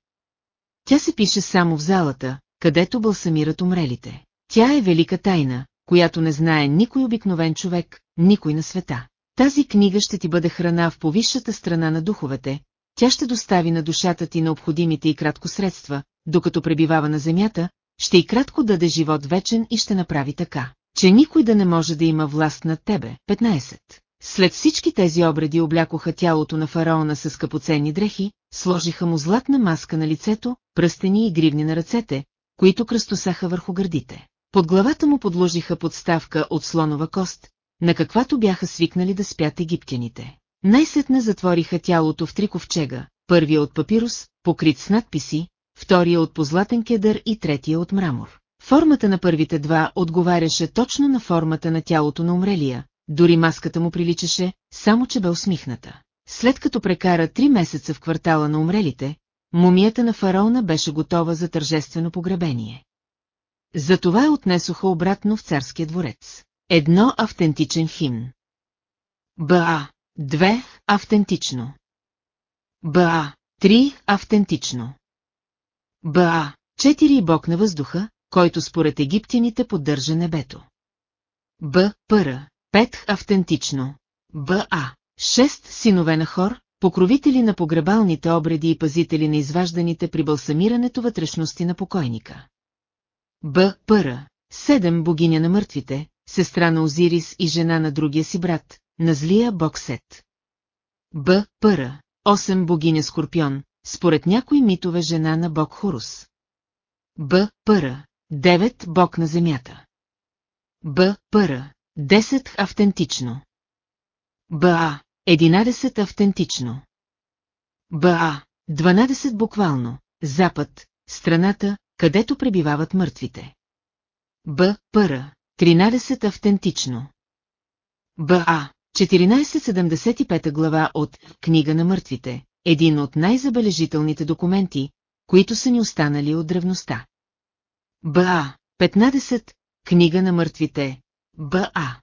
Тя се пише само в залата, където бълсамират умрелите. Тя е велика тайна, която не знае никой обикновен човек, никой на света. Тази книга ще ти бъде храна в повисшата страна на духовете, тя ще достави на душата ти необходимите и кратко средства, докато пребивава на земята, ще и кратко даде живот вечен и ще направи така, че никой да не може да има власт над тебе. 15. След всички тези обреди облякоха тялото на фараона с скъпоценни дрехи, сложиха му златна маска на лицето, пръстени и гривни на ръцете, които кръстосаха върху гърдите. Под главата му подложиха подставка от слонова кост, на каквато бяха свикнали да спят египтяните. Най-сетне затвориха тялото в три ковчега, първия от папирус, покрит с надписи, втория от позлатен кедър и третия от мрамор. Формата на първите два отговаряше точно на формата на тялото на умрелия, дори маската му приличаше, само че бе усмихната. След като прекара три месеца в квартала на умрелите, мумията на фараона беше готова за тържествено погребение. Затова я отнесоха обратно в царския дворец. Едно автентичен химн. БА. Две. Автентично. БА. Три. Автентично. БА. Четири бог на въздуха, който според египтяните поддържа небето. Б. Пъра. Пет. Автентично. БА. Шест синове на хор, покровители на погребалните обреди и пазители на изважданите при балсамирането вътрешности на покойника. Б. Пъра. Седем богиня на мъртвите, сестра на Озирис и жена на другия си брат, на злия бог Сет. Б. Пъра. Осем богиня Скорпион, според някои митове жена на бог Хорус. Б. Пъра. Девет бог на земята. Б. Пъра. Десет автентично. БА. Единадесет автентично. БА. 12 буквално. Запад. Страната, където пребивават мъртвите. Б. Пъра. 13 автентично. БА. 1475 глава от Книга на мъртвите, един от най-забележителните документи, които са ни останали от древността. БА. 15. Книга на мъртвите. БА.